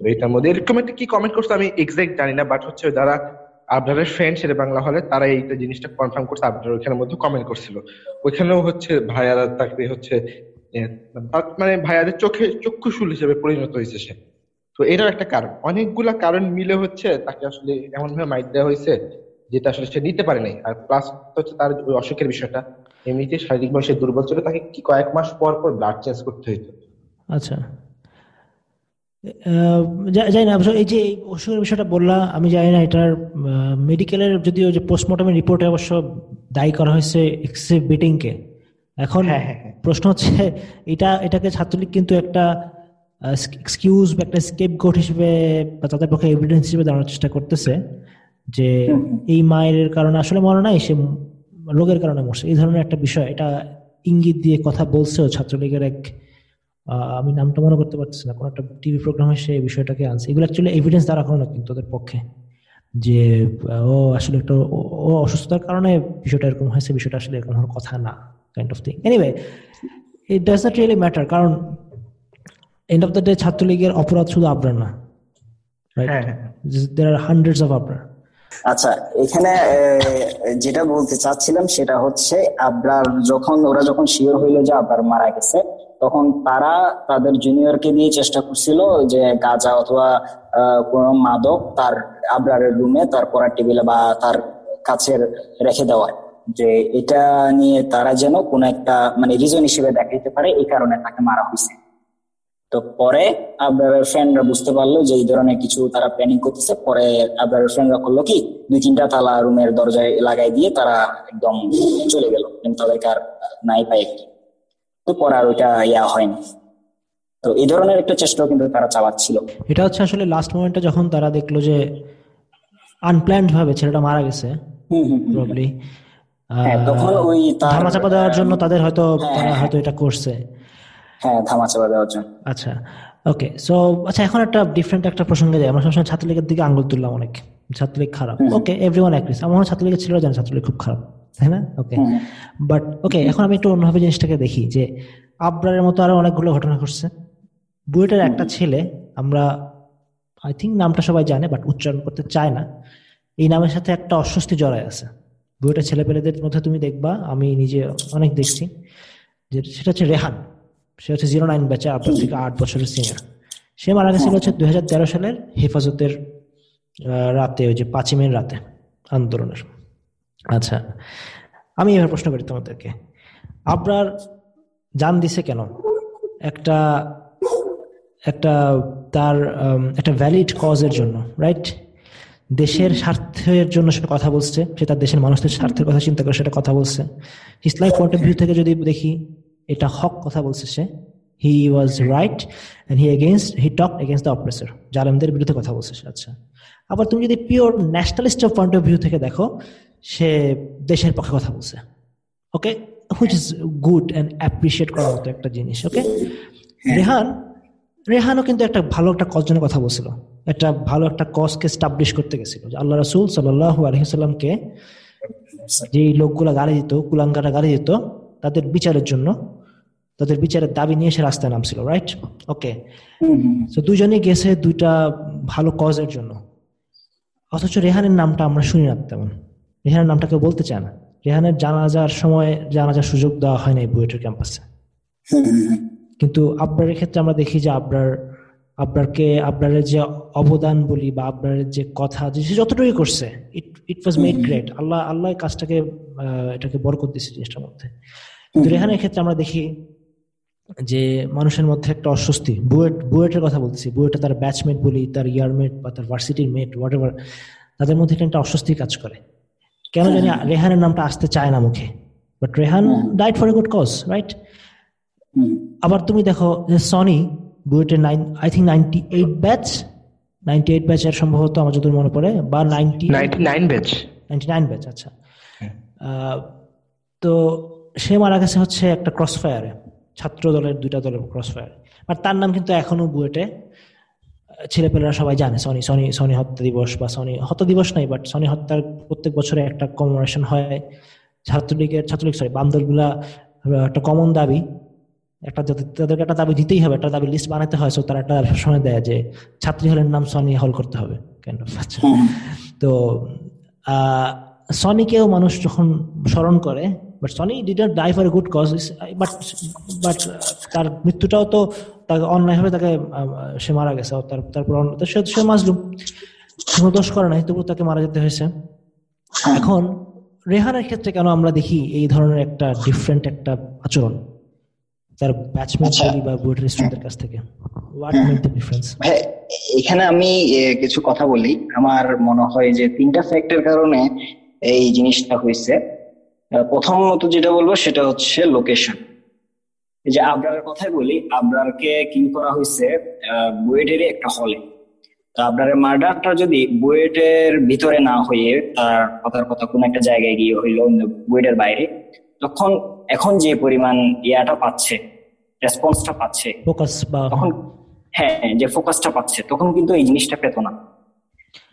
তো এটার মধ্যে এরকম একটা কি কমেন্ট করছে আমি এক্সাক্ট জানি না বাট হচ্ছে যারা আবরারের ফ্রেন্ড সেটা বাংলা হলে তারা এইটা জিনিসটা কনফার্ম করছে আবরার ওইখানের মধ্যে কমেন্ট করছিল। ওইখানেও হচ্ছে ভাইয়ারা তাকে হচ্ছে মানে ভাইয়াদের চোখে চক্ষুশুল হিসেবে পরিণত হয়েছে সে। তো এটাও একটা কারণ। অনেকগুলা কারণ মিলে হচ্ছে তাকে আসলে এমন ভাবে মাইক দেওয়া হয়েছে যেটা আসলে সে নিতে পারে নাই। আর প্লাস হচ্ছে তার ওই অসুখের বিষয়টা। এমনিতে শারীরিকভাবে সে দুর্বল ছিল, তাকে কি কয়েক মাস পর পর ব্লাড চেঞ্জ করতে হইতো। আচ্ছা। জানি না অবশ্য এই যে এই অসুখের বিষয়টা বললা আমি জানি না এটার মেডিকেলের যদিও যে পোস্টমর্টমের রিপোর্টে অবশ্য দায়ী করা হয়েছে এক্সেসিভ বিটিংকে এখন হ্যাঁ, হ্যাঁ, হ্যাঁ। প্রশ্ন হচ্ছে এটা এটাকে ছাত্রলীগ কিন্তু একটা এক্সকিউজ বা একটা স্কেপ গোট হিসেবে বা তাদের পক্ষে এভিডেন্স হিসেবে দাঁড়ানোর চেষ্টা করতেছে যে এই মায়ের কারণে আসলে মনে নাই সে রোগের কারণে মরছে এই ধরনের একটা বিষয় এটা ইঙ্গিত দিয়ে কথা বলছেও ছাত্রলীগের এক আমি নামটা মনে করতে পারতেছি না। কোন একটা টিভি প্রোগ্রামে সে এই বিষয়টাকে আনছে। এগুলো অ্যাকচুয়ালি এভিডেন্স দ্বারা কোনো না কিন্তু ওদের পক্ষে। যে ও আসলে একটা ও- অসুস্থতার কারণে বিষয়টা এরকম হয়েছে বিষয়টা আসলে এরকম হওয়ার কথা না kind of thing anyway it does not really matter কারণ এন্ড অফ দ্য ডে ছাত্রলীগের অপরাধ শুধু আপনার না right there are hundreds of Abrar আচ্ছা এখানে আহ, যেটা বলতে চাচ্ছিলাম সেটা হচ্ছে আবরার যখন ওরা যখন শিওর হইল যে আবরার মারা গেছে তখন তারা তাদের জুনিয়রকে দিয়ে চেষ্টা করছিল যে গাঁজা অথবা কোনো মাদক তার আবরারের রুমে তার পড়ার টেবিলে বা তার কাছে রেখে দেওয়ার যে এটা নিয়ে তারা যেন কোনো একটা মানে রিজন হিসেবে দেখাইতে পারে, এই কারণে তাকে মারা হয়েছে তো পরে আবরারের ফ্রেন্ডরা বুঝতে পারল যে এই ধরনের কিছু তারা প্ল্যানিং করতেছে। পরে আবরারের ফ্রেন্ডরা করল কি, দুই তিনটা তালা রুমের দরজায় লাগাই দিয়ে তারা একদম চলে গেল। কিন্তু তাদেরকে আর নাই পাই একটি তো পরে আর ওইটা ইয়া হয়নি। তো এই ধরনের একটা চেষ্টাও কিন্তু তারা চালাচ্ছিল। এটা হচ্ছে আসলে লাস্ট মোমেন্টে যখন তারা দেখল যে আনপ্ল্যান্ড ভাবে ছেলেটা মারা গেছে। প্রবলি হ্যাঁ, তখন ওই ধামাচাপা দেওয়ার জন্য তাদের হয়তো হ্যাঁ, তারা হ্যাঁ। হয়তো এটা করছে। হ্যাঁ ধামা চাপা দেওয়ার জন্য। আচ্ছা ওকে সো আচ্ছা এখন একটা ডিফারেন্ট একটা প্রসঙ্গে যাই। আমরা সবসময় ছাত্রলীগের দিকে আঙ্গুল তুললাম অনেক। ছাত্রলীগ খারাপ। ওকে এভরিওয়ান অ্যাগ্রিস আমার ছাত্রলীগের ছেলেরা জানে ছাত্রলীগ খুব খারাপ। তাই না? ওকে বাট ওকে এখন আমি একটু অন্যভাবে জিনিসটাকে দেখি যে আবরারের মতো আরও অনেকগুলো ঘটনা ঘটছে। বুয়েটের একটা ছেলে আমরা আই থিঙ্ক নামটা সবাই জানে বাট উচ্চারণ করতে চায় না। এই নামের সাথে একটা অস্বস্তি জড়ায় আছে। বুয়েটের ছেলেপেলেদের মধ্যে তুমি দেখবা আমি নিজে অনেক দেখছি যে সেটা হচ্ছে রেহান। সে হচ্ছে জিরো নাইন ব্যাচে আপনার থেকে আট বছরের সিনিয়র সে মারা গেছিল হচ্ছে দুই হাজার তেরো সালের হেফাজতের রাতে ওই যে পাঁচই মের রাতে আন্দোলনের আচ্ছা আমি এবার প্রশ্ন করি তোমাদেরকে। আপনার জান দিছে কেন? একটা একটা তার একটা ভ্যালিড কজের জন্য রাইট দেশের স্বার্থের জন্য সেটা কথা বলছে, সে তার দেশের মানুষদের স্বার্থের কথা চিন্তা করে সেটা কথা বলছে। ইসলামিক পয়েন্ট অফ ভিউ থেকে যদি দেখি, এটা হক কথা বলছে সে। He was right he against he talk against the oppressor জালেমদের বিরুদ্ধে কথা বলছে সে আচ্ছা। আবার তুমি যদি pure nationalist point of view থেকে দেখো সে দেশের পক্ষে কথা বলছে okay which is good and appreciate করার মতো একটা জিনিস ওকে রেহান রেহানও কিন্তু একটা ভালো একটা কজ জন্য কথা বলছিল একটা ভালো একটা কজকে স্টাবলিশ করতে গেছিল যে আল্লাহ রাসুল সাল্লাহ আলহিসাল্লামকে যে লোকগুলা গালি দিত কুলাঙ্গারা গালি দিত তাদের বিচারের জন্য তাদের বিচারের দাবি নিয়ে সে রাস্তায় নামছিল রাইট ওকে তো দুজনেই গেছে দুইটা ভালো কজের জন্য। অথচ রেহানের নামটা আমরা শুনি না তেমন। রেহানের নামটা কেউ বলতে চায় না। রেহানের জানাজার সময় জানাজার সুযোগ দেওয়া হয় না এই বুয়েটের ক্যাম্পাসে। কিন্তু আবরারের ক্ষেত্রে আমরা দেখি যে আবরার আবরারকে আবরারের যে অবদান বলি বা আবরারের যে কথা যে সে যতটুকুই করছে ইট ইট ওয়াজ মেড গ্রেট আল্লাহ আল্লাহ কাজটাকে এটাকে বরকত দিচ্ছে জিনিসটার মধ্যে। কিন্তু রেহানের ক্ষেত্রে আমরা দেখি যে মানুষের মধ্যে একটা অস্বস্তি। বুয়েট বুয়েটের কথা বলতেছি বুয়েটে তার ব্যাচমেট বলি তার ইয়ারমেট বা তার ভার্সিটির মেট হোয়াট এভার তাদের মধ্যে একটা অস্বস্তি কাজ করে। কেন জানি রেহানের নামটা আসতে চায় না মুখে। But Rehan died for a good cause right আবার তুমি দেখো যে সনি বুয়েটের nine I think ninety eight batch ninety eight ব্যাচের সম্ভবত আমার যতদূর মনে পড়ে বা ninety nine batch ninety nine batch আচ্ছা আহ, তো সে মারা গেছে হচ্ছে একটা ক্রস ফায়ারে ছাত্র দলের দুইটা দলের ক্রস ফায়ার বাট তার নাম কিন্তু এখনও বুয়েটে ছেলেপেলেরা সবাই জানে সনি সনি সনি হত্যা দিবস বা সনি হত্যা দিবস নাই বাট সনি হত্যার প্রত্যেক বছরে একটা কমেমোরেশন হয়। ছাত্রলীগের ছাত্রলীগ সরি বামদলগুলা আহ, একটা কমন দাবি একটা তাদেরকে একটা দাবি দিতেই হবে একটা দাবি লিস্ট বানাতে হয় সো তারা একটা সময় দেয় যে ছাত্রী হলের নাম সনি হল করতে হবে কেন তো সনিকেও মানুষ যখন স্মরণ করে but Sony did die for good cause but but তার মৃত্যুটাও তো তাকে অন্যায়ভাবে তাকে সে মারা গেছে। তারপর সে মাজলুম। কোনো দোষ করে নাই তবু তাকে মারা যেতে হয়েছে। এখন রেহানের ক্ষেত্রে কেন আমরা দেখি এই ধরনের একটা ডিফারেন্ট একটা আচরণ? তার ব্যাচমেট আচ্ছা। বা বুয়েটের স্টুডেন্টদের কাছ থেকে। হোয়াট মেড দ্য ডিফারেন্স হ্যাঁ এখানে আমি কিছু কথা বলি। আমার মনে হয় যে তিনটা ফ্যাক্টের কারণে এই জিনিসটা হয়েছে। প্রথমত যেটা বলব সেটা হচ্ছে লোকেশন এই যে আবরারের কথাই বলি আবরারকে কি করা হয়েছে বুয়েটেরই একটা হলে। তো আবরারের মার্ডারটা যদি বুয়েটের ভিতরে না হয়ে তার কথার কথা কোন একটা জায়গায় গিয়ে হইল বুয়েটের বাইরে তখন এখন যে পরিমাণ ইয়াটা পাচ্ছে রেসপন্সটা পাচ্ছে ফোকাস বা তখন হ্যাঁ যে ফোকাসটা পাচ্ছে তখন কিন্তু এই জিনিসটা পেত না।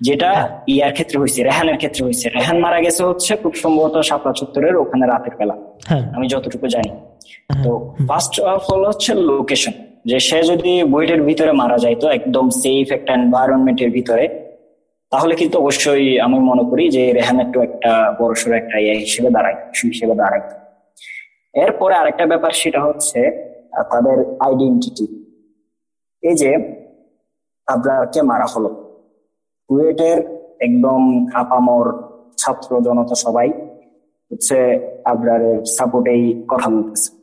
যেটা ইয়ার ক্ষেত্রে হয়েছে রেহানের ক্ষেত্রে হয়েছে। রেহান মারা গেছে হচ্ছে খুব সম্ভবত শাপলা চত্বরের ওখানে রাতের বেলা। হ্যাঁ। আমি যতটুকু জানি। হ্যাঁ, তো ফার্স্ট অফ অল হচ্ছে লোকেশন যে সে যদি বুয়েটের ভিতরে মারা যাইতো একদম সেফ একটা এনভায়রনমেন্টের ভিতরে তাহলে কিন্তু অবশ্যই আমি মনে করি যে রেহান একটু একটা বড়সড় একটা ইয়ে হিসেবে দাঁড়ায় হিসেবে দাঁড়ায়। এরপরে আরেকটা ব্যাপার সেটা হচ্ছে তাদের আইডেন্টিটি এই যে আবরারকে মারা হলো? কুয়েটের একদম আপামর ছাত্র জনতা সবাই হচ্ছে আবরারের সাপোর্টেই কথা বলতেছে।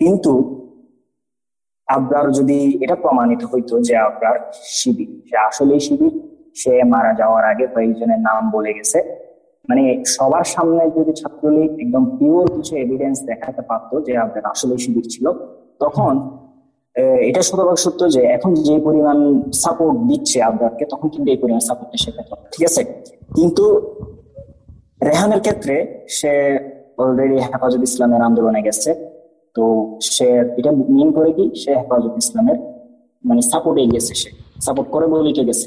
কিন্তু আবরার যদি এটা প্রমাণিত হইতো যে আবরার শিবির, সে আসলেই শিবির, সে মারা যাওয়ার আগে কয়েকজনের নাম বলে গেছে। মানে সবার সামনে যদি ছাত্রলীগ একদম পিওর কিছু এভিডেন্স দেখাতে পারতো যে আবরার আসলেই শিবির ছিল, তখন এটা শতভাগ সত্য যে এখন যে পরিমাণ সাপোর্ট দিচ্ছে আবরারকে, তখন কিন্তু এই পরিমাণ সাপোর্টটা সে ঠিক আছে? কিন্তু রেহানের ক্ষেত্রে সে অলরেডি হেফাজত ইসলামের আন্দোলনে গেছে। তো সে এটা মিন করে কি? সে হেফাজত ইসলামের মানে সাপোর্টে গেছে সে। সাপোর্ট করে বলিতে গেছে।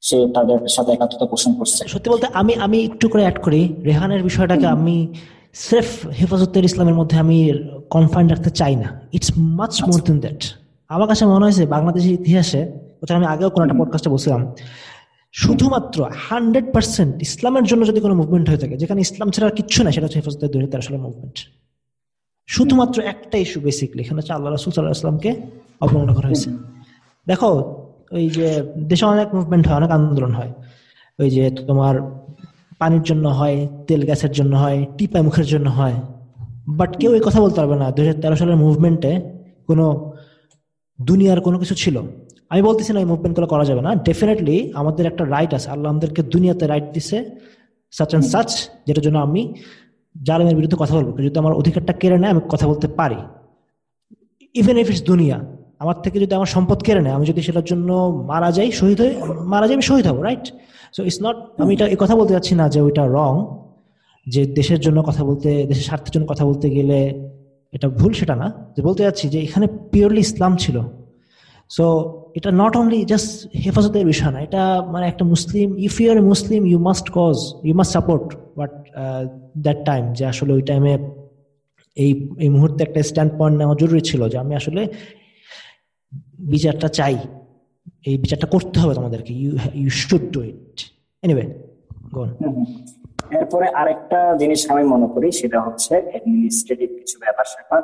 সে তাদের সাথে একাত্মতা পোষণ করছে। সত্যি বলতে আমি আমি একটু করে অ্যাড করি। রেহানের বিষয়টাকে আমি স্রেফ হেফাজতের ইসলামের মধ্যে আমি কনফাইন রাখতে চাই না। It's much more than that আমার কাছে মনে হয়েছে বাংলাদেশের ইতিহাসে ওটা আমি আগেও কোনো একটা পডকাস্টে বলছিলাম শুধুমাত্র হান্ড্রেড পার্সেন্ট ইসলামের জন্য যদি কোনো মুভমেন্ট হয়ে থাকে যেখানে ইসলাম ছাড়া কিচ্ছু নাই সেটা হচ্ছে হেফাজতের দুই সালের মুভমেন্ট শুধুমাত্র একটা ইস্যু বেসিকলি এখানে হচ্ছে আল্লাহ রাসুল সাল্লাহ ইসলামকে অবমাননা করা হয়েছে। দেখো, ওই যে দেশে অনেক মুভমেন্ট হয়, অনেক আন্দোলন হয়। ওই যে তোমার পানির জন্য হয়, তেল গ্যাসের জন্য হয়, টিপাই মুখের জন্য হয়। বাট কেউ এই কথা বলতে পারবে না। দুই তেরো সালের মুভমেন্টে কোনো দুনিয়ার কোনো কিছু ছিল। আমি বলতেছি না এই মুভমেন্টগুলো করা যাবে না। ডেফিনেটলি আমাদের একটা রাইট আছে। আল্লাহ আমাদেরকে দুনিয়াতে রাইট দিছে সাচ অ্যান্ড সাচ যেটার জন্য আমি জালেমের বিরুদ্ধে কথা বলব যদি আমার অধিকারটা কেড়ে নেয়, আমি কথা বলতে পারি। ইভেন ইফ ইটস দুনিয়া, আমার থেকে যদি আমার সম্পদ কেড়ে নেয়, আমি যদি সেটার জন্য মারা যাই, শহীদ হয়ে, মারা যাই, আমি শহীদ হব রাইট সো ইটস নট আমি এটা কথা বলতে যাচ্ছি না যে ওইটা রং যে দেশের জন্য কথা বলতে, দেশের স্বার্থের জন্য কথা বলতে গেলে এটা ভুল সেটা না। যে বলতে যাচ্ছি যে এখানে পিওরলি ইসলাম ছিল। সো এটা নট অনলি জাস্ট হেফাজতের বিষয় না, এটা মানে একটা Muslim if you are Muslim you must cause you must support but that time যে আসলে ওই টাইমে এই এই মুহূর্তে একটা স্ট্যান্ড পয়েন্ট নেওয়া জরুরি ছিল যে আমি আসলে বিচারটা চাই, এই বিচারটা করতে হবে তোমাদেরকে you you should do it anyway হুম। এরপরে আরেকটা জিনিস আমি মনে করি, সেটা হচ্ছে অ্যাডমিনিস্ট্রেটিভ কিছু ব্যাপার স্যাপার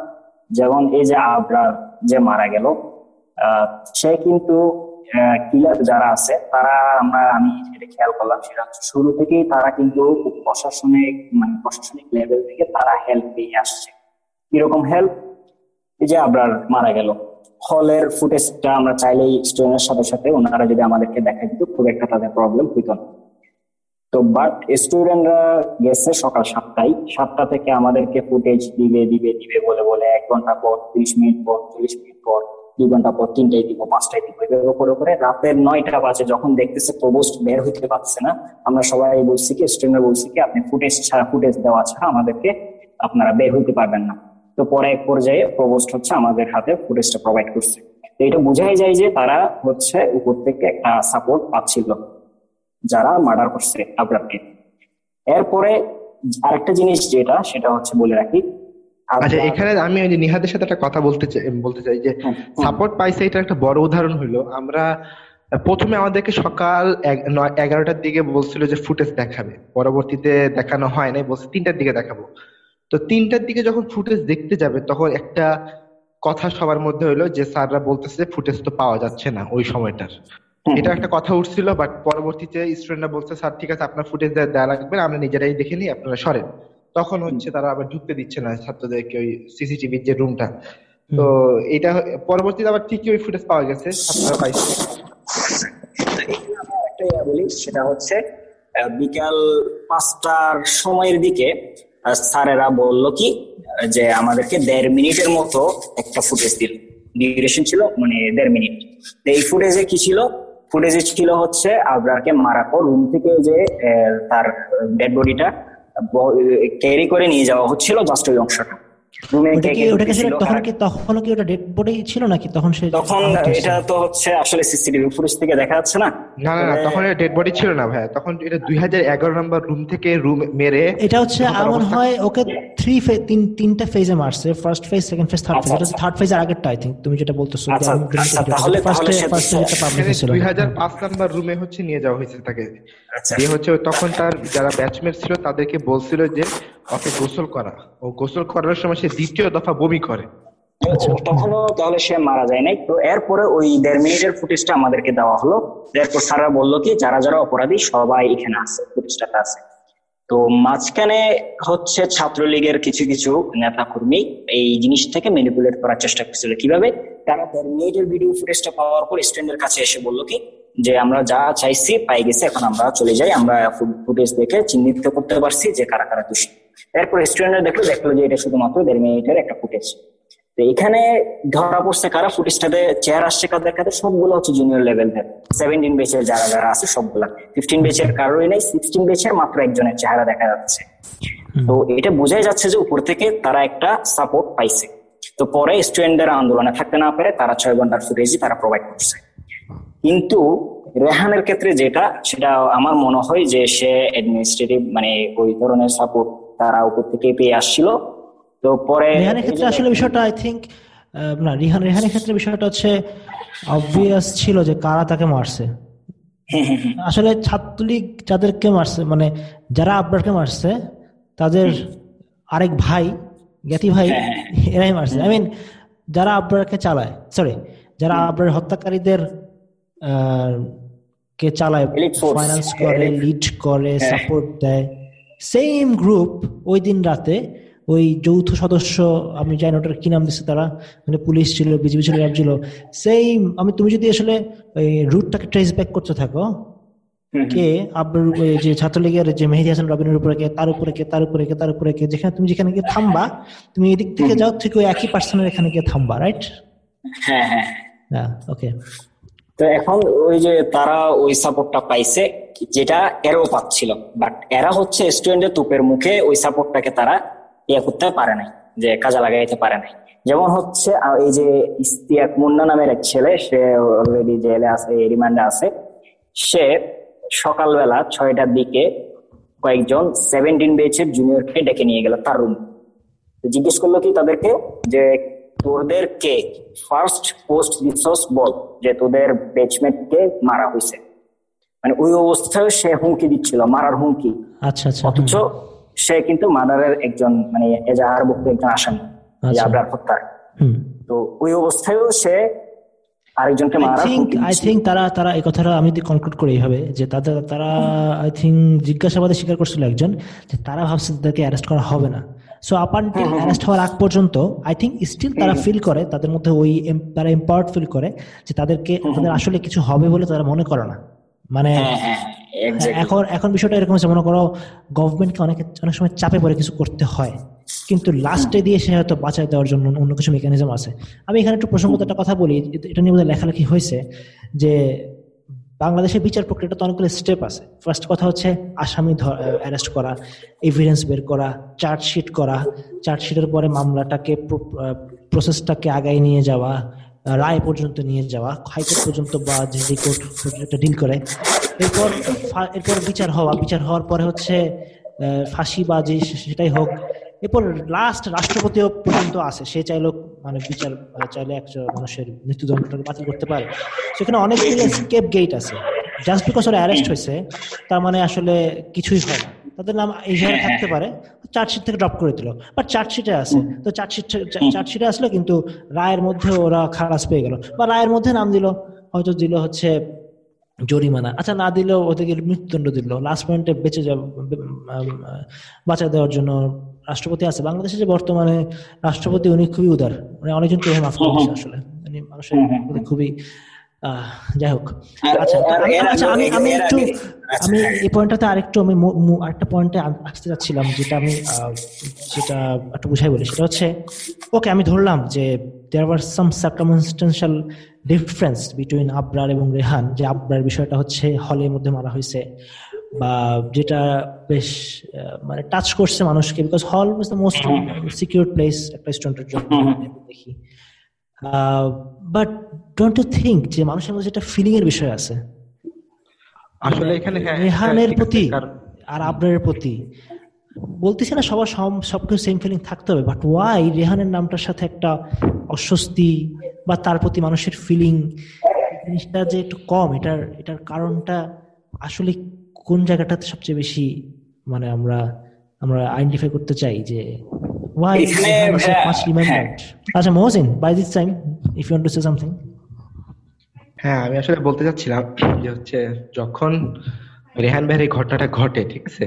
যেমন এই যে আবরার যে মারা গেল সে কিন্তু কিলার যারা আছে, তারা আমরা, আমি যেটা খেয়াল করলাম সেটা শুরু থেকেই তারা কিন্তু প্রশাসনিক মানে প্রশাসনিক লেভেল থেকে তারা হেল্প পেয়ে আসছে। কীরকম হেল্প এই যে আবরার মারা গেল। হলের ফুটেজটা আমরা চাইলেই স্টুডেন্টের সাথে সাথে ওনারা যদি আমাদেরকে দেখা দিত, খুব একটা তাদের প্রবলেম হইতো না। তো বাট স্টুডেন্টরা গেছে সকাল সাতটায়। সাতটা থেকে আমাদেরকে ফুটেজ দিবে দিবে দিবে বলে বলে এক ঘণ্টা পর, তিরিশ মিনিট পর, চল্লিশ মিনিট পর। দুই ঘণ্টা পর তিনটায় দিব, পাঁচটায় দিব। এভাবে করে করে রাতের নয়টা বাজে যখন দেখতেছে প্রবোস্ট বের হইতে পারছে না, আমরা সবাই বলছি কি স্টুডেন্টরা বলছি কি, আপনি ফুটেজ ছাড়া ফুটেজ দেওয়া ছাড়া আমাদেরকে আপনারা বের হইতে পারবেন না। তো পরে এক পর্যায়ে প্রবোস্ট হচ্ছে আমাদের হাতে ফুটেজটা প্রোভাইড করছে। তো এটা বোঝাই যায় যে তারা হচ্ছে উপর থেকে একটা সাপোর্ট পাচ্ছিল, যারা মার্ডার করছে আবরারকে এরপরে আরেকটা জিনিস যেটা, সেটা হচ্ছে বলে রাখি আচ্ছা এখানে আমি ওই যে নিহাদের সাথে একটা কথা বলতে চাই বলতে চাই যে হুম, হুম। সাপোর্ট পাইছে এটা একটা বড় উদাহরণ হলো আমরা প্রথমে আমাদেরকে সকাল এগারোটার দিকে বলছিল যে ফুটেজ দেখাবে। পরবর্তীতে দেখানো হয় নাই বলছে তিনটার দিকে দেখাবো। তো তিনটার দিকে যখন ফুটেজ দেখতে যাবে তখন একটা কথা সবার মধ্যে হলো যে স্যাররা বলতেছে ফুটেজ তো পাওয়া যাচ্ছে না ওই সময়টার। এটা একটা কথা উঠছিল বাট পরবর্তীতে স্টুডেন্টরা বলছে স্যার ঠিক আছে আপনার ফুটেজ দেওয়া লাগবে আমরা নিজেরাই দেখে নিই আপনারা সরেন। তখন হচ্ছে তারা আবার ঢুকতে দিচ্ছে না ছাত্রদেরকে ওই সিসিটিভির যে রুমটা তো এটা পরবর্তীতে আবার ঠিকই ওই ফুটেজ পাওয়া গেছে আপনারা পাইছে। একটা বলি সেটা হচ্ছে বিকাল পাঁচটার সময়ের দিকে স্যারেরা বলল কি যে আমাদেরকে দেড় মিনিটের মতো একটা ফুটেজ দিল। ডিউরেশন ছিল মানে দেড় মিনিট। এই ফুটেজে কি ছিল? ফুটেজে ছিল হচ্ছে আবরারকে মারার পর রুম থেকে যে তার ডেড বডিটা ক্যারি করে নিয়ে যাওয়া হচ্ছিল জাস্ট ওই অংশটা। রুমে কি কে ওটা কি ছিল ঢুকেছিল, তখন কি ওটা ডেড বডি ছিল নাকি? তখন সে তখন এটা তো হচ্ছে আসলে সিসিটিভি ফুটেজ থেকে দেখা যাচ্ছে না? না না না তখন ডেড বডি ছিল না ভাই। তখন এটা দুই হাজার এগারো নম্বর রুম থেকে রুম মেরে এটা হচ্ছে হয় ওকে থ্রি তিন তিনটা ফেজে মারছে। First phase second phase third phase এটা থার্ড ফেজের আগেরটা আই থিঙ্ক তুমি যেটা বলতেছো আচ্ছা, আচ্ছা, তাহলে- ফার্স্ট যেটা ছিল নাম্বার রুমে হচ্ছে নিয়ে যাওয়া হয়েছে তাকে। দিয়ে হচ্ছে তখন তার যারা ব্যাচমেট ছিল তাদেরকে বলছিল যে ওকে গোসল করা। ও গোসল করার সময় সে দ্বিতীয় দফা বমি করে। আচ্ছা। তখনও তাহলে সে মারা যায় নাই। তো এরপরে ওই দেড় মিনিটের ফুটেজটা আমাদেরকে দেওয়া হলো। এরপর স্যাররা বলল কি যারা যারা অপরাধী সবাই এখানে আছে ফুটেজটাতে আছে। তো মাঝখানে হচ্ছে ছাত্রলীগের কিছু কিছু নেতা কর্মী এই জিনিস থেকে ম্যানিপুলেট করার চেষ্টা করছিল। কীভাবে? তারা দেড় মিনিটের ভিডিও ফুটেজটা পাওয়ার পর স্টুডেন্টের কাছে এসে বলল কি যে আমরা যা চাইছি পাই গেছে এখন আমরা চলে যাই। আমরা ফুটেজ দেখে চিহ্নিত করতে পারছি যে কারা কারা দোষী এরপর স্টুডেন্টরা দেখল দেখল যে এটা শুধুমাত্র দেড় মিনিটের একটা ফুটেজ তো এখানে ধরা পড়ছে কারা? ফুটেজটাতে চেয়ার আসছে কাদের কাদের? সবগুলো হচ্ছে জুনিয়র লেভেলের সেভেন্টিন বেচের যারা যারা আছে সবগুলা। ফিফটিন বেচের কারোই নেই সিক্সটিন বেচের মাত্র একজনের চেহারা দেখা যাচ্ছে। তো এটা বোঝাই যাচ্ছে যে উপর থেকে তারা একটা সাপোর্ট পাইছে। তো পরে স্টুডেন্টদের আন্দোলনে থাকতে না পারে তারা ছয় ঘণ্টার ফুটেজই তারা প্রোভাইড করছে। কিন্তু রেহানের ক্ষেত্রে যেটা সেটা আমার মনে হয় যে সে অ্যাডমিনিস্ট্রেটিভ মানে ওই ধরনের সাপোর্ট তারা উপর থেকে পেয়ে আসছিল। তো পরে রেহানের ক্ষেত্রে আসলে বিষয়টা আই থিঙ্ক না রিহান রেহানের ক্ষেত্রে বিষয়টা হচ্ছে অবভিয়াস ছিল যে কারা তাকে মারছে। আসলে ছাত্রলীগ যাদেরকে মারছে মানে যারা আব্রারকে মারছে তাদের আরেক ভাই জ্ঞাতি ভাই এরাই মারছে। আই মিন যারা আব্রারকে চালায় সরি যারা আব্রার হত্যাকারীদের কে চালায় ফাইন্যান্স করে লিড করে হ্যাঁ। সাপোর্ট দেয়। সেম গ্রুপ ওই দিন রাতে ওই যৌথ সদস্য আমি জানি না ওটার কি নাম দিচ্ছে তারা মানে পুলিশ ছিল বিজেপি ছিল র্যাব ছিল। সেম আমি তুমি যদি আসলে ওই রুটটাকে ট্রেস ব্যাক করতে থাকো কে আপনার ওই যে ছাত্রলীগের যে মেহেদি হাসান রবিনের উপরে কে তার উপরে কে তার উপরে কে তার উপরে কে যেখানে তুমি যেখানে গিয়ে থামবা তুমি এদিক থেকে যাও ঠিক ওই একই পার্সনের এখানে গিয়ে থামবা রাইট হ্যাঁ হ্যাঁ। হ্যাঁ ওকে তো এখন ওই যে তারা ওই সাপোর্টটা পাইছে, যেটা এরাও পাচ্ছিল। বাট এরা হচ্ছে স্টুডেন্টের তুপের মুখে ওই সাপোর্টটাকে তারা ইয়ে করতে পারে নাই, যে কাজে লাগাইতে পারে নাই। যেমন হচ্ছে এই যে ইস্তিয়াক মুন্না নামের এক ছেলে, সে অলরেডি জেলে আছে রিমান্ডে আছে। সে সকালবেলা ছয়টার দিকে কয়েকজন সেভেন্টিন বেচের জুনিয়রকে ডেকে নিয়ে গেল তার রুম জিজ্ঞেস করল কি তাদেরকে, যে তোদের কে ফার্স্ট পোস্ট দিছস বল যে তোদের বেচমেট কে মারা হয়েছে। মানে ওই অবস্থায় সে হুমকি দিচ্ছিল মারার হুমকি। আচ্ছা আচ্ছা অথচ সে কিন্তু মার্ডারের একজন মানে এজাহার ভুক্ত একজন আসামি আচ্ছা। আবরার হত্যার। তো ওই অবস্থায়ও সে আরেকজনকে আই। থিঙ্ক তারা তারা এই কথাটা আমি যদি কনক্লুড করি এইভাবে যে তাদের তারা আই থিঙ্ক জিজ্ঞাসাবাদে স্বীকার করছিল একজন যে তারা ভাবছে তাদেরকে অ্যারেস্ট করা হবে না। সো আপ আনটিল অ্যারেস্ট হওয়ার আগ পর্যন্ত আই থিঙ্ক স্টিল তারা ফিল করে তাদের মধ্যে ওই তারা এম্পাওয়ার্ড ফিল করে যে তাদেরকে তাদের আসলে কিছু হবে বলে তারা মনে করে না। মানে হ্যাঁ হ্যাঁ. এখন এখন বিষয়টা এরকম হচ্ছে মনে করো গভর্নমেন্টকে অনেক অনেক সময় চাপে পড়ে কিছু করতে হয়। কিন্তু লাস্টে দিয়ে সে হয়তো বাঁচাই দেওয়ার জন্য অন্য কিছু মেকানিজম আছে। আমি এখানে একটু প্রসঙ্গত একটা কথা বলি এটা- এটা নিয়ে বোধহয় লেখালেখি হয়েছে যে বাংলাদেশের বিচার প্রক্রিয়াটা তো অনেকগুলো স্টেপ আছে। ফার্স্ট কথা হচ্ছে আসামি অ্যারেস্ট করা এভিডেন্স বের করা চার্জশিট করা। চার্জশিটের পরে মামলাটাকে প্রসেসটাকে আগায় নিয়ে যাওয়া, রায় পর্যন্ত নিয়ে যাওয়া, হাইকোর্ট পর্যন্ত বা যে কোর্ট পর্যন্ত ডিল করে। এরপর এরপর বিচার হওয়া। বিচার হওয়ার পরে হচ্ছে ফাঁসি বা যে সেটাই হোক এরপর লাস্ট রাষ্ট্রপতিও পর্যন্ত আছে। সে চাইলেও মানে বিচার চাইলে একজন মানুষের মৃত্যুদণ্ডটাকে বাতিল করতে পারে। সেখানে অনেকগুলো স্কেপ গেট আছে। জাস্ট বিকজ ওরা অ্যারেস্ট হয়েছে, তার মানে আসলে কিছুই হয় না। তাদের নাম এইভাবে থাকতে পারে। চার্জশিট থেকে ড্রপ করে দিল। বাট চার্জশিটে আছে। তো চার্জশিট চার্জশিটে আসলো কিন্তু রায়ের মধ্যে ওরা খালাস পেয়ে গেল। বা রায়ের মধ্যে নাম দিল। হয়তো দিল হচ্ছে জরিমানা। আচ্ছা না দিলেও ওদেরকে মৃত্যুদণ্ড দিল। লাস্ট পয়েন্টে বেঁচে যাবে বাঁচা দেওয়ার জন্য রাষ্ট্রপতি আছে। বাংলাদেশে যে বর্তমানে রাষ্ট্রপতি উনি খুবই উদার। মানে অনেকজন কে মাফ করে আসলে। মানে মানুষের প্রতি খুবই যাই হোক। আচ্ছা আমি- এর আচ্ছা আমি আমি একটু আচ্ছা, আমি হ্যাঁ। এই পয়েন্টটাতে আরেকটু আমি আরেকটা পয়েন্টে আসতে যাচ্ছিলাম যেটা আমি আহ, যেটা একটু বুঝাই বলি। সেটা হচ্ছে ওকে আমি ধরলাম যে there were some circumstantial difference between Abrar এবং রেহান যে আবরার বিষয়টা হচ্ছে হলের মধ্যে মারা হয়েছে। বা যেটা বেশ মানে টাচ করছে মানুষকে because hall was the most secure place একটা স্টুডেন্টের জন্য দেখি। বাট ডোন্ট ইউ থিঙ্ক যে মানুষের মধ্যে যেটা ফিলিং এর বিষয় আছে? আসলে এখানে হ্যাঁ রেহানের প্রতি আর আবরারের প্রতি। বলতেছি না সবার সব- সবকিছু সেম ফিলিং থাকতে হবে বাট ওয়াই রেহানের নামটার সাথে একটা অস্বস্তি বা তার প্রতি মানুষের ফিলিং জিনিসটা যে একটু কম এটার এটার কারণটা আসলে কোন জায়গাটাতে সবচেয়ে বেশি মানে আমরা আমরা আইডেন্টিফাই করতে চাই যে ওয়াই এখানে ভাইয়া, মাচ রিমেম্বার্ড আচ্ছা Mohsin by this time if you want to say something হ্যাঁ আমি আসলে বলতে চাচ্ছিলাম যে হচ্ছে যখন রেহান ভাইয়ের এই ঘটনাটা ঘটে ঠিক আছে?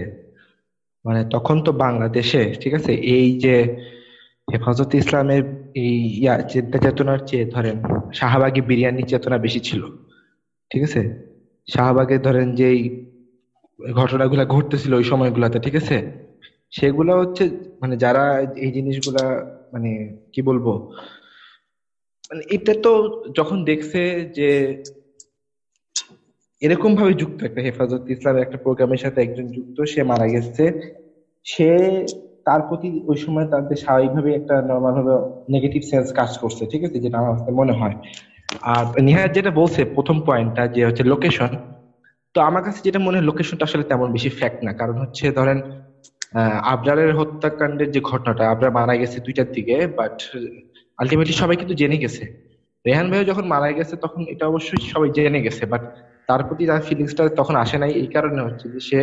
মানে তখন তো বাংলাদেশে ঠিক আছে? এই যে হেফাজত ইসলামের এই ইয়া চিন্তা চেতনার চেয়ে ধরেন শাহবাগী বিরিয়ানি চেতনা বেশি ছিল ঠিক আছে? শাহবাগে ধরেন যেই ঘটনাগুলা ঘটতেছিল ওই সময়গুলাতে, ঠিক আছে? সেগুলো হচ্ছে মানে যারা এই জিনিসগুলা মানে কি বলব মানে এটা তো যখন দেখছে যে এরকম ভাবে যুক্ত একটা হেফাজত ইসলামের একটা প্রোগ্রামের সাথে একজন যুক্ত, সে মারা গেছে, সে তার প্রতি ওই সময় তাদের স্বাভাবিকভাবে একটা নর্মাল ভাবে নেগেটিভ সেন্স কাজ করছে, ঠিক আছে? যেটা আমার মনে হয়। আর নিহার যেটা বলছে, প্রথম পয়েন্টটা যে হচ্ছে লোকেশন তো আমার কাছে যেটা মনে হয় লোকেশনটা আসলে তেমন বেশি ফ্যাক্ট না। কারণ হচ্ছে ধরেন আবরারের হত্যাকাণ্ডের যে ঘটনাটা আবরার মারা গেছে দুইটার দিকে বাট আলটিমেটলি সবাই কিন্তু জেনে গেছে। রেহান ভাইও যখন মারা গেছে তখন এটা অবশ্যই সবাই জেনে গেছে বাট তার প্রতি তার ফিলিংসটা তখন আসে নাই। এই কারণে হচ্ছে যে সে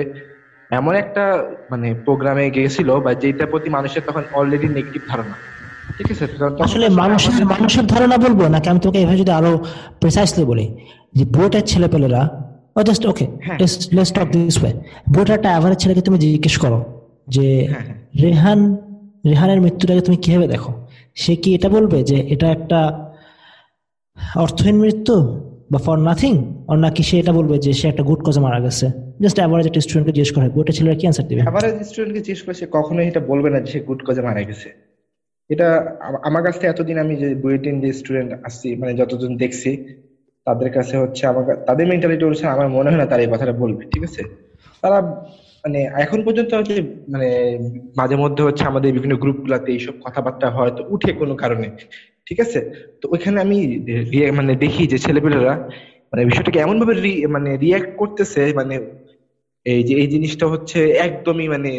এমন একটা মানে প্রোগ্রামে গেছিল বা যেটার প্রতি মানুষের তখন অলরেডি নেগেটিভ ধারণা। ঠিক আছে? আসলে মানুষের মানুষের ধারণা বলব? নাকি আমি তোমাকে এভাবে যদি আরও প্রিসাইসলি বলি? যে বুয়েটের ছেলেপেলেরা ও জাস্ট ওকে হ্যাঁ। লেটস টক দিস ওয়ে বুয়েটের একটা অ্যাভারেজ ছেলেকে তুমি জিজ্ঞেস করো যে হ্যাঁ, হ্যাঁ। রেহান রেহানের মৃত্যুটাকে তুমি কীভাবে দেখো? সে কি এটা বলবে যে এটা একটা অর্থহীন মৃত্যু বা ফর নাথিং আর নাকি সে এটা বলবে যে সে একটা গুড কজে মারা গেছে? জাস্ট অ্যাভারেজ একটা স্টুডেন্টকে জিজ্ঞেস করে। বুয়েটের ছেলেরা কি অ্যান্সার দিবে? এভারেজ স্টুডেন্টকে জিজ্ঞেস করে সে কখনোই এটা বলবে না যে সে গুড কজে মারা গেছে। এটা আমার কাছ থেকে এতদিন আমি যে বুয়েটিন যে স্টুডেন্ট আসছি মানে যতজন দেখছি তাদের কাছে হচ্ছে আমার তাদের মেন্টালিটি অনুসারে আমার মনে হয় না তারা এই কথাটা বলবে, ঠিক আছে? তারা মানে এখন পর্যন্ত হচ্ছে মানে মাঝে মধ্যে হচ্ছে আমাদের বিভিন্ন গ্রুপ গুলাতে এইসব কথাবার্তা হয়তো উঠে কোনো কারণে, ঠিক আছে? তো ওইখানে আমি মানে দেখি যে ছেলেপেলেরা মানে বিষয়টাকে এমন ভাবে মানে রিয়াক্ট করতেছে মানে এই যে এই জিনিসটা হচ্ছে একদমই মানে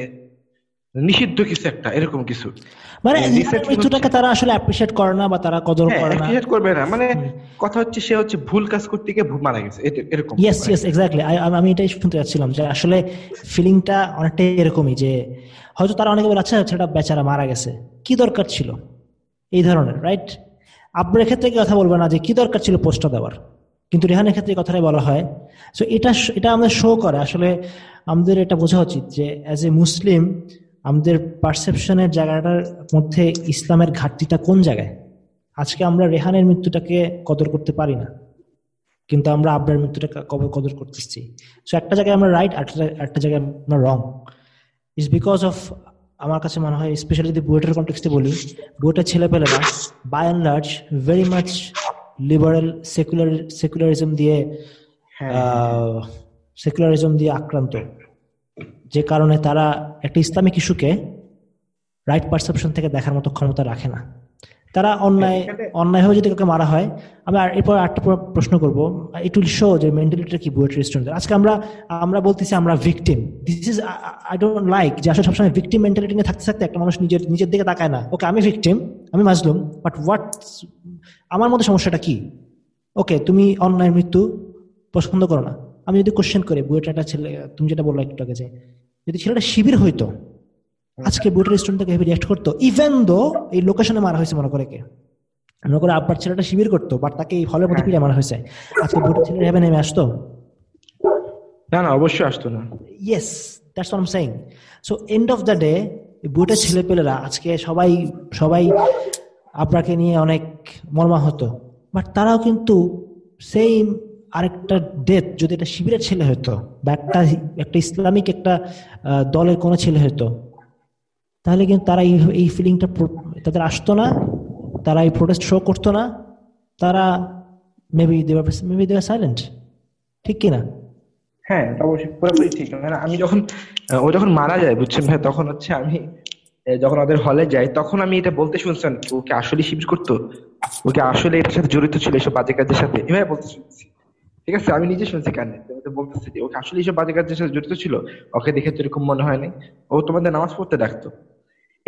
নিষিদ্ধ কিছু একটা, এরকম কিছু। মানে রেহানের মৃত্যুটাকে তারা আসলে অ্যাপ্রিসিয়েট করে না বা তারা কদর হ্যাঁ করে না। করবে না। মানে কথা হচ্ছে সে হচ্ছে ভুল কাজ করতে গিয়ে মারা গেছে। এরকম ইয়েস মানে- ইয়েস এক্স্যাক্টলি আমি এটাই শুনতে যাচ্ছিলাম যে আসলে ফিলিংটা অনেকটাই এরকমই যে হয়তো তারা অনেকে বলে আচ্ছা ছেলেটা বেচারা মারা গেছে। কি দরকার ছিল? এই ধরনের রাইট আব্বুরের ক্ষেত্রে কি কথা বলবে না যে কি দরকার ছিল পোস্টটা দেওয়ার? কিন্তু রেহানের ক্ষেত্রে কথাটাই বলা হয়। সো এটা এটা আমাদের শো করে। আসলে আমাদের এটা বোঝা উচিত যে অ্যাজ এ মুসলিম আমাদের পারসেপশনের জায়গাটার মধ্যে ইসলামের ঘাটতিটা কোন জায়গায়? আজকে আমরা রেহানের মৃত্যুটাকে কদর করতে পারি না কিন্তু আমরা আবরার মৃত্যুটা কবে কদর করতেছি। সো একটা জায়গায় আমরা রাইট একটা জায়গায় আমরা রং ইজ বিকজ অফ আমার কাছে মনে হয় স্পেশালি যদি বুয়েটের কন্টেক্সটে বলি বুয়েটের ছেলেপেলেরা by and large very much liberal secular secularism দিয়ে সেকুলারিজম দিয়ে আক্রান্ত। যে কারণে তারা একটা ইসলামিক ইস্যুকে রাইট পারসেপশন থেকে দেখার মতো ক্ষমতা রাখে না। তারা অন্যায় অন্যায়ভাবে যদি কাউকে মারা হয় আমি এরপর একটা প্রশ্ন করব। ইট উইল শো যে মেন্টালিটিটা কি বুয়েট রেস্টুরেন্ট আজকে আমরা আমরা বলতেছি আমরা victim this is I don't like যে আসলে সবসময় ভিকটিম মেন্টালিটি নিয়ে থাকতে থাকতে একটা মানুষ নিজের নিজের দিকে তাকায় না। ওকে আমি ভিকটিম আমি মাজলুম বাট হোয়াট আমার মধ্যে সমস্যাটা কি? ওকে তুমি অন্যায় মৃত্যু পছন্দ করো না। আমি যদি কোশ্চেন করি বুয়েটের একটা ছেলে তুমি যেটা বলল একটু আগে যে যদি ছেলেটা শিবির হইতো আজকে বুয়েটের রেস্টুরেন্ট থেকে রিয়াক্ট করতো? ইভেন দো এই লোকেশনে মারা হয়েছে মনে করে কে? মনে করে আব্বার ছেলেটা শিবির করতো বাট তাকে এই হলের মধ্যে পিড়ে মারা হয়েছে। আজকে বুয়েটের ছেলে হেভে নেমে আসতো? না না অবশ্যই আসতো না। That's what i'm saying. So end of the day বুয়েটের ছেলেপেলেরা আজকে সবাই সবাই আপনাকে নিয়ে অনেক মর্মাহত বাট তারাও কিন্তু সেই আরেকটা ডেথ যদি এটা শিবিরের ছেলে হতো বা একটা একটা ইসলামিক একটা দলের কোনো ছেলে হতো, তাহলে কিন্তু তারা এই ফিলিংটা তাদের আসতো না, তারা এই প্রোটেস্ট শো করতো না, তারা মেবি দেওয়ার মেবি দেওয়ার সাইলেন্ট ঠিক কিনা হ্যাঁ অবশ্যই পুরোপুরি ঠিক। মানে আমি যখন ও যখন মারা যায়, বুঝছেন ভাই, তখন হচ্ছে আমি যখন ওদের হলে যাই, তখন আমি এটা বলতে শুনছেন ওকে আসলে শিবির করতো? ওকে আসলে এটার সাথে জড়িত ছিল, এসব বাজে কাজের সাথে? এভাবে বলতে শুনছি। ঠিক আছে, আমি নিজে শুনছি কানে। তোমাদের বলতেছি যে, ওকে আসলে এইসব বাজে কাজের সাথে জড়িত ছিল? ওকে দেখে তো এরকম মনে হয়নি। ও তোমাদের নামাজ পড়তে ডাকতো।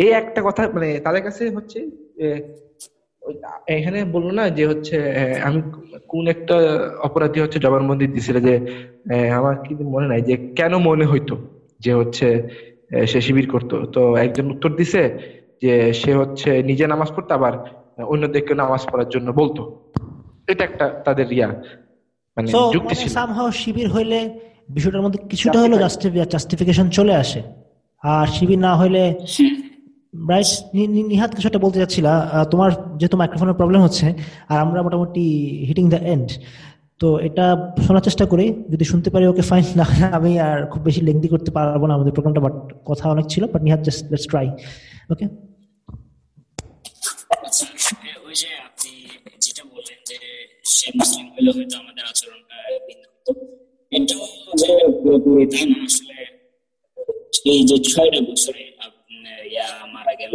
এই একটা কথা মানে তাদের কাছে হচ্ছে এখানে বলল না যে হচ্ছে আমি কোন একটা অপরাধী হচ্ছে জবানবন্দি দিছিল যে আমার কি মনে নাই যে কেন মনে হইতো যে হচ্ছে সে শিবির করতো। তো একজন উত্তর দিছে যে সে হচ্ছে নিজে নামাজ পড়তো, আবার অন্যদেরকে নামাজ পড়ার জন্য বলতো। এটা একটা তাদের ইয়া। মানে যুক্তি মানে ছিল। সামহাও শিবির হইলে বিষয়টার মধ্যে কিছুটা হলো জাস্টিফিকেশন চলে আসে। আর শিবির না হইলে নিহাত কিছু একটা বলতে চাচ্ছিলা তোমার যেহেতু মাইক্রোফোনের প্রবলেম হচ্ছে আর আমরা মোটামুটি হিটিং দ্য এন্ড তো এটা শোনার চেষ্টা করি। যদি শুনতে পারি ওকে ফাইন না আমি আর খুব বেশি লেংদি করতে পারব না আমাদের প্রোগ্রামটা বাট কথা অনেক ছিল বাট নিহাত জাস্ট লেটস ট্রাই ওকে ওই যে আপনি যেটা সে মুসলিম হয়তো আমাদের ভিন্ন হতো। যে পুরোপুরি না, আসলে এই যে ছয়টা বছরে ইয়া, মারা গেল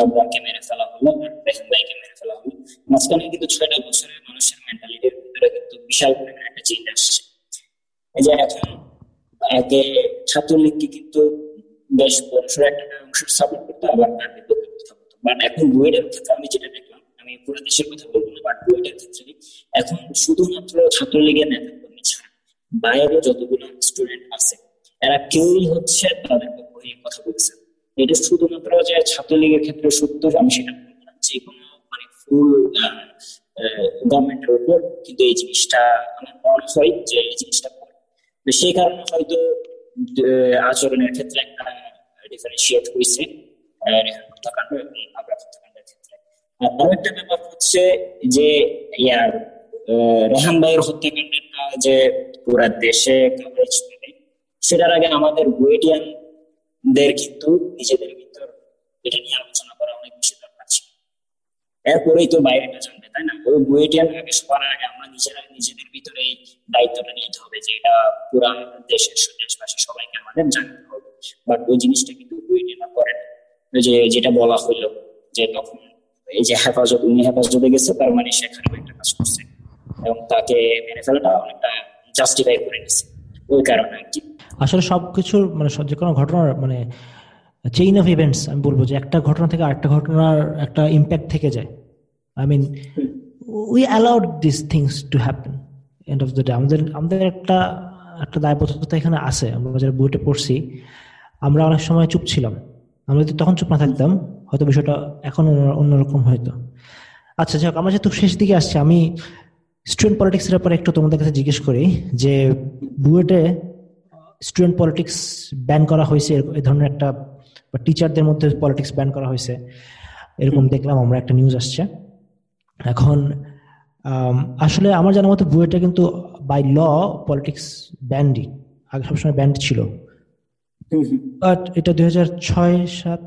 এবং মেরে ফেলা হলো আর রেহান ভাইকে মেরে ফেলা হলো, মাঝখানে কিন্তু ছয়টা বছরে মানুষের মেন্টালিটির ভিতরে কিন্তু বিশাল পরিমাণে একটা চেঞ্জ আসছে। এই যে এখন আগে ছাত্রলীগকে কিন্তু বেশ বড়সড় একটা অংশ সাপোর্ট করতো, আবার তার বিপক্ষে কথা বলতো। বাট এখন আমি যেটা দেখলাম আমি পুরো দেশের কথা বলব না বাট বুয়েটের ক্ষেত্রে এখন শুধুমাত্র ছাত্রলীগের নেতা কর্মী ছাড়া বাইরে যতগুলো স্টুডেন্ট আছে, এরা কেউই হচ্ছে তাদের পক্ষে কথা বলছে এটা শুধুমাত্র যে ছাত্রলীগের ক্ষেত্রে সত্য, আমি সেটা বলব না। যে কোনো মানে ফুল গভর্নমেন্টের উপর কিন্তু এই জিনিসটা আমার মনে হয়, যে এই জিনিসটা করে সেই কারণে হয়তো আচরণের ক্ষেত্রে একটা ডিফারেন্সিয়েট হয়েছে হত্যাকাণ্ড এবং আবরার হত্যাকাণ্ডের ক্ষেত্রে আর আরও ব্যাপার হচ্ছে যে ইয়ার রেহান ভাইয়ের হত্যাকাণ্ডটা যে দেশে সেটার আগে আমাদের কিন্তু নিজেদের ভিতর এটা নিয়ে আলোচনা করা অনেক বেশি দরকার ছিল। এরপরেই তো বাইরেটা জানবে, তাই না? ওই আগে আমরা নিজেরা নিজেদের ভিতরে এই দায়িত্বটা নিতে হবে যে এটা পুরা দেশের দেশবাসী সবাইকে আমাদের জানতে হবে। বাট ওই জিনিসটা কিন্তু বুয়েটিয়ানরা করে না। ওই যে, যেটা বলা হলো যে তখন এই যে হেফাজত উনি হেফাজতে গেছে তার মানে সে খারাপ একটা কাজ করছে। এবং তাকে মেরে ফেলাটা অনেকটা জাস্টিফাই করে নিছে। ওই কারণে কি। আসলে সবকিছুর মানে যে কোনো ঘটনার মানে চেইন অফ ইভেন্টস আমি বলব যে একটা ঘটনা থেকে আরেকটা ঘটনার একটা ইম্প্যাক্ট থেকে যায়। I mean we allowed this things to happen end of the day আমাদের আমাদের একটা একটা দায়বদ্ধতা এখানে আছে। আমরা যারা বইটা পড়ছি আমরা অনেক সময় চুপ ছিলাম। আমরা যদি তখন চুপ না থাকতাম হয়তো বিষয়টা এখন অন্যরকম হয়তো। আচ্ছা যাক আমরা যেহেতু শেষ দিকে আসছি আমি স্টুডেন্ট পলিটিক্সের ব্যাপারে একটু তোমাদের কাছে জিজ্ঞেস করি যে বুয়েটে স্টুডেন্ট পলিটিক্স ব্যান করা হয়েছে এই ধরনের একটা বা টিচারদের মধ্যে পলিটিক্স ব্যান করা হয়েছে এরকম দেখলাম আমরা একটা নিউজ আসছে। এখন আসলে আমার জানা মতো বুয়েটে কিন্তু বাই ল পলিটিক্স ব্যান্ডই আগে সবসময় ব্যান্ড ছিল। বাট এটা দুই হাজার ছয় সাত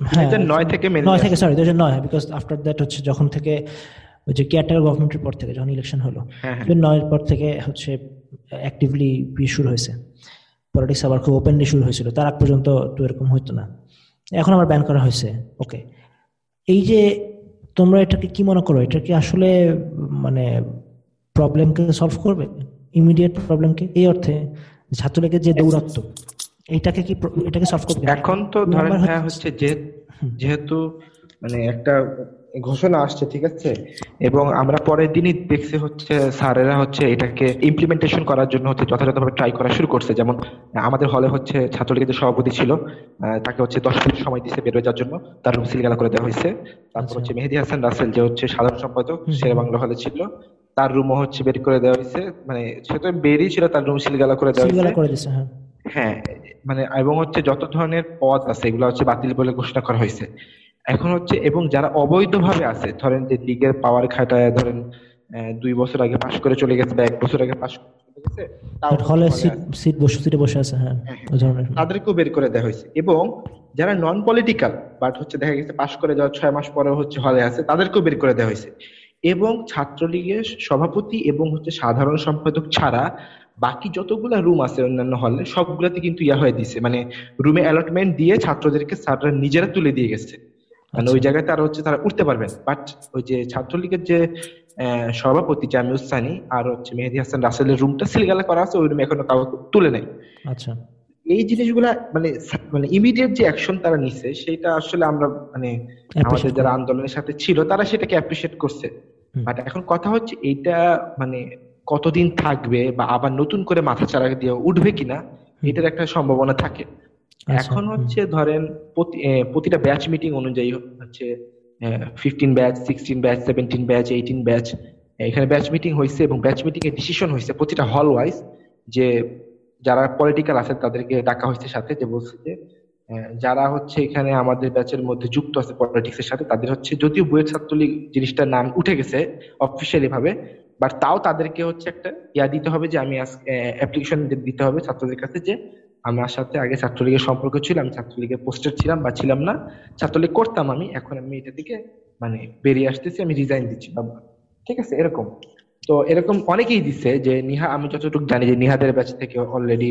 নয় থেকে নয় থেকে সরি দুই হাজার নয় বিকজ আফটার দ্যাট হচ্ছে যখন থেকে ওই যে কেয়ারটেকার গভর্নমেন্টের পর থেকে যখন ইলেকশন হলো হ্যাঁ, হ্যাঁ। নয়ের পর থেকে হচ্ছে অ্যাক্টিভলি শুরু হয়েছে। পলিটিক্স আবার খুব ওপেনলি শুরু হয়েছিল। তার আগ পর্যন্ত তো এরকম হতো না। এখন আবার ব্যান করা হয়েছে। ওকে এই যে তোমরা এটাকে কি মনে করো? এটা কি আসলে মানে প্রবলেমকে সলভ করবে? ইমিডিয়েট প্রবলেমকে এই অর্থে ছাত্রলীগের যে দৌরাত্ম এইটাকে কি এটাকে সলভ করবে এখন তো ধরেন হ্যাঁ হচ্ছে- যে যেহেতু মানে একটা ঘোষণা আসছে ঠিক আছে? এবং আমরা পরের দিনই দেখছি হচ্ছে স্যারেরা হচ্ছে এটাকে ইমপ্লিমেন্টেশন করার জন্য হচ্ছে যথাযথভাবে ট্রাই করা শুরু করছে। যেমন আমাদের হলে হচ্ছে ছাত্রলীগের যে সভাপতি ছিল তাকে হচ্ছে দশ মিনিট সময় দিচ্ছে বের হয়ে যাওয়ার জন্য। তার রুম সিলগালা করে দেওয়া হয়েছে। তারপর আচ্ছা। হচ্ছে মেহেদি হাসান রাসেল যে হচ্ছে সাধারণ সম্পাদক হুম। শের বাংলা হলে ছিল তার রুমও হচ্ছে বের করে দেওয়া হয়েছে। মানে সে তো বেরিয়ে ছিল তার রুম সিলগালা করে দেওয়া হয়েছে। হ্যাঁ হ্যাঁ মানে এবং হচ্ছে যত ধরনের পদ আছে এগুলো হচ্ছে বাতিল বলে ঘোষণা করা হয়েছে। এখন হচ্ছে এবং যারা অবৈধভাবে আছে ধরেন যে লিগের পাওয়ার খাটায় ধরেন দুই বছর আগে পাশ করে চলে গেছে বা এক বছর আগে পাশ করে গেছে হলে হলে সিট বসে সিটে বসে আছে হ্যাঁ তাদেরকেও বের করে দেওয়া হয়েছে। এবং যারা নন পলিটিক্যাল বাট হচ্ছে দেখা গেছে পাশ করে যাওয়ার ছয় মাস পরে হচ্ছে হলে আছে তাদেরকেও বের করে দেওয়া হয়েছে। এবং ছাত্রলীগের সভাপতি এবং হচ্ছে সাধারণ সম্পাদক ছাড়া বাকি যতগুলা রুম আছে অন্যান্য হলে সবগুলাতে কিন্তু ইয়া হয়ে দিছে। মানে রুমে অ্যালটমেন্ট দিয়ে ছাত্রদেরকে স্যাররা নিজেরা তুলে দিয়ে গেছে। মানে ওই জায়গায় তারা হচ্ছে তারা উঠতে পারবেন বাট ওই যে ছাত্রলীগের যে সভাপতি জামিউস সানি আর হচ্ছে মেহেদি হাসান রাসেলের রুমটা সিলগালা করা আছে ওই রুমে এখনও কাউকে তুলে নেই। আচ্ছা। এই জিনিসগুলা মানে মানে ইমিডিয়েট যে অ্যাকশন তারা নিছে সেটা আসলে আমরা মানে আমাদের যারা আন্দোলনের সাথে ছিল তারা সেটাকে অ্যাপ্রিসিয়েট করছে। বাট এখন কথা হচ্ছে এইটা মানে কতদিন থাকবে বা আবার নতুন করে মাথা চারা দিয়ে উঠবে কিনা এটার একটা সম্ভাবনা থাকে। আচ্ছা, এখন হচ্ছে ধরেন প্রতি- প্রতিটা ব্যাচ মিটিং অনুযায়ী হচ্ছে fifteen batch sixteen batch seventeen batch eighteen batch এখানে ব্যাচ মিটিং হয়েছে এবং ব্যাচ মিটিং এর ডিসিশন হয়েছে প্রতিটা হল ওয়াইজ যে যারা পলিটিক্যাল আছে তাদেরকে ডাকা হয়েছে সাথে যে বলছে যে যারা হচ্ছে এখানে আমাদের ব্যাচের মধ্যে যুক্ত আছে পলিটিক্স এর সাথে তাদের হচ্ছে যদিও বুয়েট ছাত্রলীগ জিনিসটার নাম উঠে গেছে অফিসিয়ালি ভাবে বাট তাও তাদেরকে হচ্ছে একটা ইয়া দিতে হবে যে, আমি অ্যাপ্লিকেশন দিতে হবে ছাত্রদের কাছে যে, আমার সাথে আগে ছাত্রলীগের সম্পর্ক ছিল, আমি ছাত্রলীগের পোস্টার ছিলাম বা ছিলাম না। ছাত্রলীগ করতাম আমি, এখন আমি এটা থেকে মানে বেরিয়ে আসতেছি, আমি রিজাইন দিচ্ছি বা ঠিক আছে? এরকম। তো এরকম অনেকেই দিচ্ছে যে, নিহা, আমি যতটুকু জানি যে, নিহাদের ব্যাচ থেকে অলরেডি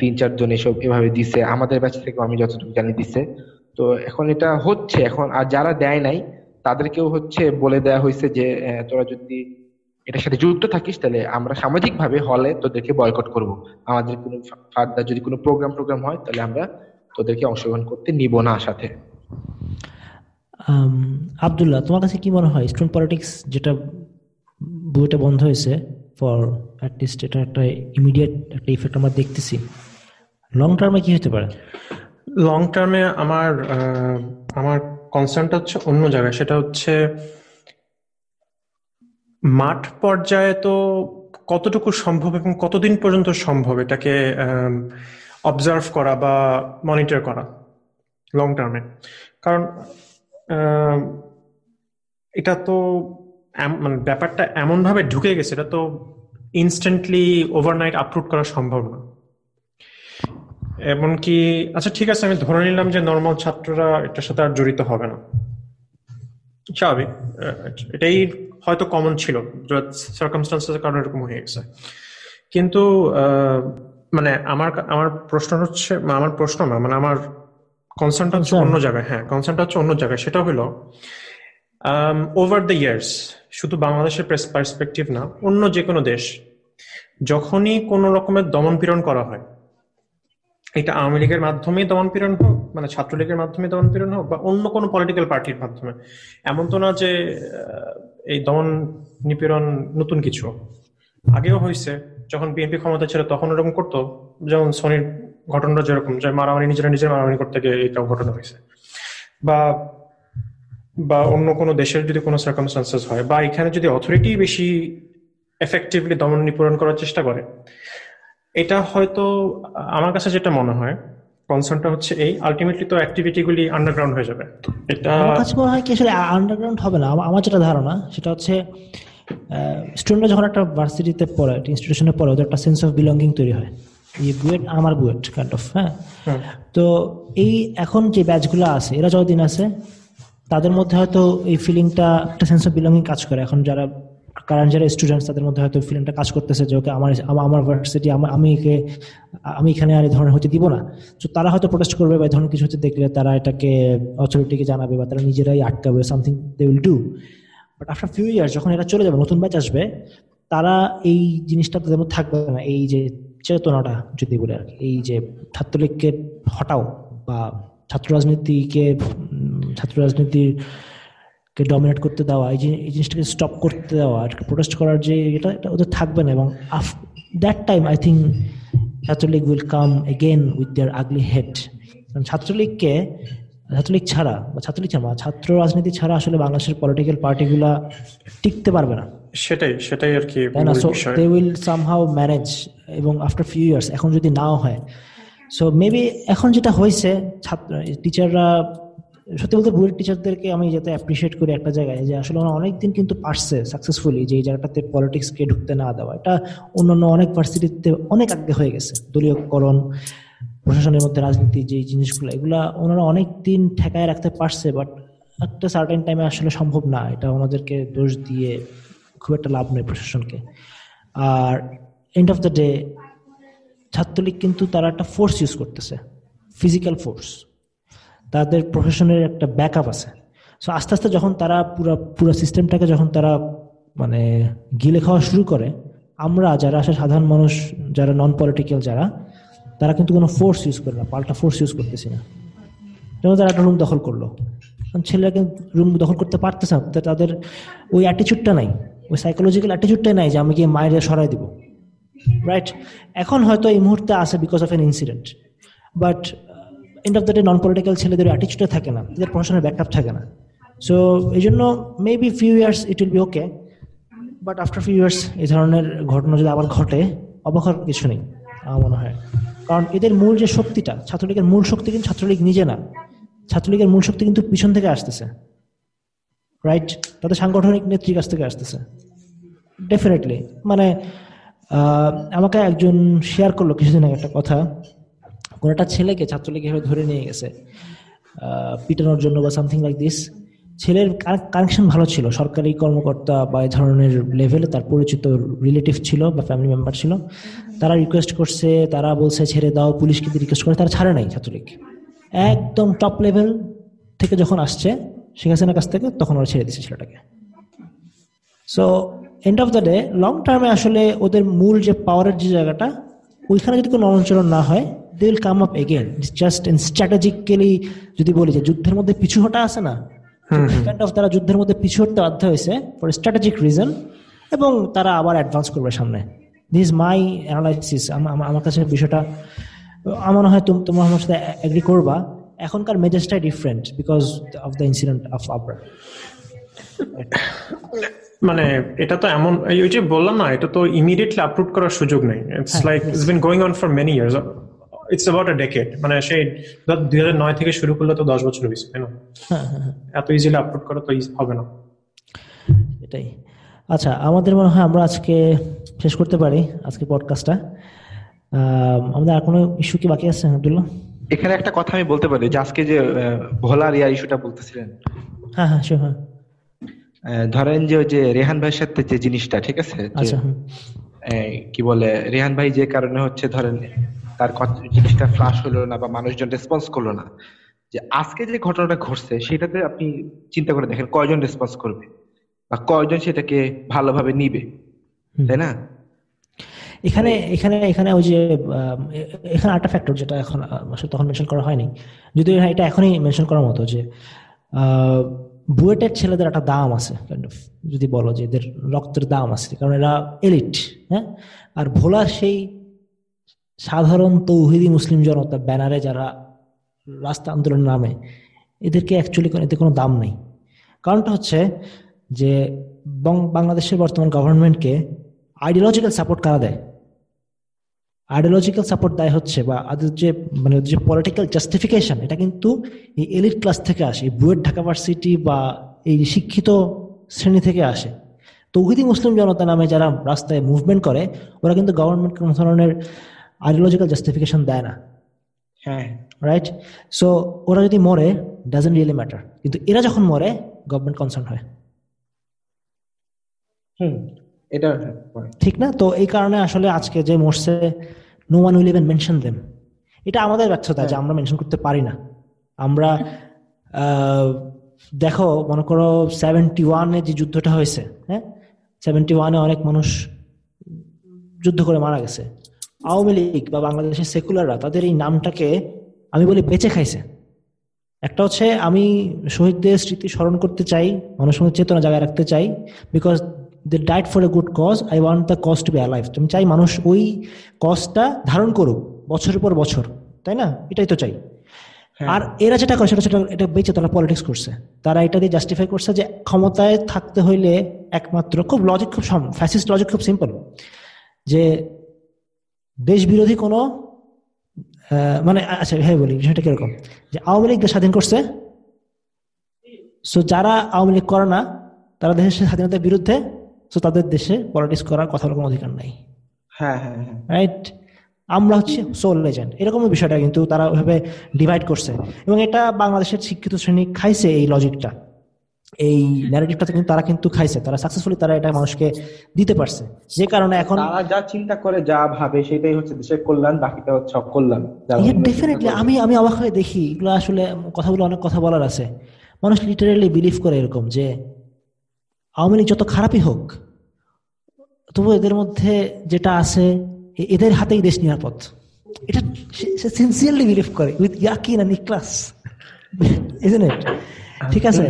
তিন চারজন এসব এভাবে দিছে। আমাদের ব্যাচ থেকেও আমি যতটুকু জানি দিছে। তো এখন এটা হচ্ছে, এখন আর যারা দেয় নাই, তাদেরকেও হচ্ছে বলে দেয়া হয়েছে যে তোরা যদি এটার সাথে যুক্ত থাকিস তাহলে আমরা সামাজিক ভাবে হলে তোদেরকে বয়কট করব। আমাদের কোনো ফার্দার যদি কোনো প্রোগ্রাম প্রোগ্রাম হয় তাহলে আমরা তোদেরকে অংশগ্রহণ করতে নিব না সাথে আব্দুল্লাহ তোমার কাছে কি মনে হয় স্টুডেন্ট পলিটিক্স যেটা বইটা বন্ধ হয়েছে ফর অ্যাটলিস্ট এটা একটা ইমিডিয়েট একটা ইফেক্ট আমরা দেখতেছি লং টার্মে কি হতে পারে? লং টার্মে আমার আমার কনসার্নটা হচ্ছে অন্য জায়গায় সেটা হচ্ছে মাঠ পর্যায়ে তো কতটুকু সম্ভব এবং কতদিন পর্যন্ত সম্ভব এটাকে অবজার্ভ করা বা মনিটর করা লং টার্মে কারণ এটা তো মানে ব্যাপারটা এমন ভাবে ঢুকে গেছে, এটা তো ইনস্ট্যান্টলি ওভারনাইট আপলোড করা সম্ভব না। এমনকি আচ্ছা ঠিক আছে, আমি ধরে নিলাম যে নর্মাল ছাত্ররা এটার সাথে আর জড়িত হবে না। স্বাভাবিক এটাই হয়তো কমন ছিল সার্কামস্টান্সের কারণে এরকম হয়ে গেছে। কিন্তু মানে আমার আমার প্রশ্ন হচ্ছে আমার প্রশ্ন না মানে আমার কনসার্নটা হচ্ছে অন্য জায়গায় হ্যাঁ কনসার্নটা হচ্ছে অন্য জায়গায়। সেটা হলো ওভার দ্য ইয়ার্স শুধু বাংলাদেশের পার্সপেক্টিভ না অন্য যে কোনো দেশ যখনই কোনো রকমের দমন পীড়ন করা হয় এটা আওয়ামী লীগের মাধ্যমে দমন পীড়ন হোক মানে ছাত্রলীগের মাধ্যমে দমন পীড়ন হোক বা অন্য কোনো পলিটিক্যাল পার্টির মাধ্যমে। এমন তো না যে এই দমন নিপীড়ন নতুন কিছু। আগেও হয়েছে যখন বিএনপি ক্ষমতা ছিল তখন ওরকম করতো, যেমন সনির ঘটনাটা যেরকম, যে মারামারি নিজেরা নিজের মারামারি করতে গিয়ে এইটাও ঘটনা হয়েছে বা বা অন্য কোনো দেশের যদি কোনো সার্কামস্টান্সেস হয়, বা এখানে যদি অথরিটি বেশি এফেক্টিভলি দমন নিপূরণ করার চেষ্টা করে এটা হয়তো আমার কাছে যেটা মনে হয় কনসার্নটা হচ্ছে এই আলটিমেটলি তো অ্যাক্টিভিটি গুলি আন্ডারগ্রাউন্ড হয়ে যাবে। এটা আমার কাছে মনে হয় কি আসলে আন্ডারগ্রাউন্ড হবে না। আমার যেটা ধারণা সেটা হচ্ছে স্টুডেন্টরা যখন একটা ভার্সিটিতে পড়ে একটা ইনস্টিটিউশনে পড়ে ওদের একটা সেন্স অফ বিলঙ্গিং তৈরি হয়। এই বুয়েট আমার বুয়েট কাইন্ড অফ হ্যাঁ? তো এই এখন যে ব্যাচগুলো আছে এরা যতদিন আছে তাদের মধ্যে হয়তো এই ফিলিংটা একটা সেন্স অফ বিলঙ্গিং কাজ করে। এখন যারা কারণ যারা স্টুডেন্টস তাদের মধ্যে হয়তো ফিলিংটা কাজ করতেছে যে, ওকে, আমার, আমা- আমার ভার্সিটি আমি একে আমি এখানে আর এই ধরনের হতে দিব না। তো তারা হয়তো প্রোটেস্ট করবে বা এই ধরনের কিছু হতে দেখলে তারা এটাকে অথরিটিকে জানাবে বা তারা নিজেরাই আটকাবে something they will do but after few years যখন এরা চলে যাবে, নতুন ব্যাচ আসবে, তারা এই জিনিসটা তাদের মধ্যে থাকবে না। এই যে চেতনাটা, যদি বলে আর এই যে ছাত্রলীগকে হটাও বা ছাত্র রাজনীতিকে ছাত্র রাজনীতির কে ডমিনেট করতে দেওয়া এই এই জিনিসটাকে স্টপ করতে দেওয়া আর প্রোটেস্ট করার যে এটা এটা ওদের থাকবে না এবং that time I think Chhatra League will come again with their ugly head কারণ ছাত্রলীগকে ছাত্রলীগ ছাড়া বা ছাত্রলীগ ছাড়া ছাত্র রাজনীতি ছাড়া আসলে বাংলাদেশের পলিটিক্যাল পার্টিগুলা টিকতে পারবে না। সেটাই সেটাই আর কি দে উইল সামহাউ ম্যানেজ এবং আফটার ফিউ ইয়ার্স এখন যদি নাও হয় সো মেবি এখন যেটা হয়েছে ছাত্র টিচাররা সত্যি বলতে বুয়েট টিচারদেরকে আমি যাতে অ্যাপ্রিসিয়েট করি একটা জায়গায় যে আসলে ওরা অনেকদিন কিন্তু পারছে সাকসেসফুলি যে এই জায়গাটাতে পলিটিক্সকে ঢুকতে না দেওয়া। এটা অন্যান্য অনেক ভার্সিটিতে অনেক আগে হয়ে গেছে। দলীয়করণ, প্রশাসনের মধ্যে রাজনীতি যে জিনিসগুলো, এগুলা ওনারা অনেক দিন ঠেকায় রাখতে পারছে বাট একটা সার্টেন টাইমে আসলে সম্ভব না। এটা ওনাদেরকে দোষ দিয়ে খুব একটা লাভ নেই প্রশাসনকে। আর end of the day Chhatra League কিন্তু তারা একটা ফোর্স ইউজ করতেছে ফিজিক্যাল ফোর্স তাদের প্রফেশনের একটা ব্যাকআপ আছে। সো আস্তে আস্তে যখন তারা পুরো পুরো সিস্টেমটাকে যখন তারা মানে গিলে খাওয়া শুরু করে, আমরা যারা আসলে সাধারণ মানুষ, যারা নন পলিটিক্যাল যারা, তারা কিন্তু কোনো ফোর্স ইউজ করে না, পাল্টা ফোর্স ইউজ করতেছি না। যেমন তারা একটা রুম দখল করল। ছেলেরা কিন্তু রুম দখল করতে পারতেছে না তাদের ওই অ্যাটিচিউডটা নাই, ওই সাইকোলজিক্যাল অ্যাটিচিউডটাই নাই যে আমি গিয়ে মায়ের সরাই দিব। রাইট এখন হয়তো এই মুহূর্তে আসে because of an incident but end of the day non political ছেলেদের অ্যাটিচিউডে থাকে না তাদের পড়াশোনার ব্যাকআপ থাকে না। সো এই জন্য maybe few years it will be okay but after few years এই ধরনের ঘটনা যদি আবার ঘটে অবাক কিছু নেই, আমার মনে হয়। কারণ এদের মূল যে শক্তিটা, ছাত্রলীগের মূল শক্তি কিন্তু ছাত্রলীগ নিজে না, ছাত্রলীগের মূল শক্তি কিন্তু পিছন থেকে আসতেছে। রাইট তাদের সাংগঠনিক নেত্রীর কাছ থেকে আসতেছে। ডেফিনেটলি মানে আমাকে একজন শেয়ার করল কিছুদিন আগে একটা কথা। কোনো একটা ছেলেকে, ছাত্রলীগ এভাবে ধরে নিয়ে গেছে পিটানোর জন্য বা সামথিং লাইক দিস ছেলের কানেকশন ভালো ছিল। সরকারি কর্মকর্তা বা এই ধরনের লেভেলে তার পরিচিত রিলেটিভ ছিল বা ফ্যামিলি মেম্বার ছিল। তারা রিকোয়েস্ট করছে, তারা বলছে ছেড়ে দাও, পুলিশ কিন্তু রিকোয়েস্ট করে, তারা ছাড়ে নাই ছাত্রলীগ। একদম টপ লেভেল থেকে যখন আসছে, শেখ হাসিনার কাছ থেকে, তখন ওরা ছেড়ে দিচ্ছে ছেলেটাকে। So end of the day long টার্মে আসলে ওদের মূল যে পাওয়ারের যে জায়গাটা, ওইখানে যদি কোনো নরঞ্চরণ না হয় they will come up again just in strategically যদি বলি যে যুদ্ধের মধ্যে পিছু হটা আছে না কাইন্ড অফ তারা যুদ্ধের মধ্যে পিছু হটতে বাধ্য হয়েছে ফর স্ট্র্যাটেজিক রিজন এবং তারা আবার অ্যাডভান্স করবে সামনে। দিস মাই অ্যানালাইসিস আমার কাছে বিষয়টা আমার মনে হয় তোমার আমার সাথে এগ্রি করবা। এখনকার মেজাজটাই different because of the incident of Abrar মানে এটা তো এমন ওই যে বললাম না এটা তো ইমিডিয়েটলি আপলোড করার সুযোগ নেই। It's like it's been going on for many years it's about a decade মানে সেই দুই হাজার নয় থেকে শুরু করলে তো দশ বছর হয়েছে তাই না। এত ইজিলি আপলোড করা তো হবে না। এটাই। আচ্ছা আমাদের মনে হয় আমরা আজকে শেষ করতে পারি আজকে পডকাস্টটা আমাদের আর কোনো ইস্যু কি বাকি আছে আব্দুল্লাহ? এখানে একটা কথা আমি বলতে পারি যে আজকে যে ভোলার ইয়া ইস্যুটা বলতেছিলেন। হ্যাঁ হ্যাঁ হ্যাঁ। ধরেন যে ওই যে রেহান ভাইয়ের সাথে যে জিনিসটা ঠিক আছে? আচ্ছা, কি বলে রেহান ভাই যে কারণে হচ্ছে ধরেন তার জিনিসটা ফ্লাশ হলো না বা মানুষজন রেসপন্স করল না। যে আজকে যে ঘটনাটা ঘটছে সেটাতে আপনি চিন্তা করে দেখেন কয়জন রেসপন্স করবে বা কয়জন সেটাকে ভালোভাবে নিবে তাই না? এখানে এখানে এখানে ওই যে এখানে একটা ফ্যাক্টর যেটা এখন তখন মেনশন করা হয়নি। যদি এটা এখনই মেনশন করার মতো যে বুয়েটের ছেলেদের একটা দাম আছে যদি বলো যে এদের রক্তের দাম আছে কারণ এরা এলিট হ্যাঁ? আর ভোলার সেই সাধারণ তৌহিদি মুসলিম জনতা ব্যানারে যারা রাস্তা আন্দোলন নামে, এদেরকে অ্যাকচুয়ালি এতে কোনো দাম নেই। কারণটা হচ্ছে যে বাংলাদেশের বর্তমান গভর্নমেন্টকে আইডিওলজিক্যাল সাপোর্ট কারা দেয়? আইডিওলজিক্যাল সাপোর্ট দেয় হচ্ছে বা আদের যে মানে যে পলিটিক্যাল জাস্টিফিকেশন এটা কিন্তু এই এলিট ক্লাস থেকে আসে, এই বুয়েট ঢাকা ভার্সিটি বা এই শিক্ষিত শ্রেণি থেকে আসে। তৌহিদি মুসলিম জনতা নামে যারা রাস্তায় মুভমেন্ট করে, ওরা কিন্তু গভর্নমেন্ট কোনো ধরনের আইডিওলজিক্যাল জাস্টিফিকেশন দেয় না। হ্যাঁ। রাইট সো ওরা যদি মরে ডাজেন্ট রিয়েলি ম্যাটার কিন্তু এরা যখন মরে গভর্নমেন্ট কনসার্ন হয়। হুম এটা ঠিক না? তো এই কারণে আসলে আজকে যে মরছে no one will even mention them এটা আমাদের ব্যর্থতা যে হ্যাঁ। আমরা মেনশন করতে পারি না। আমরা দেখো মনে করো সেভেন্টি ওয়ানে যে যুদ্ধটা হয়েছে হ্যাঁ? সেভেন্টি ওয়ানে অনেক মানুষ যুদ্ধ করে মারা গেছে। আওয়ামী লীগ বা বাংলাদেশের সেকুলাররা তাদের এই নামটাকে আমি বলি বেঁচে খাইছে। একটা হচ্ছে আমি শহীদদের স্মৃতি স্মরণ করতে চাই মানুষের মধ্যে চেতনা জায়গায় রাখতে চাই because they died for a good cause I want the cause to be alive আমি চাই মানুষ ওই কজটা ধারণ করুক বছরের পর বছর তাই না? এটাই তো চাই। হ্যাঁ। আর এরা যেটা করে সেটা সেটা এটা বেঁচে তারা পলিটিক্স করছে। তারা এটা দিয়ে জাস্টিফাই করছে যে ক্ষমতায় থাকতে হইলে একমাত্র খুব লজিক খুব ফ্যাসিস্ট লজিক খুব সিম্পল যে দেশ বিরোধী কোনো মানে আচ্ছা হ্যাঁ বলি বিষয়টা কীরকম? যে আওয়ামী লীগ দেশ স্বাধীন করছে সো যারা আওয়ামী লীগ করে না তারা দেশের স্বাধীনতার বিরুদ্ধে সো তাদের দেশে পলিটিক্স করার কথা কোনো অধিকার নাই। হ্যাঁ হ্যাঁ হ্যাঁ। রাইট আমরা হচ্ছে সোল লেজেন্ড এরকম বিষয়টা কিন্তু তারা ওইভাবে ডিভাইড করছে। এবং এটা বাংলাদেশের শিক্ষিত শ্রেণি খাইছে এই লজিকটা এই ন্যারেটিভটা কিন্তু তারা কিন্তু খাইছে তারা সাকসেসফুলি তারা এটা মানুষকে দিতে পারছে। যে কারণে এখন তারা যা চিন্তা করে যা ভাবে সেটাই হচ্ছে দেশের কল্যাণ বাকিটা হচ্ছে অকল্যাণ। ডেফিনেটলি আমি আমি অবাক হয়ে দেখি এগুলো আসলে কথাগুলো অনেক কথা বলার আছে। মানুষ লিটারেলি বিলিভ করে এরকম যে আওয়ামী লীগ যত খারাপই হোক তবু এদের মধ্যে যেটা আছে এদের হাতেই দেশ নিরাপদ। এটা সে সিনসিয়ারলি বিলিভ করে উইথ ইয়াকিন অ্যান্ড ইক্লাস ইজন্ট ইট ঠিক আছে?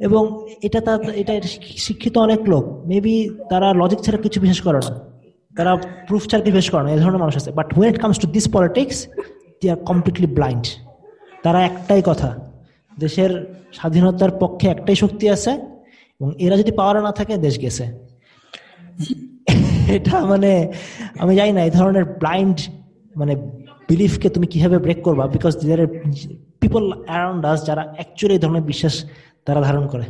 এবং এটা তার এটা শিক্ষিত অনেক লোক। মেবি তারা লজিক ছাড়া কিছু বিশেষ করে না। তারা প্রুফ ছাড়া কিছু বিশ্বাস করে না। এই ধরনের মানুষ আছে। But when it comes to this politics they are completely blind তারা একটাই কথা। দেশের স্বাধীনতার পক্ষে একটাই শক্তি আছে এবং এরা যদি পাওয়ার না থাকে দেশ গেছে। এটা মানে আমি জানি না এই ধরনের ব্লাইন্ড মানে বিলিফকে তুমি কীভাবে ব্রেক করবা? Because there people around us যারা অ্যাকচুয়ালি এই ধরনের বিশ্বাস তারা ধারণ করে।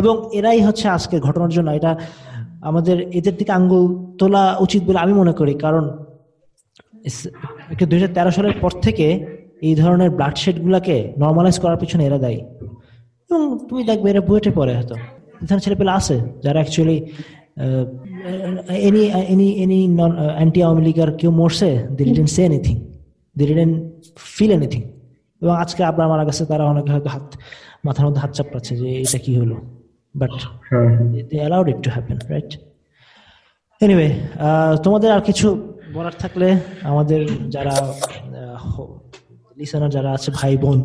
এবং এরাই হচ্ছে আজকের ঘটনার জন্য। এটা আমাদের এদের দিকে আঙ্গুল তোলা উচিত বলে আমি মনে করি। কারণ দুই হাজার তেরো সালের পর থেকে এই ধরনের ব্লাডশেড গুলাকে নর্মালাইজ করার পিছনে এরা দায়ী। এবং তুমি দেখবে এরা বুয়েটে পড়ে হয়তো। এই ধরনের ছেলেপেলে আছে যারা actually any any any anti Awami League আর কেউ মরছে they didn't say anything they didn't feel anything এবং আজকে আপনার মারা গেছে তারা অনেকে হয়তো হাত মাথার মধ্যে হাত চাপড়াচ্ছে যে এটা কি হলো? বাট হ্যাঁ they allowed it to happen right? Anyway তোমাদের আর কিছু বলার থাকলে আমাদের যারা লিসনার যারা আছে ভাই বোন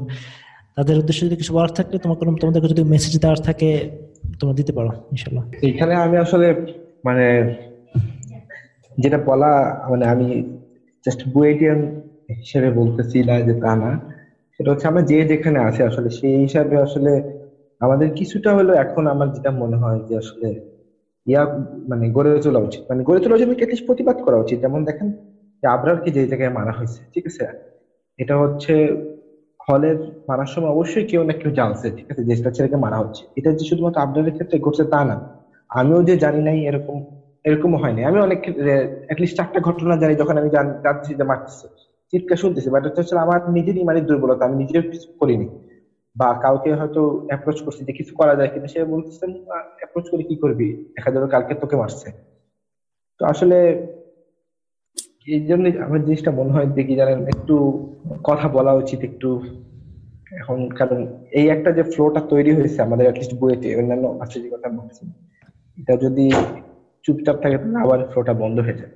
তাদের উদ্দেশ্যে যদি কিছু বলার থাকলে তোমার কোনো তোমাদেরকে যদি মেসেজ দেওয়ার থাকে তোমরা দিতে পারো ইনশাল্লাহ এখানে আমি আসলে মানে যেটা বলা মানে আমি জাস্ট বুয়েটিয়ান হিসেবে বলতেছি না যে তা না। সেটা হচ্ছে আমরা যে যেখানে আছে, আসলে সেই হিসাবে আসলে আমাদের কিছুটা হলো এখন আমার যেটা মনে হয় যে আসলে ইয়া মানে গড়ে তোলা উচিত। মানে গড়ে তোলা উচিত অ্যাটলিস্ট প্রতিবাদ করা উচিত। যেমন দেখেন যে আবরারকে যে জায়গায় মারা হয়েছে, ঠিক আছে? এটা হচ্ছে হলের মারার সময় অবশ্যই কেউ না কেউ জানছে, ঠিক আছে? যে ছেলেকে মারা হচ্ছে। এটা যে শুধুমাত্র আবরারের ক্ষেত্রে ঘটছে তা না। আমিও যে জানি নাই এরকম এরকম হয়নি আমি অনেক চারটা ঘটনা জানি যখন আমি জান- জানতেছি যে মারতেছে। চিৎকার শুনতেছি বাট হচ্ছে আমার নিজের ইমানের দুর্বলতা, আমি নিজেও কিছু করিনি। বা কাউকে হয়তো অ্যাপ্রোচ করছি যে কিছু করা যায় কিন্তু সে বলতেছেন অ্যাপ্রোচ করে কি করবি? দেখা যাবে কালকে তোকে মারছে। তো আসলে এই জন্য আমার জিনিসটা মনে হয় কি জানেন, একটু কথা বলা উচিত একটু। এখন কারণ এই একটা যে ফ্লোটা তৈরি হয়েছে আমাদের বইতে অন্যান্য আছে যে কথা বলছি এটা যদি চুপচাপ থাকে, তাহলে আবার ফ্লোটা বন্ধ হয়ে যায়।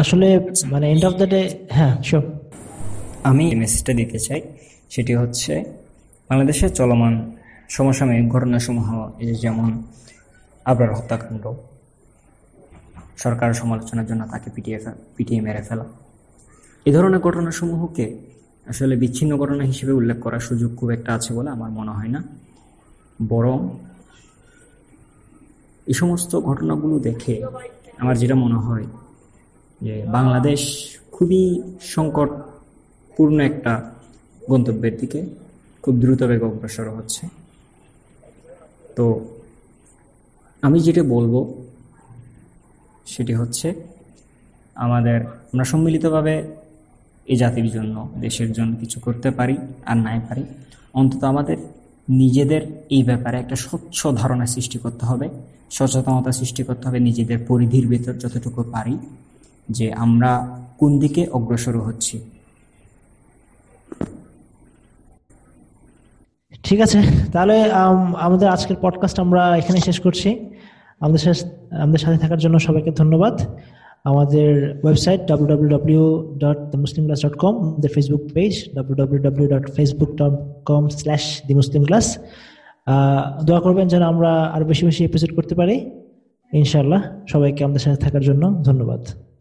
আসলে মানে এন্ড অফ দ্য ডে হ্যাঁ শিওর আমি মেসেজটা দিতে চাই, সেটি হচ্ছে বাংলাদেশে চলমান সমসাময়িক ঘটনাসমূহ যেমন আবরার হত্যাকাণ্ড, সরকার সমালোচনার জন্য তাকে পিটিয়ে পিটিয়ে মেরে ফেলা। এ ধরনের ঘটনাসমূহকে আসলে বিচ্ছিন্ন ঘটনা হিসেবে উল্লেখ করার সুযোগ খুব একটা আছে বলে আমার মনে হয় না। বরং এই সমস্ত ঘটনাগুলো দেখে আমার যেটা মনে হয় যে বাংলাদেশ খুবই সংকটপূর্ণ একটা গন্তব্যের দিকে খুব দ্রুত বেগে অগ্রসর হচ্ছে। তো আমি যেটা বলব সেটি হচ্ছে আমাদের আমরা সম্মিলিতভাবে এই জাতির জন্য, দেশের জন্য কিছু করতে পারি আর নাই পারি। অন্তত আমাদের নিজেদের এই ব্যাপারে একটা স্বচ্ছ ধারণা সৃষ্টি করতে হবে, সচেতনতা সৃষ্টি করতে হবে নিজেদের পরিধির ভেতর যতটুকু পারি। যে আমরা কোন দিকে অগ্রসর হচ্ছি। ঠিক আছে, তাহলে আমাদের আজকের পডকাস্ট আমরা এখানে শেষ করছি। আমাদের আমাদের সাথে থাকার জন্য সবাইকে ধন্যবাদ। আমাদের ওয়েবসাইট ডাব্লিউ আমাদের ফেসবুক পেজ ক্লাস দোয়া করবেন যেন আমরা আরও বেশি বেশি এপিসোড করতে পারি। ইনশাআল্লাহ, সবাইকে আমাদের সাথে থাকার জন্য ধন্যবাদ।